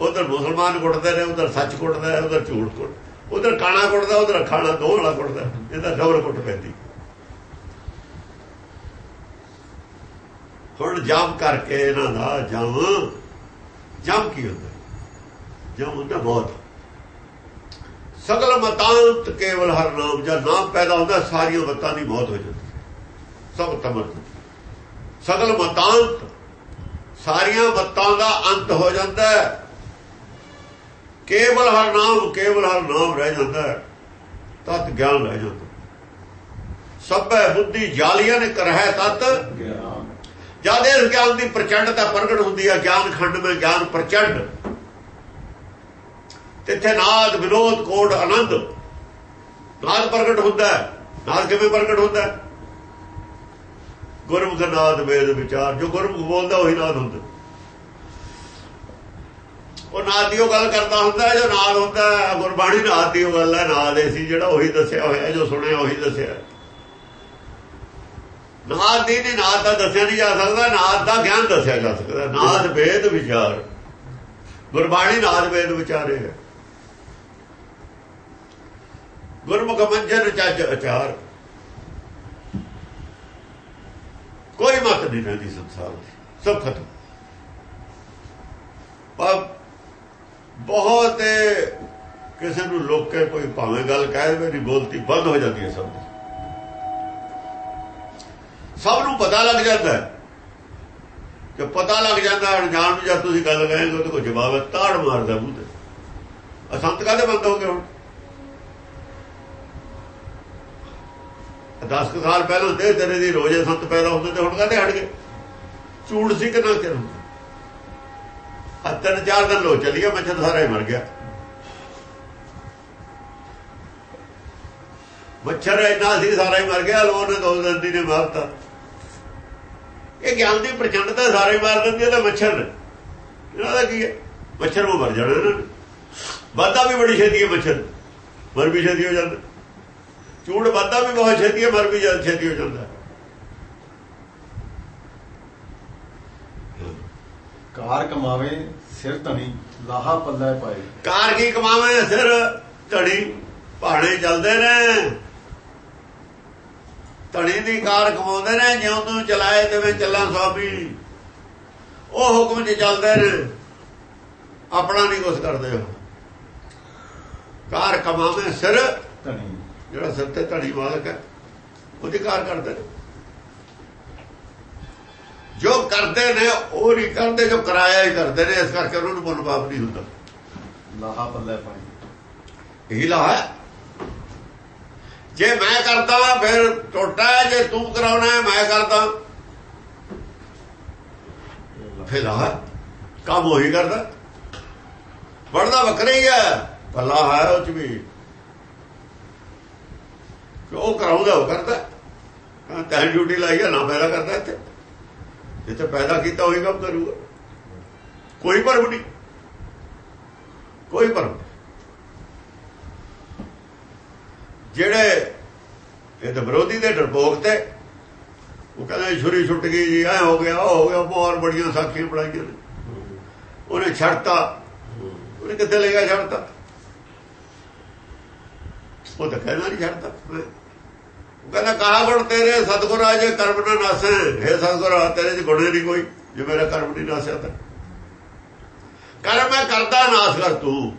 Speaker 2: ਉਧਰ ਮੁਸਲਮਾਨ ਕੁੱਟਦੇ ਨੇ, ਉਧਰ ਸੱਚ ਕੁੱਟਦਾ, ਉਧਰ ਝੂਠ ਕੁੱਟ ਉਧਰ ਕਾਣਾ ਕੁੱਟਦਾ, ਉਧਰ ਖਾਣਾ ਦੋ ਵਾਲਾ ਕੁੱਟਦਾ ਇਹਦਾ ਡਬਲ ਕੁੱਟ ਪੈਂਦੀ। ਹੁਣ ਜਮ ਕਰਕੇ ਇਹਨਾਂ ਦਾ ਜਮ ਜਮ ਕੀ ਹੁੰਦਾ? ਜਮ ਹੁੰਦਾ ਬਹੁਤ ਸਗਲ ਮਤਾਂਤ ਕੇਵਲ ਹਰ ਨਾਮ, ਜਦ ਨਾਮ ਪੈਦਾ ਹੁੰਦਾ, ਸਾਰੀਆਂ ਮਤਾਂ ਦੀ ਮੌਤ ਹੋ ਜਾਂਦੀ ਸਭ ਤਮਰ ਸਗਲ ਮਤਾਂਤ, ਸਾਰੀਆਂ ਮਤਾਂ ਦਾ ਅੰਤ ਹੋ ਜਾਂਦਾ ਹੈ। ਕੇਵਲ ਹਰ ਨਾਮ, ਕੇਵਲ ਹਰ ਨਾਮ ਰਹਿ ਜਾਂਦਾ ਹੈ। ਤਤ ਗਿਆਨ ਰਹਿ ਜਾਂਦਾ ਸਭੈ ਬੁੱਧੀ ਜਾਲੀਆਂ ਨੇ ਕਰਹਿ ਤਤ ਜਦ ਇਸ ਗਿਆਨ ਦੀ ਪ੍ਰਚੰਡਤਾ ਪ੍ਰਗਟ ਹੁੰਦੀ ਹੈ ਗਿਆਨ ਖੰਡ ਵਿੱਚ ਗਿਆਨ ਪ੍ਰਚੰਡ। ਤਿੱਥੇ ਨਾਦ, ਵਿਨੋਦ, ਕੋਡ, ਆਨੰਦ। ਨਾਦ ਪ੍ਰਗਟ ਹੁੰਦਾ ਹੈ। ਨਾਦ ਕਿਵੇਂ ਪ੍ਰਗਟ ਹੁੰਦਾ ਹੈ? ਗੁਰਮੁਖ ਨਾਦ, ਵੇਦ, ਵਿਚਾਰ। ਜੋ ਗੁਰਮੁਖ ਬੋਲਦਾ, ਉਹੀ ਨਾਦ ਹੁੰਦਾ। ਉਹ ਨਾਦ ਦੀ ਉਹ ਗੱਲ ਕਰਦਾ ਹੁੰਦਾ ਜੋ ਨਾਦ ਹੁੰਦਾ ਗੁਰਬਾਣੀ ਨਾਦ ਦੀ ਉਹ ਗੱਲ ਹੈ। ਨਾਦ ਇਹ ਸੀ ਜਿਹੜਾ ਉਹੀ ਦੱਸਿਆ ਹੋਇਆ ਜੋ ਸੁਣਿਆ ਉਹੀ ਦੱਸਿਆ ਨਾਦ ਦੀ ਨਹੀਂ, ਨਾਦ ਦਾ ਦੱਸਿਆ ਨਹੀਂ ਜਾ ਸਕਦਾ, ਨਾਦ ਦਾ ਗਿਆਨ ਦੱਸਿਆ ਜਾ ਸਕਦਾ। ਨਾਦ ਵੇਦ ਵਿਚਾਰ। ਗੁਰਬਾਣੀ ਨਾਦ ਵੇਦ ਵਿਚਾਰੇ ਹੈ। ਗੁਰਮੁਖ ਮੰਜਨ ਚੱਜ ਅਚਾਰ। ਕੋਈ ਮਤ ਨਹੀਂ ਰਹਿੰਦੀ ਸੰਸਾਰ ਦੀ। ਸਭ ਖਤਮ। ਪਰ ਬਹੁਤ ਕਿਸੇ ਨੂੰ ਲੋਕੇ ਕੋਈ ਭਾਵੇਂ ਗੱਲ ਕਹਿ ਦੇਵੇ ਨਹੀਂ ਬੋਲਤੀ ਬੰਦ ਹੋ ਜਾਂਦੀ ਹੈ ਸਭ ਦੀ। ਸਭ ਨੂੰ ਪਤਾ ਲੱਗ ਜਾਂਦਾ ਹੈ ਕਿ ਪਤਾ ਲੱਗ ਜਾਂਦਾ ਅਣਜਾਣ ਨੂੰ ਜਦ ਤੁਸੀਂ ਗੱਲ ਕਹੇਗੇ ਉਹਦੇ ਕੋਲ ਜਵਾਬ ਹੈ, ਤਾੜ ਮਾਰਦਾ ਮੂੰਹ ਤੇ। ਅਸੰਤ ਕਾਹਦੇ ਬੰਦ ਹੋ ਗਏ ਹੁਣ? 10 ਸਾਲ ਪਹਿਲਾਂ ਦੇ ਤੇਰੇ ਦੀ ਰੋਜ਼ੇ ਸੰਤ ਪੈਦਾ ਹੁੰਦੇ ਤੇ ਹੁਣ ਕਾਦੇ ਹਟ ਗਏ? ਚੂੜ ਸੀ ਕਿ ਨਾ ਕਿਉਂ ਤਿੰਨ ਚਾਰ ਦਿਨ ਲੋ ਚੱਲੀ ਗਿਆ ਮੱਛਰ ਸਾਰਾ ਹੀ ਮਰ ਗਿਆ। ਮੱਛਰ ਇੰਨਾ ਸੀ, ਸਾਰਾ ਹੀ ਮਰ ਗਿਆ ਲੋ ਨੇ ਦੋ ਦਿਨ ਦੀ ਨੇ ਮਾਰਤਾ। ਇਹ ਗਿਆਨ ਦੀ ਪ੍ਰਚੰਡਤਾ ਸਾਰੇ ਮਾਰ ਦਿੰਦੀ ਹੈ ਤਾਂ ਮੱਛਰ ਨੇ। ਇਹਨਾਂ ਦਾ ਕੀ ਹੈ? ਮੱਛਰ ਉਹ ਮਰ ਜਾਣਾ ਇਹਨਾਂ ਨੇ ਵਾਧਾ ਵੀ ਬੜੀ ਛੇਤੀ ਹੈ ਮੱਛਰ। ਮਰ ਵੀ ਛੇਤੀ ਹੋ ਜਾਂਦਾ। ਝੂੜ ਵਾਧਾ ਵੀ ਬਹੁਤ ਛੇਤੀ ਹੈ ਮਰ ਵੀ ਜਦ ਛੇਤੀ ਹੋ ਜਾਂਦਾ।
Speaker 1: ਕਾਰ ਕਮਾਵੇ ਸਿਰ ਧਣੀ ਲਾਹਾ ਪੱਲੇ ਪਾਏ।
Speaker 2: ਕਾਰ ਕੀ ਕਮਾਵੇ? ਸਿਰ ਧੜੀ ਪਹਾੜੇ ਚੱਲਦੇ ਨੇ। ਧੜੀ ਦੀ ਕਾਰ ਕਮਾਉਂਦੇ ਨੇ ਜਿਉਂ ਤੂੰ ਚਲਾਏ ਤੇ ਚੱਲਾਂ ਸਵਾਮੀ ਉਹ ਹੁਕਮ 'ਚ ਚੱਲਦੇ ਨੇ ਆਪਣਾ ਨਹੀਂ ਕੁਛ ਕਰਦੇ ਹੋ ਕਾਰ ਕਮਾਵੇ ਸਿਰ
Speaker 1: ਧਣੀ।
Speaker 2: ਜਿਹੜਾ ਸਿਰ ਤੇ ਧੜੀ ਮਾਲਕ ਹੈ ਉਹਦੀ ਕਾਰ ਕਰਦੇ ਨੇ। ਜੋ ਕਰਦੇ ਨੇ ਉਹ ਨਹੀਂ ਕਰਦੇ ਜੋ ਕਰਾਇਆ ਹੀ ਕਰਦੇ ਨੇ ਇਸ ਕਰਕੇ ਉਹਨਾਂ ਨੂੰ ਮੁੱਲ ਪਾਪ ਨਹੀਂ ਹੁੰਦਾ।
Speaker 1: ਲਾਹਾ ਪੱਲੇ ਪਾਏ
Speaker 2: ਇਹੀ ਲਾ ਹੈ। ਜੇ ਮੈਂ ਕਰਦਾ ਫਿਰ ਟੋਟਾ ਜੇ ਤੂੰ ਕਰਾਉਣਾ ਮੈਂ ਕਰਦਾ। ਫਿਰ ਲਾ ਕੰਮ ਉਹੀ ਕਰਦਾ। ਵੜਦਾ ਵੱਖਰਾ ਹੀ ਹੈ, ਭਲਾ ਹੈ ਉਹ ਚ ਵੀ। ਉਹ ਕਰਾਉਂਦਾ, ਉਹ ਕਰਦਾ। ਤਾਂ ਡਿਊਟੀ ਲਾਈ ਹੈ, ਨਾ ਪੈਦਾ ਕਰਦਾ ਇੱਥੇ। ਜਿੱਥੇ ਪੈਦਾ ਕੀਤਾ, ਉਹੀ ਕੰਮ ਕਰੂਗਾ। ਕੋਈ ਭਰਮ ਨਹੀਂ। ਕੋਈ ਭਰਮ ਜਿਹੜੇ ਇਹ ਵਿਰੋਧੀ ਦੇ ਡਰਪੋਕ ਤੇ, ਉਹ ਕਹਿੰਦਾ ਛੁਰੀ ਛੁੱਟ ਗਈ ਜੀ, ਐ ਹੋ ਗਿਆ, ਉਹ ਹੋ ਗਿਆ, ਬਹੁਤ ਬੜੀਆਂ ਸਾਖੀਆਂ ਬਣਾਈਆਂ ਨੇ। ਉਹਨੇ ਛੱਡਤਾ। ਉਹਨੇ ਕਿੱਥੇ ਲੈ ਗਿਆ ਛੱਡਤਾ? ਉਹ ਤਾਂ ਕਹਿੰਦਾ ਨਹੀਂ ਛੱਡਤਾ ਉਹ ਕਹਿੰਦਾ, ਕਹਾ ਗੁਣ ਤੇਰੇ, ਸਤਗੁਰ ਆ ਕਰਮ ਨਾ ਨਾਸੇ। ਹੈ ਸਤਗੁਰ ਤੇਰੇ ਚ ਗੁਣੇ ਨਹੀਂ ਕੋਈ, ਜੇ ਮੇਰਾ ਕਰਮ ਨਹੀਂ ਨਾਸਿਆ ਤਾਂ। ਕਰਮ ਮੈਂ ਕਰਦਾ, ਨਾਸ ਕਰ ਤੂੰ।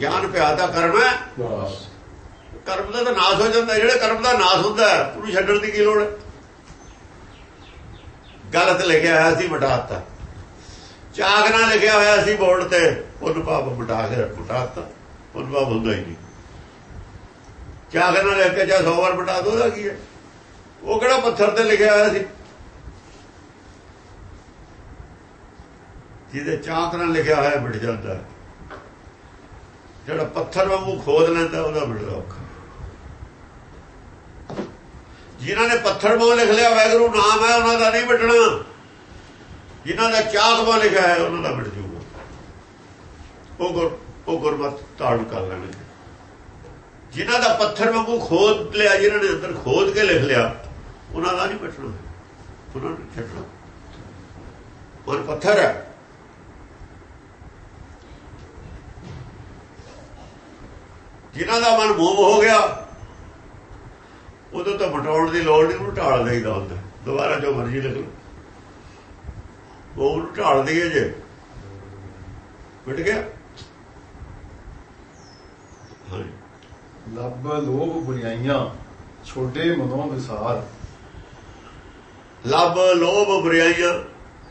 Speaker 2: ਗਿਆਨ ਪਿਆਦਾ ਕਰਮ ਹੈ।
Speaker 3: ਬਸ।
Speaker 2: ਕਰਮ ਦਾ ਤਾਂ ਨਾਸ ਹੋ ਜਾਂਦਾ, ਜਿਹੜੇ ਕਰਮ ਦਾ ਨਾਸ ਹੁੰਦਾ, ਉਹਨੂੰ ਛੱਡਣ ਦੀ ਕੀ ਲੋੜ ਹੈ? ਗਲਤ ਲਿਖਿਆ ਹੋਇਆ ਸੀ ਮਟਾਤਾ ਚਾਕ ਨਾਲ ਲਿਖਿਆ ਹੋਇਆ ਸੀ ਬੋਰਡ ਤੇ, ਉਹਨੂੰ ਪਾਪ ਮਿਟਾ ਕੇ ਮਿਟਾਤਾ ਉਹਨੂੰ ਪਾਪ ਹੁੰਦਾ ਹੀ ਨਹੀਂ। ਚਾਕ ਨਾਲ ਲਿਖ ਕੇ ਜਾਂ 100 ਵਾਰ ਮਿਟਾ ਦੋ, ਉਹਦਾ ਕੀ ਹੈ? ਉਹ ਕਿਹੜਾ ਪੱਥਰ ਤੇ ਲਿਖਿਆ ਹੋਇਆ ਸੀ? ਜਿਹਦੇ ਚਾਕ ਨਾਲ ਲਿਖਿਆ ਹੋਇਆ ਮਿਟ ਜਾਂਦਾ। ਜਿਹੜਾ ਪੱਥਰ ਵਾਂਗੂ ਖੋਦ ਲੈਂਦਾ, ਉਹਦਾ ਮਿਟਦਾ ਔਖਾ। ਜਿਨ੍ਹਾਂ ਨੇ ਪੱਥਰ ਮੋਹ ਲਿਖ ਲਿਆ ਵੈਗਰੂ ਨਾਮ ਹੈ ਉਹਨਾਂ ਦਾ ਨਹੀਂ ਮਿਟਣਾ। ਜਿਨ੍ਹਾਂ ਦਾ ਚਾਕ ਵਾਂਗ ਲਿਖਿਆ ਹੈ, ਉਹਨਾਂ ਦਾ ਮਿਟ ਜੂਗਾ ਉਹ ਗੁਰ ਉਹ ਗੁਰਮਤ ਧਾਰਨ ਕਰ ਲੈਣਗੇ ਜਿਨ੍ਹਾਂ ਦਾ ਪੱਥਰ ਵਾਂਗੂ ਖੋਦ ਲਿਆ, ਜਿਨ੍ਹਾਂ ਨੇ ਅੰਦਰ ਖੋਦ ਕੇ ਲਿਖ ਲਿਆ, ਉਹਨਾਂ ਦਾ ਨਹੀਂ ਮਿਟਣਾ। ਉਹਨਾਂ ਨੂੰ ਛੱਡਣਾ। ਮਨ ਪੱਥਰ ਹੈ। ਜਿਨ੍ਹਾਂ ਦਾ ਮਨ ਮੋਹ ਹੋ ਗਿਆ ਉਦੋਂ ਤਾਂ ਮਟਾਉਣ ਦੀ ਲੋੜ ਨਹੀਂ ਉਹਨੂੰ ਢਾਲ ਦੇਈਦਾ ਹੁੰਦਾ। ਦੁਬਾਰਾ ਜੋ ਮਰਜ਼ੀ ਲਿਖ ਲਓ। ਉਹ ਉਹਨੂੰ ਢਾਲ ਦਈਏ ਜੇ। ਮਿਟ ਗਿਆ?
Speaker 1: ਲੱਭ ਲੋਭ ਬੁਰਾਈਆਂ ਛੋਡੇ ਮਨੋਂ ਵਿਸਾਰ।
Speaker 2: ਲੱਭ ਲੋਭ ਬੁਰਾਈਆਂ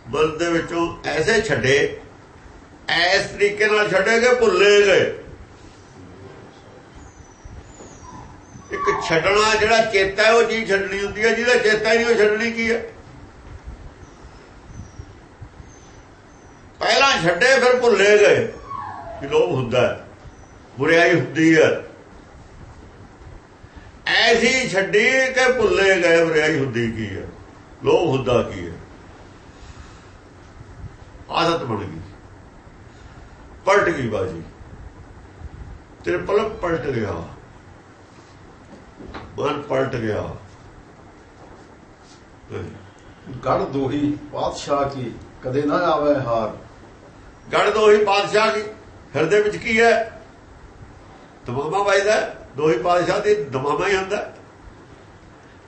Speaker 2: ਮਨ ਦੇ ਵਿੱਚੋਂ ਐਸੇ ਛੱਡੇ ਐਸ ਤਰੀਕੇ ਨਾਲ ਛੱਡੇ ਕਿ ਭੁੱਲੇ ਗਏ। ਇੱਕ ਛੱਡਣਾ ਜਿਹੜਾ ਚੇਤਾ ਹੈ, ਉਹ ਚੀਜ਼ ਛੱਡਣੀ ਹੁੰਦੀ ਹੈ। ਜਿਹਦਾ ਚੇਤਾ ਹੀ ਨਹੀਂ, ਉਹ ਛੱਡਣੀ ਕੀ ਹੈ? ਪਹਿਲਾਂ ਛੱਡੇ, ਫਿਰ ਭੁੱਲੇ ਗਏ। ਕਿ ਲੋਭ ਹੁੰਦਾ ਹੈ ਬੁਰਾਈ ਹੁੰਦੀ ਹੈ। ਐਸੀ ਛੱਡੀ ਕਿ ਭੁੱਲੇ ਗਏ ਬੁਰਾਈ ਹੁੰਦੀ ਕੀ ਹੈ? ਲੋਭ ਹੁੰਦਾ ਕੀ ਹੈ? ਆਦਤ ਬਣ ਗਈ। ਪਲਟ ਗਈ ਬਾਜੀ। ਤੇਰੇ ਪਲਕ ਪਲਟ ਗਿਆ। ਮਨ ਪਲਟ ਗਿਆ।
Speaker 1: ਗੜ ਦੋਹੀ ਪਾਤਸ਼ਾਹ ਕੀ ਕਦੇ ਨਾ ਆਵੇ ਹਾਰ।
Speaker 2: ਗੜ ਦੋਹੀ ਪਾਤਸ਼ਾਹ ਦੀ ਹਿਰਦੇ ਵਿੱਚ ਕੀ ਹੈ? ਦਮਾਮਾ ਵੱਜਦਾ ਦੋਹੀ ਪਾਤਸ਼ਾਹ ਦੀ ਦਮਾਮਾ ਹੀ ਹੁੰਦਾ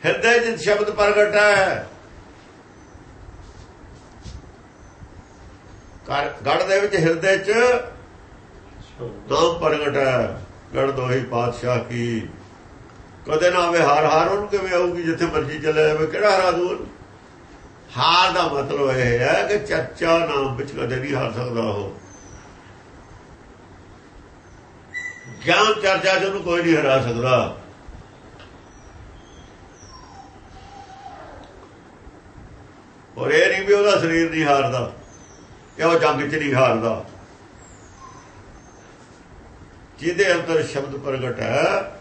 Speaker 2: ਹਿਰਦੇ ਵਿੱਚ ਸ਼ਬਦ ਪ੍ਰਗਟ ਹੈ। ਗੜ ਦੇ ਵਿੱਚ ਹਿਰਦੇ 'ਚ ਨਾਮ ਪ੍ਰਗਟ ਹੈ। ਗੜ ਦੋਹੀ ਪਾਤਸ਼ਾਹ ਕੀ ਕਦੇ ਨਾ ਆਵੇ ਹਾਰ ਹਾਰ ਉਹਨੂੰ ਕਿਵੇਂ ਆਊਗੀ ਜਿੱਥੇ ਮਰਜ਼ੀ ਚਲੇ ਜਾਵੇ, ਕਿਹੜਾ ਹਰਾ ਦੂ ਉਹਨੂੰ? ਹਾਰ ਦਾ ਮਤਲਬ ਇਹ ਹੈ ਕਿ ਚਰਚਾ ਨਾਮ ਵਿੱਚ ਕਦੇ ਨਹੀਂ ਹਾਰ ਸਕਦਾ ਉਹ। ਗਿਆਨ ਚਰਚਾ ਚ ਉਹਨੂੰ ਕੋਈ ਨਹੀਂ ਹਰਾ ਸਕਦਾ। ਔਰ ਇਹ ਨਹੀਂ ਵੀ ਉਹਦਾ ਸਰੀਰ ਨਹੀਂ ਹਾਰਦਾ ਕਿ ਉਹ ਜੰਗ 'ਚ ਨਹੀਂ ਹਾਰਦਾ। ਜਿਹਦੇ ਅੰਦਰ ਸ਼ਬਦ ਪ੍ਰਗਟ ਹੈ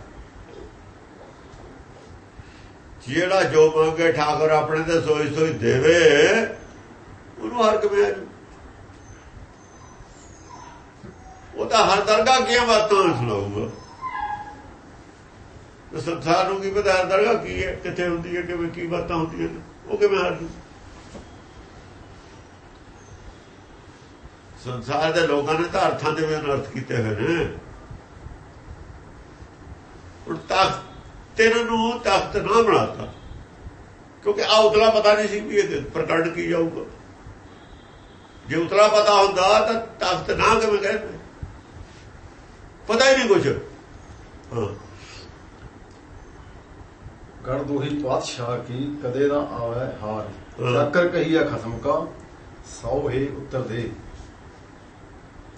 Speaker 2: ਜਿਹੜਾ ਜੋ ਮੰਗੇ ਠਾਕੁਰ ਆਪਣੇ ਤੇ ਸੋਈ ਸੋਈ ਦੇਵੇ, ਉਹਨੂੰ ਹਰ ਕਿਵੇਂ ਆਜੂ ਉਹ ਤਾਂ ਹਰ ਦਰਗਾਹ ਕੀਆਂ ਬਾਤਾਂ ਸੁਣਾਊਗਾ। ਤੇ ਸੰਸਾਰ ਨੂੰ ਕੀ ਪਤਾ ਹਰ ਕੀ ਹੈ, ਕਿੱਥੇ ਹੁੰਦੀ ਹੈ, ਕਿਵੇਂ ਕੀ ਬਾਤਾਂ ਹੁੰਦੀਆਂ ਨੇ, ਉਹ ਕਿਵੇਂ ਹਰ ਸੰਸਾਰ ਦੇ ਲੋਕਾਂ ਨੇ ਤਾਂ ਅਰਥਾਂ ਦੇ ਵੀ ਅਨਰਥ ਕੀਤੇ ਹੋਏ ਨੇ। ਉਹ ਤੇਰੇ ਨੂੰ ਤਖਤ ਨਾ ਬਣਾਤਾ। ਕਿਉਂਕਿ ਆ ਉਤਲਾ ਪਤਾ ਨਹੀਂ ਸੀ ਵੀ ਇਹ ਪ੍ਰਕਟ ਕੀ ਜਾਊਗਾ। ਜੇ ਉਤਲਾ ਪਤਾ ਹੁੰਦਾ ਤਾਂ ਤਖਤ ਨਾ ਕਿਵੇਂ ਕਹਿੰਦੇ? ਪਤਾ ਹੀ ਨਹੀਂ ਕੁਝ ਹਾਂ।
Speaker 1: ਗੜ ਦੋਹੀ ਪਾਤਸ਼ਾਹ ਕੀ ਕਦੇ ਨਾ ਆਵੇ ਹਾਰ। ਚੱਕਰ ਕਹੀਆ ਖਸਮ ਕਾ ਸੌ ਹੈ ਉੱਤਰ ਦੇ।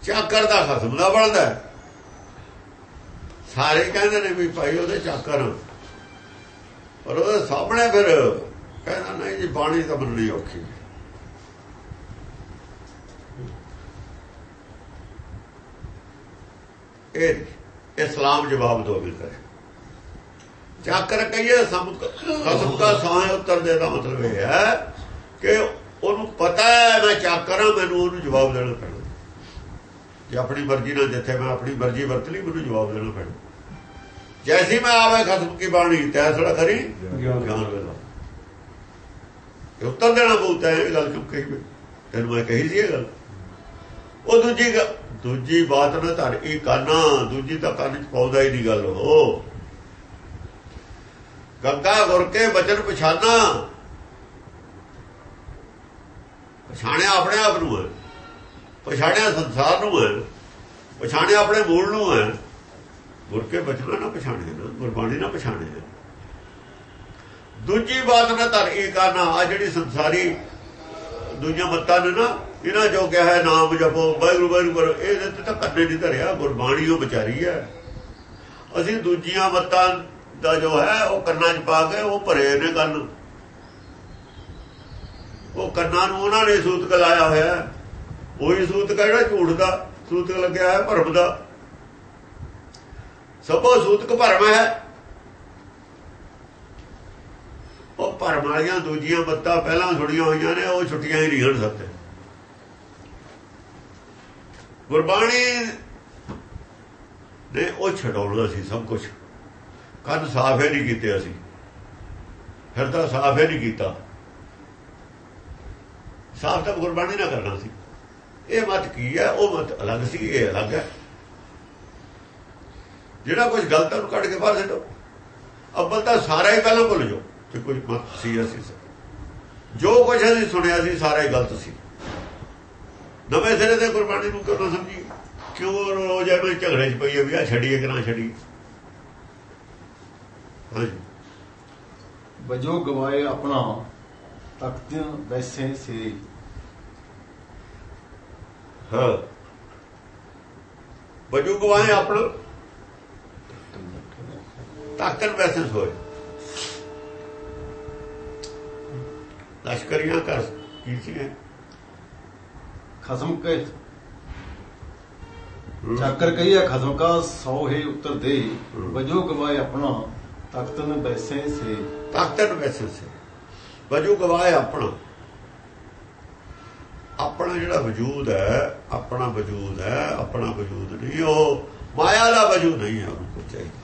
Speaker 2: ਚਾਕਰ ਦਾ ਖਸਮ ਦਾ ਬਣਦਾ। ਸਾਰੇ ਕਹਿੰਦੇ ਨੇ ਵੀ ਭਾਈ ਉਹਦੇ ਚਾਕਰ ਪਰ ਉਹਦੇ ਸਾਹਮਣੇ ਫਿਰ ਕਹਿੰਦਾ, ਨਹੀਂ ਜੀ, ਬਾਣੀ ਤਾਂ ਮੰਨਣੀ ਔਖੀ ਇਹ ਇਸਲਾਮ ਜਵਾਬ ਦੋ ਮਿਲਦਾ ਹੈ ਚਾਕਰ ਕਹੀਏ, ਸਮ ਖਸਮ ਦਾ ਸਾਹ ਉੱਤਰ ਦੇ ਦਾ ਮਤਲਬ ਇਹ ਹੈ ਕਿ ਉਹਨੂੰ ਪਤਾ ਹੈ, ਮੈਂ ਚਾਕਰ ਹਾਂ ਮੈਨੂੰ ਉਹਨੂੰ ਜਵਾਬ ਦੇਣਾ ਪੈਣਾ। ਜੇ ਆਪਣੀ ਮਰਜ਼ੀ ਨਾਲ ਜਿੱਥੇ ਮੈਂ ਆਪਣੀ ਮਰਜ਼ੀ ਵਰਤ ਲਈ, ਮੈਨੂੰ ਜਵਾਬ ਦੇਣਾ ਪੈਣਾ। ਜੈਸੀ ਮੈਂ ਆਵੇ ਖਸਮ ਕੀ ਬਾਣੀ ਤੈਸੜਾ ਕਰੀ ਗਿਆਨ ਵੇਲਾ ਉੱਤਰ ਦੇਣਾ ਬਹੁਤ ਹੈ ਇਹ ਗੱਲ ਕਹੀ ਮੈਂ ਤੈਨੂੰ ਮੈਂ ਕਹੀ ਸੀ ਇਹ ਗੱਲ ਉਹ ਦੂਜੀ ਗੱਲ- ਦੂਜੀ ਬਾਤ ਨਾ ਧਰ ਇਹ ਕਾਨਾ ਦੂਜੀ ਤਾਂ ਕੰਨ ਚ ਪਾਉਂਦਾ ਹੀ ਨਹੀਂ ਗੱਲ ਉਹ ਗੰਗਾ ਗੁਰ ਕੇ ਬਚਨ ਪਛਾਨਾ ਪਛਾਣਿਆ ਆਪਣੇ ਆਪ ਨੂੰ ਹੈ ਪਛਾਣਿਆ ਸੰਸਾਰ ਨੂੰ ਹੈ ਪਛਾਣਿਆ ਆਪਣੇ ਮੂਲ ਨੂੰ ਹੈ ਗੁਰ ਕੇ ਬਚਨਾ ਨਾ ਪਛਾਣੇ ਨਾ, ਗੁਰਬਾਣੀ ਨਾ ਪਛਾਣੇ ਦੂਜੀ ਬਾਤ ਨਾ ਧਰ ਇਹ ਕਰਨਾ ਆ ਜਿਹੜੀ ਸੰਸਾਰੀ ਦੂਜੀਆਂ ਮੱਤਾਂ ਨੇ ਨਾ, ਇਹਨਾਂ ਜੋ ਕਿਹਾ ਹੈ ਨਾਮ ਜਪੋ, ਵਾਹਿਗੁਰੂ ਵਾਹਿਗੁਰੂ ਕਰੋ ਇਹਦੇ ਤੇ ਤਾਂ ਕੰਨੇ ਨਹੀਂ ਧਰਿਆ, ਗੁਰਬਾਣੀ ਉਹ ਵਿਚਾਰੀ ਹੈ। ਅਸੀਂ ਦੂਜੀਆਂ ਮੱਤਾਂ ਦਾ ਜੋ ਹੈ, ਉਹ ਕੰਨਾਂ 'ਚ ਪਾ ਕੇ ਉਹ ਭਰੇ ਨੇ ਕੰਨ। ਉਹ ਕੰਨਾਂ ਨੂੰ ਉਹਨਾਂ ਨੇ ਸੂਤਕ ਲਾਇਆ ਹੋਇਆ ਉਹੀ ਸੂਤਕ ਜਿਹੜਾ ਝੂਠ ਦਾ, ਸੂਤਕ ਲੱਗਿਆ ਹੈ ਭਰਮ ਦਾ। ਸਭੋ ਸੂਤਕ ਭਰਮ ਹੈ ਉਹ ਭਰਮ ਵਾਲੀਆਂ ਦੂਜੀਆਂ ਬੱਤਾਂ ਪਹਿਲਾਂ ਛੁੜੀਆਂ ਹੋਈਆਂ ਨੇ, ਉਹ ਛੁੱਟੀਆਂ ਹੀ ਨਹੀਂ ਹਨ ਸੱਤੇ। ਗੁਰਬਾਣੀ ਨੇ ਉਹ ਛਡਾਉਣਾ ਸੀ ਸਭ ਕੁਝ ਕੰਨ ਸਾਫ਼ ਹੀ ਨਹੀਂ ਕੀਤੇ ਅਸੀਂ। ਹਿਰਦਾ ਸਾਫ਼ ਹੀ ਨਹੀਂ ਕੀਤਾ। ਸਾਫ਼ ਤਾਂ ਗੁਰਬਾਣੀ ਨਾ ਕਰਨਾ ਸੀ। ਇਹ ਮਤ ਕੀ ਹੈ? ਉਹ ਮਤ ਅਲੱਗ ਸੀ, ਇਹ ਅਲੱਗ ਹੈ। ਜਿਹੜਾ ਕੁਝ ਗਲਤ ਹੈ ਉਹਨੂੰ ਕੱਢ ਕੇ ਬਾਹਰ ਛੱਡੋ। ਅੱਬਲ ਤਾਂ ਸਾਰਾ ਹੀ ਪਹਿਲਾਂ ਭੁੱਲ ਜਾਓ ਕਿ ਕੋਈ ਮਤ ਸੀ ਅਸੀਂ ਜੋ ਕੁਝ ਅਸੀਂ ਸੁਣਿਆ ਸੀ ਸਾਰਾ ਹੀ ਗਲਤ ਸੀ। ਨਵੇਂ ਸਿਰੇ ਤੇ ਗੁਰਬਾਣੀ ਨੂੰ ਕਿਉਂ ਨਾ ਸਮਝੀ ਕਿਉਂ ਰੋਜ਼ ਐਵੇਂ ਝਗੜੇ 'ਚ ਪਈ ਵੀ ਆ ਛੱਡੀਏ ਕਿ ਨਾ ਛੱਡੀਏ? ਹਾਂਜੀ।
Speaker 1: ਵਜੋ ਗਵਾਏ ਆਪਣਾ ਤਖਤ ਵੈਸੇ ਸੇ
Speaker 2: ਹਾਂ। ਬਜੂ ਗਵਾਏ ਆਪਣਾ ਤਾਕਤ ਵੈਸੇ ਹੋਏ। ਲਸ਼ਕਰੀਆਂ ਕਰ ਕੀ ਸੀ? ਇਹ?
Speaker 1: ਖਸਮ ਕੇ। ਚਾਕਰ ਕਹੀਆ ਖਸਮ ਕਾ ਸੌ ਹੈ ਉੱਤਰ ਦੇ। ਵਜੋ ਗਵਾਏ ਆਪਣਾ ਤਖਤ ਵੈਸੇ ਸੇ।
Speaker 2: ਤਾਕਤ ਵੈਸੇ ਸੇ। ਬਜੂ ਗਵਾਏ ਆਪਣਾ। ਆਪਣਾ ਜਿਹੜਾ ਵਜੂਦ ਹੈ ਆਪਣਾ ਵਜੂਦ ਹੈ ਆਪਣਾ ਵਜੂਦ ਨਹੀਂ ਉਹ ਮਾਇਆ ਦਾ ਵਜੂਦ ਨਹੀਂ ਹੈ ਉਹਨੂੰ ਕੋਈ ਚਾਹੀਦਾ।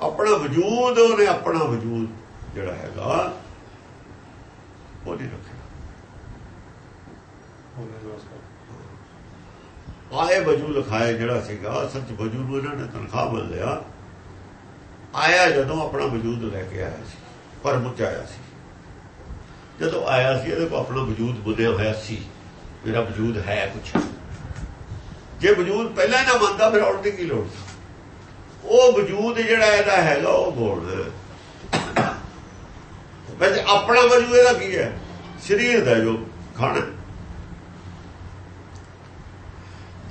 Speaker 2: ਆਪਣਾ ਵਜੂਦ ਉਹਨੇ ਆਪਣਾ ਵਜੂਦ ਜਿਹੜਾ ਹੈਗਾ ਉਹ ਨਹੀਂ ਰੱਖਿਆ ਆਏ ਵਜੂ ਲਿਖਾਏ ਜਿਹੜਾ ਸੀਗਾ ਸੱਚ ਵਜੂ ਨੂੰ ਇਹਨਾਂ ਨੇ ਤਨਖਾਹ ਮਿਲ ਲਿਆ। ਆਇਆ ਜਦੋਂ ਆਪਣਾ ਵਜੂਦ ਲੈ ਕੇ ਆਇਆ ਸੀ ਪਰ ਮੁੱਚ ਆਇਆ ਸੀ। ਜਦੋਂ ਆਇਆ ਸੀ ਇਹਦੇ ਕੋਲ ਆਪਣਾ ਵਜੂਦ ਬੁੱਧਿਆ ਹੋਇਆ ਸੀ ਮੇਰਾ ਵਜੂਦ ਹੈ ਕੁਛ। ਜੇ ਵਜੂਦ ਪਹਿਲਾਂ ਨਾ ਮੰਨਦਾ ਫਿਰ ਆਉਣ ਦੀ ਕੀ ਲੋੜ ਸੀ? ਉਹ ਵਜੂਦ ਜਿਹੜਾ ਇਹਦਾ ਹੈਗਾ ਉਹ ਗੋਲ ਵੈਸੇ ਆਪਣਾ ਵਜੂਦ ਇਹਦਾ ਕੀ ਹੈ? ਸਰੀਰ ਦਾ ਜੋ ਖਾਣਾ।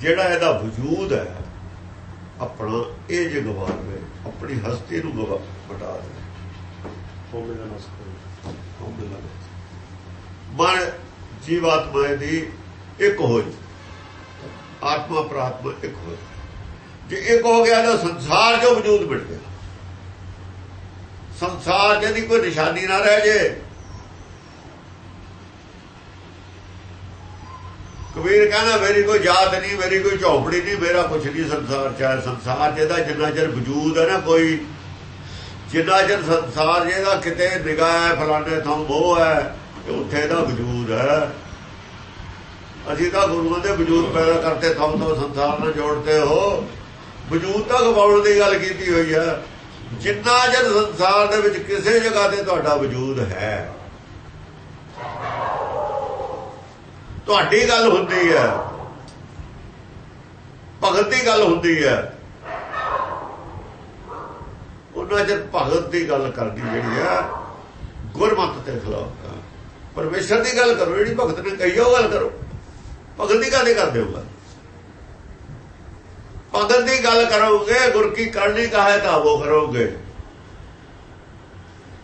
Speaker 2: ਜਿਹੜਾ ਇਹਦਾ ਵਜੂਦ ਹੈ ਆਪਣਾ ਇਹ ਜੇ ਗਵਾਵੇ ਆਪਣੀ ਹਸਤੀ ਨੂੰ ਗਵਾ ਮਟਾ ਦੇ।
Speaker 3: ਹੋਮੇ
Speaker 2: ਮਨ ਜੀਵਾਤਮਾ ਦੀ ਇੱਕ ਹੋਈ। ਆਤਮਾ ਪ੍ਰਾਤਮਾ ਇੱਕ ਹੋਈ। ਜੇ ਇੱਕ ਹੋ ਗਿਆ ਤਾਂ ਸੰਸਾਰ ਜੋ ਵਜੂਦ ਮਿਟ ਗਿਆ। ਸੰਸਾਰ ਜਿਹਦੀ ਕੋਈ ਨਿਸ਼ਾਨੀ ਨਾ ਰਹਿ ਜੇ। ਕਬੀਰ ਕਹਿੰਦਾ, ਮੇਰੀ ਕੋਈ ਜਾਤ ਨਹੀਂ, ਮੇਰੀ ਕੋਈ ਝੌਪੜੀ ਨਹੀਂ, ਮੇਰਾ ਕੁਛ ਨਹੀਂ ਸੰਸਾਰ ਚਾਹੇ ਸੰਸਾਰ ਜਿਹਦਾ ਜਿੰਨਾ ਚਿਰ ਵਜੂਦ ਹੈ ਨਾ ਕੋਈ, ਜਿੰਨਾ ਚਿਰ ਸੰਸਾਰ ਜਿਹਦਾ ਕਿਤੇ ਨਿਗਾਹ ਹੈ, ਫਲਾਣੇ ਥਾਂ ਉਹ ਹੈ ਤੇ ਉੱਥੇ ਦਾ ਵਜੂਦ ਹੈ। ਅਸੀਂ ਤਾਂ ਗੁਰੂਆਂ ਦੇ ਵਜੂਦ ਪੈਦਾ ਕਰਤੇ ਥਾਂ ਤੋਂ ਸੰਸਾਰ ਨਾਲ ਜੋੜਦੇ ਹੋ। ਵਜੂਦ ਤਾਂ ਗਵਾਉਣ ਦੀ ਗੱਲ ਕੀਤੀ ਹੋਈ ਹੈ ਜਿੰਨਾ ਚਿਰ ਸੰਸਾਰ ਦੇ ਵਿੱਚ ਕਿਸੇ ਜਗ੍ਹਾ ਤੇ ਤੁਹਾਡਾ ਵਜੂਦ ਹੈ। ਤੁਹਾਡੀ ਗੱਲ ਹੁੰਦੀ ਹੈ ਭਗਤ ਦੀ ਗੱਲ ਹੁੰਦੀ ਹੈ ਉਹਨਾਂ ਚਿਰ ਭਗਤ ਦੀ ਗੱਲ ਕਰਦੀ ਜਿਹੜੀ ਹੈ ਗੁਰਮਤ ਦੇ ਖਿਲਾਫ ਪਰਮੇਸ਼ਰ ਦੀ ਗੱਲ ਕਰੋ, ਜਿਹੜੀ ਭਗਤ ਨੇ ਕਹੀ ਉਹ ਗੱਲ ਕਰੋ। ਭਗਤ ਦੀ ਗੱਲ ਕਰਦੇ ਹੋ ਭਗਤ ਦੀ ਗੱਲ ਕਰੋਗੇ, ਗੁਰ ਕੀ ਕਰਨੀ ਕਹੇ ਤਾਂ ਉਹ ਕਰੋਗੇ।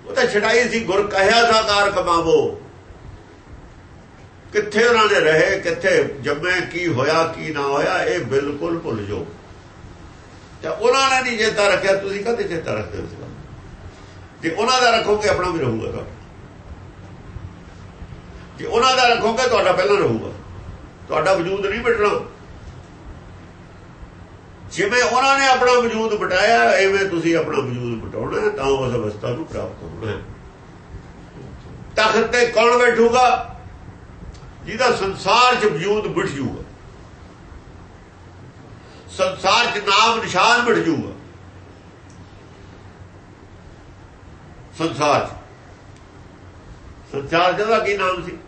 Speaker 2: ਉਹ ਤਾਂ ਛਡਾਈ ਸੀ, ਗੁਰ ਕਹਿਆ ਸਾਕਾਰ ਕਮਾਵੋ। ਕਿੱਥੇ ਉਹਨਾਂ ਨੇ ਰਹੇ, ਕਿੱਥੇ ਜੰਮੇ, ਕੀ ਹੋਇਆ, ਕੀ ਨਾ ਹੋਇਆ, ਇਹ ਬਿਲਕੁਲ ਭੁੱਲ ਜਾਓ। ਤੇ ਉਹਨਾਂ ਨੇ ਨਹੀਂ ਚੇਤਾ ਰੱਖਿਆ, ਤੁਸੀਂ ਕਦੇ ਚੇਤਾ ਰੱਖਦੇ ਹੋ ਜੇ ਉਹਨਾਂ ਦਾ ਰੱਖੋਗੇ, ਆਪਣਾ ਵੀ ਰਹੂਗਾ ਤੁਹਾਡਾ ਜੇ ਉਹਨਾਂ ਦਾ ਰੱਖੋਗੇ, ਤੁਹਾਡਾ ਪਹਿਲਾਂ ਰਹੂਗਾ। ਤੁਹਾਡਾ ਵਜੂਦ ਨਹੀਂ ਮਿਟਣਾ। ਜਿਵੇਂ ਉਹਨਾਂ ਨੇ ਆਪਣਾ ਵਜੂਦ ਬਟਾਇਆ ਐਵੇਂ ਤੁਸੀਂ ਆਪਣਾ ਵਜੂਦ ਬਟਾਉਣਾ ਤਾਂ ਉਸ ਅਵਸਥਾ ਨੂੰ ਪ੍ਰਾਪਤ ਹੋਣਾ। ਤਖਤ ਤੇ ਕੌਣ ਬੈਠੂਗਾ? ਜਿਹਦਾ ਸੰਸਾਰ 'ਚ ਵਜੂਦ ਮਿਟ ਜੂਗਾ। ਸੰਸਾਰ 'ਚ ਨਾਮ ਨਿਸ਼ਾਨ ਮਿਟ ਜੂਗਾ। ਸੰਸਾਰ 'ਚ। ਸੰਸਾਰ ਦਾ ਕੀ ਨਾਮ ਸੀ?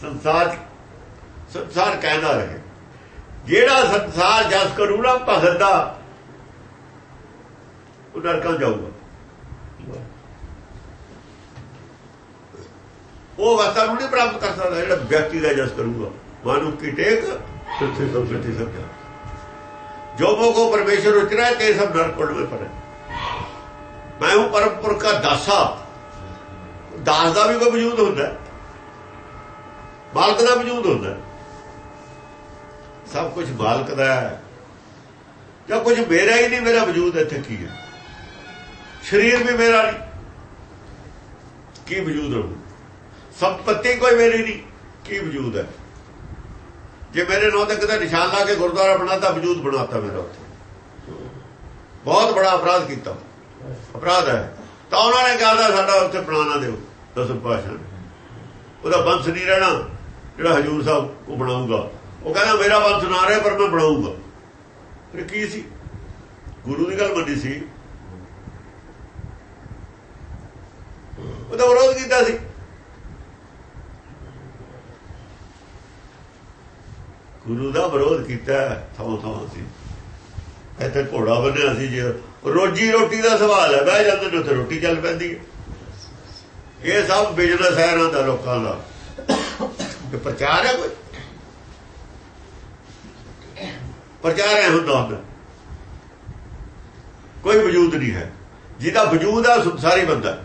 Speaker 2: ਸੰਸਾਰ ਸੰਸਾਰ ਕਹਿੰਦਾ ਰਹੇ। ਜਿਹੜਾ ਸੰਸਾਰ ਜਸ ਕਰੂਗਾ, ਭਗਤ ਦਾ, ਉਹ ਨਰਕ ਜਾਊਗਾ। ਉਹ ਵਸਤਾਂ ਨੂੰ ਨਹੀਂ ਪ੍ਰਾਪਤ ਕਰ ਸਕਦਾ, ਜਿਹੜਾ ਵਿਅਕਤੀ ਦਾ ਜਸ ਕਰੂਗਾ। ਮਾਨੁ ਕੀ ਟੇਕ
Speaker 3: ਤਿੱਥੇ ਸਭ
Speaker 2: ਸਿੱਧੀ ਸਭ ਜਾ ਜੋ ਕੋ ਪਰਮੇਸ਼ਰ ਉਚਰਾ ਤੇ ਸਭ ਨਰਕ ਕੋਲ ਪਰ। ਮੈਂ ਉਹ ਪਰਮਪੁਰ ਦਾ ਦਾਸਾ। ਦਾਸ ਦਾ ਵੀ ਕੋਈ ਵਜੂਦ ਹੁੰਦਾ। ਮਾਲਕ ਦਾ ਵਜੂਦ ਹੁੰਦਾ। ਸਭ ਕੁਝ ਮਾਲਕ ਦਾ ਹੈ। ਜਾਂ ਕੁਝ ਮੇਰਾ ਹੀ ਨਹੀਂ, ਮੇਰਾ ਵਜੂਦ ਇੱਥੇ ਕੀ ਹੈ? ਸਰੀਰ ਵੀ ਮੇਰਾ ਨਹੀਂ। ਕੀ ਵਜੂਦ ਰਹੂ ਸੰਪਤੀ ਕੋਈ ਮੇਰੀ ਨਹੀਂ। ਕੀ ਵਜੂਦ ਹੈ? ਜੇ ਮੇਰੇ ਨਾਂ ਤੇ ਕਿਤੇ ਨਿਸ਼ਾਨ ਲਾ ਕੇ ਗੁਰਦੁਆਰਾ ਬਣਾਤਾ, ਵਜੂਦ ਬਣਾਤਾ ਮੇਰਾ ਉੱਥੇ। ਬਹੁਤ ਬੜਾ ਅਪਰਾਧ ਕੀਤਾ। ਅਪਰਾਧ ਹੈ। ਤਾਂ ਉਹਨਾਂ ਨੇ ਕਹਦਾ ਸਾਡਾ ਉੱਥੇ ਬਣਾਉਣਾ ਦਿਓ, ਦਸਮ ਪਾਸ਼ਾ ਉਹਦਾ ਬੰਸ ਨਹੀਂ ਰਹਿਣਾ, ਜਿਹੜਾ ਹਜੂਰ ਸਾਹਿਬ ਉਹ ਬਣਾਊਗਾ। ਉਹ ਕਹਿੰਦਾ, ਮੇਰਾ ਬੰਸ ਸੁਣਾ ਰਿਹਾ ਪਰ ਮੈਂ ਬਣਾਊਗਾ ਫਿਰ ਕੀ ਸੀ? ਗੁਰੂ ਦੀ ਗੱਲ ਮੰਨੀ ਸੀ। ਉਹਦਾ ਵਿਰੋਧ ਕੀਤਾ ਸੀ। ਗੁਰੂ ਦਾ ਵਿਰੋਧ ਕੀਤਾ ਥਾਂ ਥਾਂ ਸੀ। ਇੱਥੇ ਘੋੜਾ ਬੰਨਿਆ ਸੀ ਜੇ। ਰੋਜੀ ਰੋਟੀ ਦਾ ਸਵਾਲ ਹੈ। ਬਹਿ ਜਾਂਦੇ ਨੇ ਉੱਥੇ, ਰੋਟੀ ਚੱਲ ਪੈਂਦੀ ਹੈ। ਇਹ ਸਭ ਬਿਜ਼ਨਸ ਹੈ ਇਹਨਾਂ ਦਾ, ਲੋਕਾਂ ਦਾ। ਪ੍ਰਚਾਰ ਹੈ ਕੋਈ? ਪ੍ਰਚਾਰ ਹੈ ਹੁੰਦਾ ਹੁੰਦਾ ਕੋਈ ਵਜੂਦ ਨਹੀਂ ਹੈ। ਜਿਹਦਾ ਵਜੂਦ ਹੈ ਸੰਸਾਰੀ ਬੰਦਾ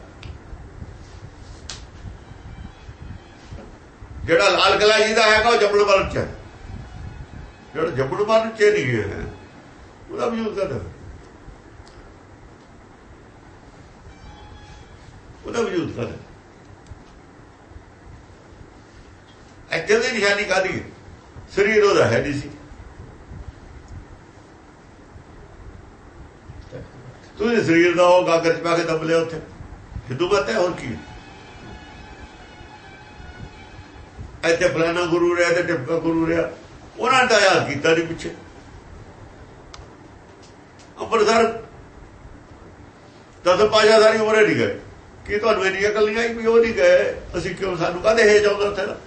Speaker 2: ਜਿਹੜਾ ਲਾਲ ਕਿਲਾ ਜਿਹਦਾ ਹੈਗਾ, ਉਹ ਜੰਮਣ ਵਾਲਾ ਚ ਹੈ। ਜਿਹੜਾ ਜੰਮਣ ਵਾਲਾ ਚ ਨਹੀਂ ਹੈ। ਉਹਦਾ ਵਜੂਦ ਕਰਦਾ ਉਹਦਾ ਵਜੂਦ ਕਰਦਾ ਇੱਥੇ ਦੀ ਨਿਸ਼ਾਨੀ ਕਾਦੀ ਸਰੀਰ ਉਹਦਾ ਹੈ ਨਹੀਂ ਸੀ। ਤੁਸੀਂ ਸਰੀਰ ਦਾ ਉਹ ਗਾਗਰ ਚ ਪਾ ਕੇ ਦਬ ਲਿਆ ਉੱਥੇ। ਹਿੰਦੂ ਮਤ ਹੈ ਹੋਰ ਕੀ? ਇੱਥੇ ਫਲਾਣਾ ਗੁਰੂ ਰਿਹਾ ਤੇ ਟਿਪਕਾ ਗੁਰੂ ਰਿਹਾ। ਉਹਨਾਂ ਨੇ ਯਾਦ ਕੀਤਾ ਨਹੀਂ ਪਿੱਛੇ। ਅੰਮ੍ਰਿਤਸਰ ਤਦ ਪਾਜਾ ਸਾਰੀ ਉਮਰ ਨਹੀਂ ਗਏ। ਕੀ ਤੁਹਾਨੂੰ ਇੰਨੀ ਅਕਲ ਨਹੀਂ ਆਈ ਵੀ ਉਹ ਨਹੀਂ ਗਏ? ਅਸੀਂ ਕਿਉਂ, ਸਾਨੂੰ ਕਾਹਦੇ ਹੇਜ ਆਉਂਦਾ ਉੱਥੇ ਦਾ?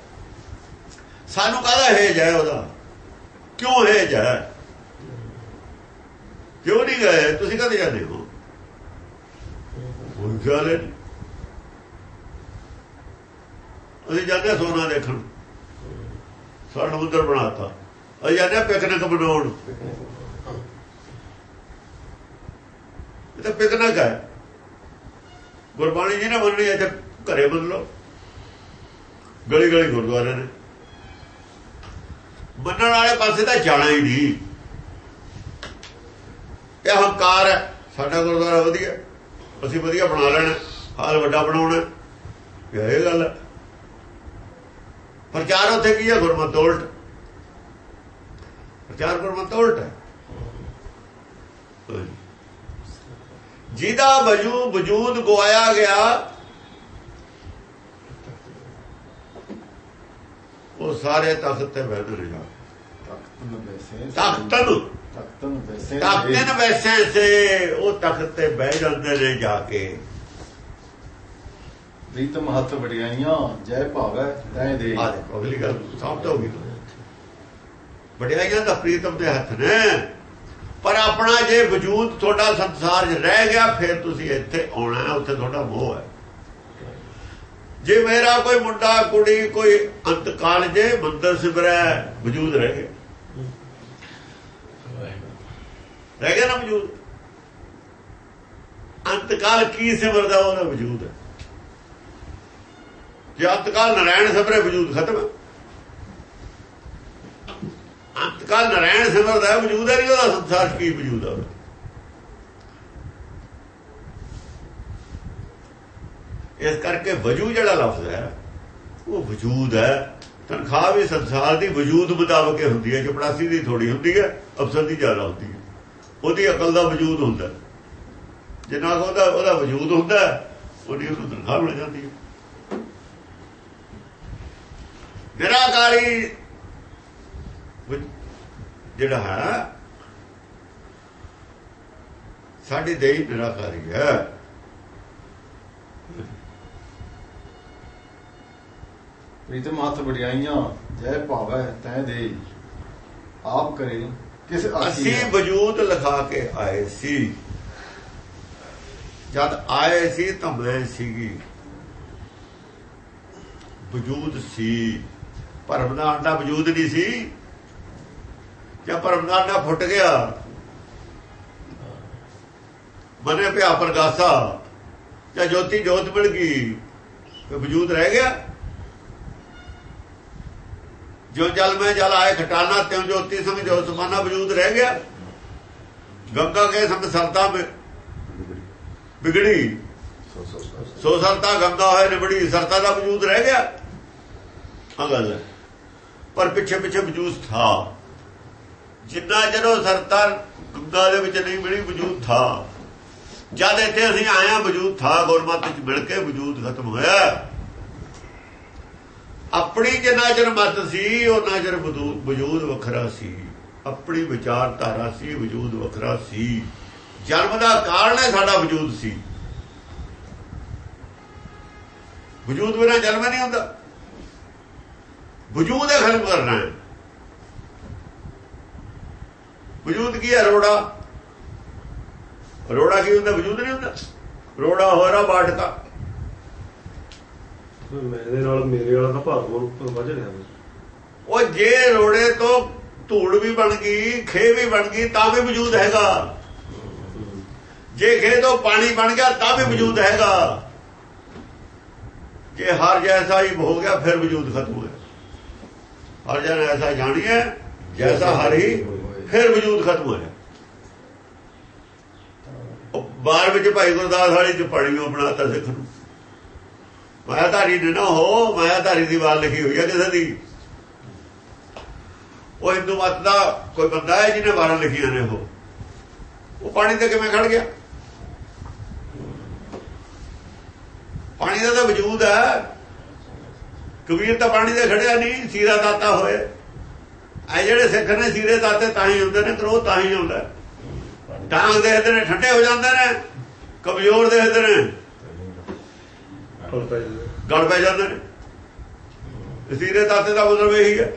Speaker 2: ਸਾਨੂੰ ਕਾਹਦਾ ਹੇਜ ਹੈ ਉਹਦਾ? ਕਿਉਂ ਹੇਜ ਹੈ? ਕਿਉਂ ਨਹੀਂ ਗਏ? ਤੁਸੀਂ ਕਦੇ ਜਾਂਦੇ ਹੋ? ਉਹ ਗੱਲ ਨਹੀਂ ਅਸੀਂ ਜਾਂਦੇ ਹਾਂ ਸੋਨਾ ਦੇਖਣ। ਸਾਡਾ ਮੰਦਰ ਬਣਾਤਾ। ਅਸੀਂ ਜਾਂਦੇ ਹਾਂ ਪਿਕਨਿਕ ਬਣਾਉਣ ਇਹ ਤਾਂ ਪਿਕਨਿਕ ਹੈ। ਗੁਰਬਾਣੀ ਜੀ ਨੇ ਮੰਨਣੀ ਇੱਥੇ ਘਰੇ ਮੰਨ ਲਓ। ਗਲੀ ਗਲੀ ਗੁਰਦੁਆਰੇ ਨੇ। ਮੰਨਣ ਵਾਲੇ ਪਾਸੇ ਤਾਂ ਜਾਣਾ ਹੀ ਨਹੀਂ। ਇਹ ਹੰਕਾਰ ਹੈ। ਸਾਡਾ ਗੁਰਦੁਆਰਾ ਵਧੀਆ। ਅਸੀਂ ਵਧੀਆ ਬਣਾ ਲੈਣਾ ਹਾਲ ਵੱਡਾ ਬਣਾਉਣਾ। ਇਹ ਗੱਲ। ਹੈ ਪ੍ਰਚਾਰ ਉੱਥੇ ਕੀ ਹੈ? ਗੁਰਮਤਿ ਉਲਟ। ਪ੍ਰਚਾਰ ਗੁਰਮਤਿ ਉਲਟ ਹੈ। ਜਿਹਦਾ ਵਜੂ ਵਜੂਦ ਗਵਾਇਆ ਗਿਆ ਉਹ ਸਾਰੇ ਤਖਤ ਤੇ ਬੈਠ ਰਿਹਾ
Speaker 1: ਤਖਤਨ ਵੈਸੇ
Speaker 2: ਤਖਤਨ
Speaker 1: ਵੈਸੇ
Speaker 2: ਸੇ ਉਹ ਤਖਤ ਤੇ ਬਹਿ ਜਾਂਦੇ ਨੇ ਜਾ ਕੇ।
Speaker 1: ਪ੍ਰੀਤਮ ਹੱਥ ਵਡਿਆਈਆਂ ਜੈ ਭਾਵੈ ਤੈ ਦੇ
Speaker 2: ਆ ਦੇਖੋ ਅਗਲੀ ਗੱਲ ਸਮਾਪਤ ਹੋ ਗਈ। ਵਡਿਆਈਆਂ ਦਾ ਪ੍ਰੀਤਮ ਦੇ ਹੱਥ ਨੇ। ਪਰ ਆਪਣਾ ਜੇ ਵਜੂਦ ਤੁਹਾਡਾ ਸੰਸਾਰ 'ਚ ਰਹਿ ਗਿਆ ਫਿਰ ਤੁਸੀਂ ਇੱਥੇ ਆਉਣਾ ਹੈ ਉੱਥੇ ਤੁਹਾਡਾ ਮੋਹ ਹੈ। ਜੇ ਮੇਰਾ ਕੋਈ ਮੁੰਡਾ ਕੁੜੀ ਕੋਈ ਅੰਤਕਾਲ ਜੇ ਮੰਦਰ ਸਿਮਰੈ ਵਜੂਦ ਰਹਿ ਗਿਆ ਰਹਿ ਗਿਆ ਨਾ ਵਜੂਦ ਅੰਤਕਾਲ ਕੀ ਸਿਮਰਦਾ ਉਹਦਾ ਵਜੂਦ ਹੈ। ਜੇ ਅੰਤਕਾਲ ਨਾਰਾਇਣ ਸਿਮਰੇ ਵਜੂਦ ਖਤਮ ਹੈ। ਅੰਤਕਾਲ ਨਾਰਾਇਣ ਸਿਮਰਦਾ ਹੈ ਵਜੂਦ ਹੈ ਨਹੀਂ, ਉਹਦਾ ਸੰਸਾਰ ਕੀ ਵਜੂਦ ਹੈ ਉਹਦਾ? ਇਸ ਕਰਕੇ ਵਜੂ ਜਿਹੜਾ ਲਫ਼ਜ਼ ਹੈ, ਉਹ ਵਜੂਦ ਹੈ। ਤਨਖਾਹ ਵੀ ਸੰਸਾਰ ਦੀ ਵਜੂਦ ਮੁਤਾਬਕ ਹੁੰਦੀ ਹੈ ਚਪੜਾਸੀ ਦੀ ਥੋੜੀ ਹੁੰਦੀ ਹੈ, ਅਫਸਰ ਦੀ ਜ਼ਿਆਦਾ ਹੁੰਦੀ ਹੈ। ਉਹਦੀ ਅਕਲ ਦਾ ਵਜੂਦ ਹੁੰਦਾ ਜਿੰਨਾ ਕੁ ਉਹਦਾ ਉਹਦਾ ਵਜੂਦ ਹੁੰਦਾ ਉਹਦੀ ਉਹਨੂੰ ਤਨਖਾਹ ਮਿਲ ਜਾਂਦੀ ਹੈ। ਨਿਰਾਕਾਰੀ ਜਿਹੜਾ ਹੈ, ਸਾਡੀ ਦੇਹੀ ਨਿਰਾਕਾਰੀ ਹੈ।
Speaker 1: ਪ੍ਰੀਤਮ ਹੱਥ ਵਡਿਆਈਆਂ, ਜੈ ਭਾਵੈ ਤੈ ਦੇ ਆਪ ਕਰੇ ਕਿਸ
Speaker 2: ਅਸੀਂ? ਵਜੂਦ ਲਿਖਾ ਕੇ ਆਏ ਸੀ। ਜਦ ਆਏ ਸੀ ਤਾਂ ਮੈਂ ਸੀਗੀ। ਵਜੂਦ ਸੀ। ਭਰਮ ਦਾ ਅੰਡਾ ਵਜੂਦ ਨਹੀਂ ਸੀ। ਜਾਂ ਭਰਮ ਦਾ ਅੰਡਾ ਫੁੱਟ ਗਿਆ ਮਨੇ ਪਿਆ ਪ੍ਰਗਾਸਾ ਜਾਂ ਜੋਤੀ ਜੋਤ ਮਿਲ ਗਈ ਤੇ ਵਜੂਦ ਰਹਿ ਗਿਆ। ਜੋ ਜਲ ਮੈਂ ਜਲ ਆਏ ਖਟਾਨਾ, ਤਿਉ ਜੋਤੀ ਸੰਗ ਸਮਾਨਾ ਵਜੂਦ ਰਹਿ ਗਿਆ। ਗੰਗਾ ਕੇ ਸੰਗ ਵਿਗੜੀ। ਸੋ ਸਰਤਾ ਗੰਗਾ ਹੋਏ ਨਿਬੜੀ ਸਰਤਾ ਦਾ ਵਜੂਦ ਰਹਿ ਗਿਆ। ਆ ਗੱਲ ਹੈ। ਪਰ ਪਿੱਛੇ ਪਿੱਛੇ ਵਜੂਦ ਥਾ। ਜਿੰਨਾ ਜਦੋਂ ਸਰਤਾ ਗੰਗਾ ਦੇ ਵਿੱਚ ਨਹੀਂ ਮਿਲੀ, ਵਜੂਦ ਥਾ। ਜਦ ਇੱਥੇ ਅਸੀਂ ਆਏ ਆ ਵਜੂਦ ਥਾ। ਗੁਰਮਤਿ ਚ ਮਿਲ ਕੇ ਵਜੂਦ ਖਤਮ ਹੋਇਆ। ਆਪਣੀ ਜਿੰਨਾ ਚਿਰ ਮਤ ਸੀ, ਉਹ ਨਜ਼ਰ ਵਜੂਦ ਵੱਖਰਾ ਸੀ। ਆਪਣੀ ਵਿਚਾਰਧਾਰਾ ਸੀ, ਵਜੂਦ ਵੱਖਰਾ ਸੀ। ਜਨਮ ਦਾ ਕਾਰਨ ਹੈ ਸਾਡਾ ਵਜੂਦ ਸੀ। ਵਜੂਦ ਬਿਨਾਂ ਜਨਮ ਨਹੀਂ ਹੁੰਦਾ। ਵਜੂਦ ਹੈ ਖਤਮ ਕਰਨਾ ਹੈ। ਵਜੂਦ ਕੀ ਹੈ? ਰੋੜਾ ਰੋੜਾ ਕੀ ਹੁੰਦਾ? ਵਜੂਦ ਨਹੀਂ ਹੁੰਦਾ। ਰੋੜਾ ਹੋਰਾ ਬਾਟਕਾ।
Speaker 3: ਮੇਰੇ ਨਾਲ, ਮੇਰੇ ਵਾਲਾ ਤਾਂ ਭਾਰ ਨੂੰ ਵੱਜ ਰਿਹਾ
Speaker 2: ਉਹ ਜੇ ਰੋੜੇ ਤੋਂ ਧੂੜ ਵੀ ਬਣ ਗਈ ਖੇ ਵੀ ਬਣ ਗਈ, ਤਾਂ ਵੀ ਵਜੂਦ ਹੈਗਾ। ਜੇ ਖੇ ਤੋਂ ਪਾਣੀ ਬਣ ਗਿਆ, ਤਾਂ ਵੀ ਵਜੂਦ ਹੈਗਾ। ਜੇ ਹਰ ਜੈਸਾ ਹੀ ਹੋ ਗਿਆ, ਫਿਰ ਵਜੂਦ ਖਤਮ ਹੋ ਹਰ ਜਨ ਐਸਾ ਜਾਣੀਏ, ਜੈਸਾ ਹਰ ਹੀ, ਫਿਰ ਵਜੂਦ ਖਤਮ ਹੋਇਆ ਗਿਆ। ਬਾਹਰ ਵਿੱਚ ਭਾਈ ਗੁਰਦਾਸ ਵਾਲੀ ਚ ਪੜੀਓ ਬਣਾਤਾ ਸਿੱਖ ਨੂੰ। ਮਾਇਆਧਾਰੀ ਨੇ ਨਾ ਹੋ ਮਾਇਆਧਾਰੀ ਦੀ ਵਾਰ ਲਿਖੀ ਹੋਈ ਹੈ ਕਿਸੇ ਦੀ। ਉਹ ਹਿੰਦੂ ਮਤ ਦਾ ਕੋਈ ਬੰਦਾ ਹੈ ਜਿਹਨੇ ਵਾਰਾਂ ਲਿਖੀਆਂ ਨੇ ਉਹ। ਉਹ ਪਾਣੀ ਤੇ ਕਿਵੇਂ ਖੜ ਗਿਆ? ਪਾਣੀ ਦਾ ਤਾਂ ਵਜੂਦ ਹੈ। ਕਬੀਰ ਤਾਂ ਪਾਣੀ ਦੇ ਖੜਿਆ ਨਹੀਂ, ਸੀਰਾ ਦਾਤਾ ਹੋਏ। ਐ ਜਿਹੜੇ ਸਿੱਖ ਨੇ ਸੀਰੇ ਦਾਤੇ ਤਾਂ ਹੀ ਹੁੰਦੇ ਨੇ ਕਰੋ ਤਾਂ ਹੀ ਹੁੰਦਾ। ਡਾਂਗ ਦੇਖਦੇ ਨੇ, ਠੰਡੇ ਹੋ ਜਾਂਦੇ ਨੇ, ਕਮਜ਼ੋਰ ਦੇਖਦੇ ਨੇ।
Speaker 3: ਗੜ ਪੈ ਜਾਂਦੇ
Speaker 2: ਨੇ। ਸੀਰੇ ਦਾਤੇ ਦਾ ਮਤਲਬ ਇਹੀ ਹੈ।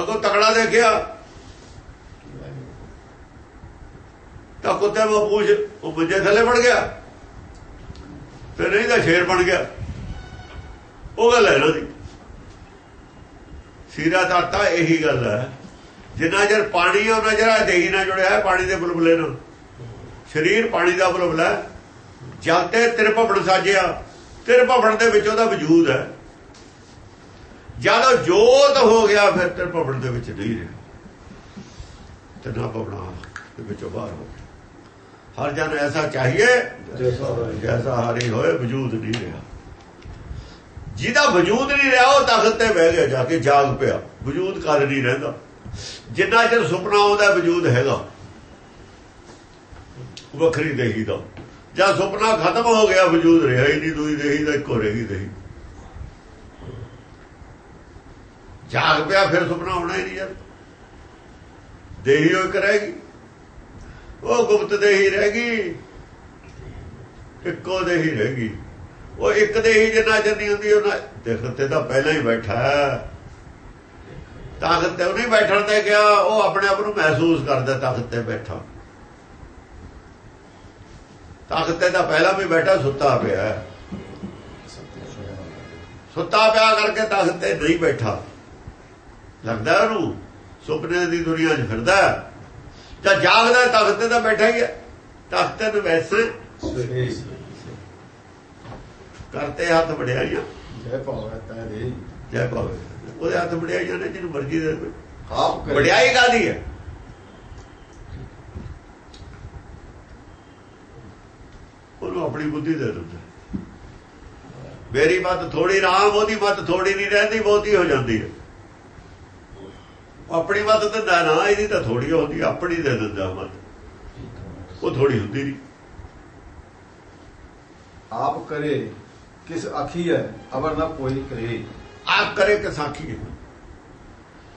Speaker 2: ਅਗੋ ਤਕੜਾ ਦੇਖਿਆ, ਤਾਂ ਕੁੱਤੇ ਨੂੰ ਪੂਛ, ਉਹ ਮੰਜੇ ਥੱਲੇ ਵੜ ਗਿਆ। ਤੇ ਨਹੀਂ ਤਾਂ ਸ਼ੇਰ ਬਣ ਗਿਆ। ਉਹ ਗੱਲ ਹੈ ਨਾ ਦੀ ਸੀਰਾ ਦਾਤਾ ਇਹੀ ਗੱਲ ਹੈ। ਜਿੰਨਾ ਚਿਰ ਪਾਣੀ ਹੈ ਉਹਨਾਂ ਜਿਹੜਾ ਦੇਹੀ ਨਾਲ ਜੁੜਿਆ ਹੈ ਪਾਣੀ ਦੇ ਬੁਲਬਲੇ ਨਾਲ। ਸਰੀਰ ਪਾਣੀ ਦਾ ਬੁਲਬਲਾ ਹੈ। ਜਦ ਤੇ ਤੇਰੇ ਭਵਨ ਸਾਜਿਆ ਤੇਰੇ ਭਵਨ ਦੇ ਵਿੱਚ ਉਹਦਾ ਵਜੂਦ ਹੈ। ਜਦੋਂ ਜੋਤ ਹੋ ਗਿਆ ਫਿਰ ਤੇਰੇ ਭਵਨ ਦੇ ਵਿੱਚ ਨਹੀਂ ਰਿਹਾ। ਤੇ ਨਾ ਭਵਨਾ ਦੇ ਵਿੱਚੋਂ ਬਾਹਰ ਹੋ ਗਿਆ। ਹਰ ਜਨ ਐਸਾ ਚਾਹੀਏ
Speaker 3: ਜੈਸਾ ਹਰੀ
Speaker 2: ਜੈਸਾ ਹਾਰੀ ਹੋਏ ਵਜੂਦ ਨਹੀਂ ਰਿਹਾ। ਜਿਹਦਾ ਵਜੂਦ ਨਹੀਂ ਰਿਹਾ ਉਹ ਤਖਤ ਤੇ ਬਹਿ ਗਿਆ ਜਾ ਕੇ ਜਾਗ ਪਿਆ। ਵਜੂਦ ਕਰ ਨਹੀਂ ਰਹਿੰਦਾ। ਜਿੰਨਾ ਚਿਰ ਸੁਪਨਾ ਆਉਂਦਾ ਵਜੂਦ ਹੈਗਾ ਵੱਖਰੀ ਦੇਹੀ ਦਾ। ਜਦ ਸੁਪਨਾ ਖਤਮ ਹੋ ਗਿਆ, ਵਜੂਦ ਰਿਹਾ ਹੀ ਨਹੀਂ, ਦੂਈ ਦੇਹੀ ਦਾ ਇੱਕੋ ਰਹੀ ਦੇਹੀ। ਜਾਗ ਪਿਆ, ਫਿਰ ਸੁਪਨਾ ਹੋਣਾ ਹੀ ਨਹੀਂ ਯਾਰ। ਦੇਹੀ ਉਹ ਇੱਕ ਰਹੇਗੀ ਉਹ ਗੁਪਤ ਦੇਹੀ ਰਹਿ ਗਈ, ਇੱਕੋ ਦੇਹੀ ਰਹਿ ਗਈ। ਉਹ ਇੱਕ ਦੇਹੀ ਜਿੰਨਾ ਜੰਨੀ ਹੁੰਦੀ, ਉਹਨਾਂ ਦੇਖ ਤੇ ਤਾਂ ਪਹਿਲਾਂ ਹੀ ਬੈਠਾ। ਤਾਕਤ ਤੇ ਉਹਨੇ ਬੈਠਣ ਤੇ ਗਿਆ ਉਹ ਆਪਣੇ ਆਪ ਨੂੰ ਮਹਿਸੂਸ ਕਰਦਾ ਤਾਕਤ ਤੇ ਬੈਠਾ। ਤਾਕਤ ਤੇ ਤਾਂ ਪਹਿਲਾਂ ਵੀ ਬੈਠਾ ਸੁੱਤਾ ਪਿਆ। ਹੈ। ਸੁੱਤਾ ਪਿਆ ਕਰਕੇ ਤਾਕਤ ਤੇ ਨਹੀਂ ਬੈਠਾ। ਲੱਗਦਾ ਉਹਨੂੰ? ਸੁਪਨੇ ਦੀ ਦੁਨੀਆ 'ਚ ਫਿਰਦਾ। ਜਾਂ ਜਾਗਦਾ ਤਖਤ ਤੇ ਤਾਂ ਬੈਠਾ ਹੀ ਹੈ। ਤਖਤ ਤੇ ਵੈਸੇ ਕਰਤੇ ਹੱਥ ਵੜਿਆਈਆਂ
Speaker 1: ਜੈ ਭਾਵੇਂ ਤੈ ਦੇ
Speaker 2: ਜੈ ਭਾਵੇ ਉਹਦੇ ਹੱਥ ਵੜਿਆਈਆਂ ਨੇ ਜਿਹਨੂੰ ਮਰਜ਼ੀ ਦੇ ਦੇ
Speaker 1: ਆਪ ਕਰੇ।
Speaker 2: ਵਡਿਆਈ ਕਾਦੀ ਹੈ? ਉਹਨੂੰ ਆਪਣੀ ਬੁੱਧੀ ਦੇ ਦਿੰਦਾ। ਮੇਰੀ ਮਤ ਥੋੜੀ ਰਾਮ ਉਹਦੀ ਮਤ ਥੋੜੀ ਨਹੀਂ ਰਹਿੰਦੀ ਬਹੁਤੀ ਹੋ ਜਾਂਦੀ ਹੈ। ਆਪਣੀ ਮਤ ਦਿੰਦਾ ਨਾ ਇਹਦੀ ਤਾਂ ਥੋੜੀ ਹੁੰਦੀ ਆਪਣੀ ਦੇ ਦਿੰਦਾ ਮਤ ਉਹ ਥੋੜੀ ਹੁੰਦੀ ਨਹੀਂ।
Speaker 1: ਆਪ ਕਰੇ ਕਿਸ ਆਖੀ ਹੈ ਅਵਰ ਨਾ ਕੋਈ ਕਰੇ।
Speaker 2: ਆਪ ਕਰੇ ਕਿ ਸਾਖੀ ਹੈ।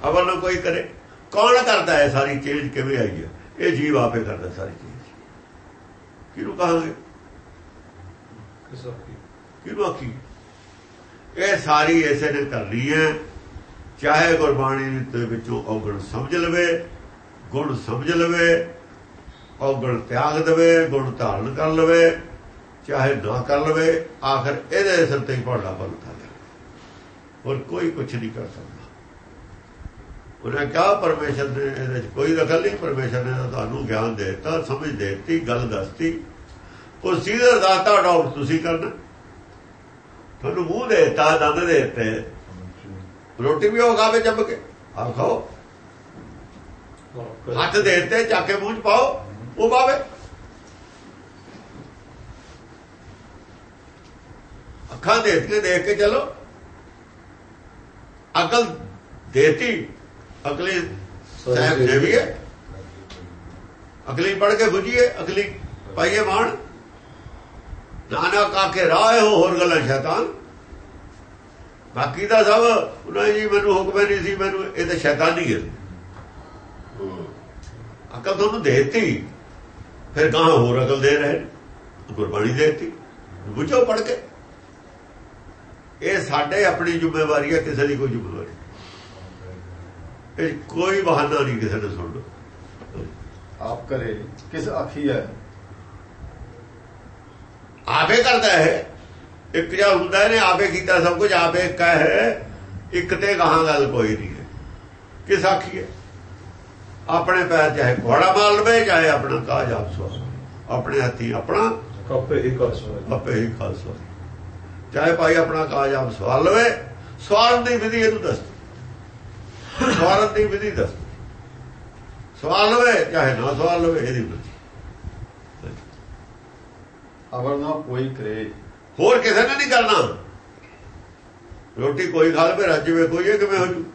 Speaker 2: ਅਵਰ ਨਾ ਕੋਈ ਕਰੇ। ਕੌਣ ਕਰਦਾ ਹੈ ਸਾਰੀ ਚੀਜ਼? ਕਿਵੇਂ ਆਈ ਹੈ? ਇਹ ਜੀਵ ਆਪੇ ਕਰਦਾ ਸਾਰੀ ਚੀਜ਼। ਕਿਹਨੂੰ ਕਹਾਂਗੇ?
Speaker 3: ਕਿਸਾ
Speaker 2: ਕਿਹਨੂੰ ਆਖੀ ਇਹ ਸਾਰੀ ਇਸੇ ਨੇ ਕਰਨੀ ਹੈ। ਚਾਹੇ ਗੁਰਬਾਣੀ ਦੇ ਵਿੱਚੋਂ ਔਗਣ ਸਮਝ ਲਵੇ, ਗੁਣ ਸਮਝ ਲਵੇ, ਔਗਣ ਤਿਆਗ ਦੇਵੇ, ਗੁਣ ਧਾਰਨ ਕਰ ਲਵੇ, ਚਾਹੇ ਨਾ ਕਰ ਲਵੇ, ਆਖਰ ਇਹਦੇ ਸਿਰ ਤੇ ਹੀ ਪੜਦਾ ਬੰਦਾ ਹੋਰ ਕੋਈ ਕੁਝ ਨਹੀਂ ਕਰ ਸਕਦਾ। ਉਹਨੇ ਕਿਹਾ, ਪਰਮੇਸ਼ਰ ਨੇ ਇਹਦੇ 'ਚ ਕੋਈ ਦਖਲ ਨਹੀਂ, ਪਰਮੇਸ਼ਰ ਨੇ ਤੁਹਾਨੂੰ ਗਿਆਨ ਦੇ ਦਿੱਤਾ, ਸਮਝ ਦੇ ਦਿੱਤੀ, ਗੱਲ ਦੱਸਤੀ। ਉਹ ਸਿੱਧਾ ਦਾਤਾ ਡਾਊਟ ਤੁਸੀਂ ਕਰਨਾ। ਤੁਹਾਨੂੰ ਮੂੰਹ ਦੇ ਦਿੱਤਾ ਦੰਦ ਦੇ ਤੇ ਰੋਟੀ ਵੀ ਉਹ ਖਾਵੇ ਜੰਮ ਕੇ। ਆ ਖਾਓ। ਹੱਥ ਦੇ ਤੇ ਚੱਕ ਕੇ ਮੂੰਹ 'ਚ ਪਾਓ, ਉਹ ਪਾਵੇ। ਅੱਖਾਂ ਦੇ ਕੇ ਦੇਖ ਕੇ ਚਲੋ। ਅਕਲ ਦੇਤੀ। ਅਕਲੀ ਸਾਹਿਬ ਦੇਵੀਏ ਅਗਲੀ ਪੜ ਕੇ ਬੁਝੀਏ ਅਗਲੀ ਪਾਈਏ ਮਾਣ। ਨਾਨਾ ਕਾਕੇ ਰਾਹ ਹੋ ਹੋਰ ਗੱਲਾਂ ਸ਼ੈਤਾਨ। ਬਾਕੀ ਦਾ ਸਭ ਉਹਨਾਂ ਜੀ ਮੈਨੂੰ ਹੁਕਮ ਨਹੀਂ ਸੀ, ਮੈਨੂੰ ਇਹ ਤਾਂ ਸ਼ੈਤਾਨੀ ਹੈ। ਅਕਲ ਤੁਹਾਨੂੰ ਦੇਤੀ। ਫਿਰ ਕਹਾਂ ਹੋਰ ਅਕਲ ਦੇ ਰਹੇ ਗੁਰਬਾਣੀ ਦੇਤੀ। ਬੁਝੋ ਪੜ ਕੇ। ਇਹ ਸਾਡੇ ਆਪਣੀ ਜ਼ਿੰਮੇਵਾਰੀ ਹੈ, ਕਿਸੇ ਦੀ ਕੋਈ ਜ਼ਿੰਮੇਵਾਰੀ ਇਹ ਕੋਈ ਬਹਾਨਾ ਨਹੀਂ ਕਿਸੇ ਨੇ ਸੁਣ ਲਓ
Speaker 1: ਆਪ ਕਰੇ, ਕਿਸ ਆਖੀ ਹੈ?
Speaker 2: ਆਪੇ ਕਰਦਾ ਹੈ। ਇੱਕ ਜਿਹਾ ਹੁੰਦਾ ਇਹਨੇ ਆਪੇ ਕੀਤਾ ਸਭ ਕੁਝ ਆਪੇ ਕਹੇ ਇੱਕ ਤੇ ਗਾਹਾਂ ਗੱਲ ਕੋਈ ਨਹੀਂ ਹੈ। ਕਿਸ ਆਖੀਏ ਆਪਣੇ ਪੈਰ ਚਾਹੇ ਘੋੜਾ ਮਾਰ ਲਵੇ ਚਾਹੇ ਆਪਣਾ ਕਾਜ ਆਪ ਸੋ ਆਪਣੇ ਹੱਥੀ ਆਪਣਾ
Speaker 3: ਕੱਪੇ ਹੀ ਕਰ ਸੋ
Speaker 2: ਆਪੇ ਹੀ ਖਾਲਸਾ ਚਾਹੇ ਭਾਈ ਆਪਣਾ ਕਾਜ ਆਪ ਸਵਾਲ ਲਵੇ ਸਵਾਲ ਦੀ ਵਿਧੀ ਇਹਨੂੰ ਦੱਸ ਸਵਾਲ ਦੀ ਵਿਧੀ ਦੱਸ ਸਵਾਲ ਲਵੇ ਚਾਹੇ ਨਾ ਸਵਾਲ ਲਵੇ ਇਹਦੀ ਵਿਧੀ
Speaker 1: ਅਵਰ ਨਾ ਕੋਈ ਕਰੇ।
Speaker 2: ਹੋਰ ਕਿਸੇ ਨੇ ਨਹੀਂ ਕਰਨਾ। ਰੋਟੀ ਕੋਈ ਖਾ ਲਵੇ, ਰੱਜ ਵੇ ਕੋਈ ਇਹ ਕਿਵੇਂ ਹੋ ਜੂ?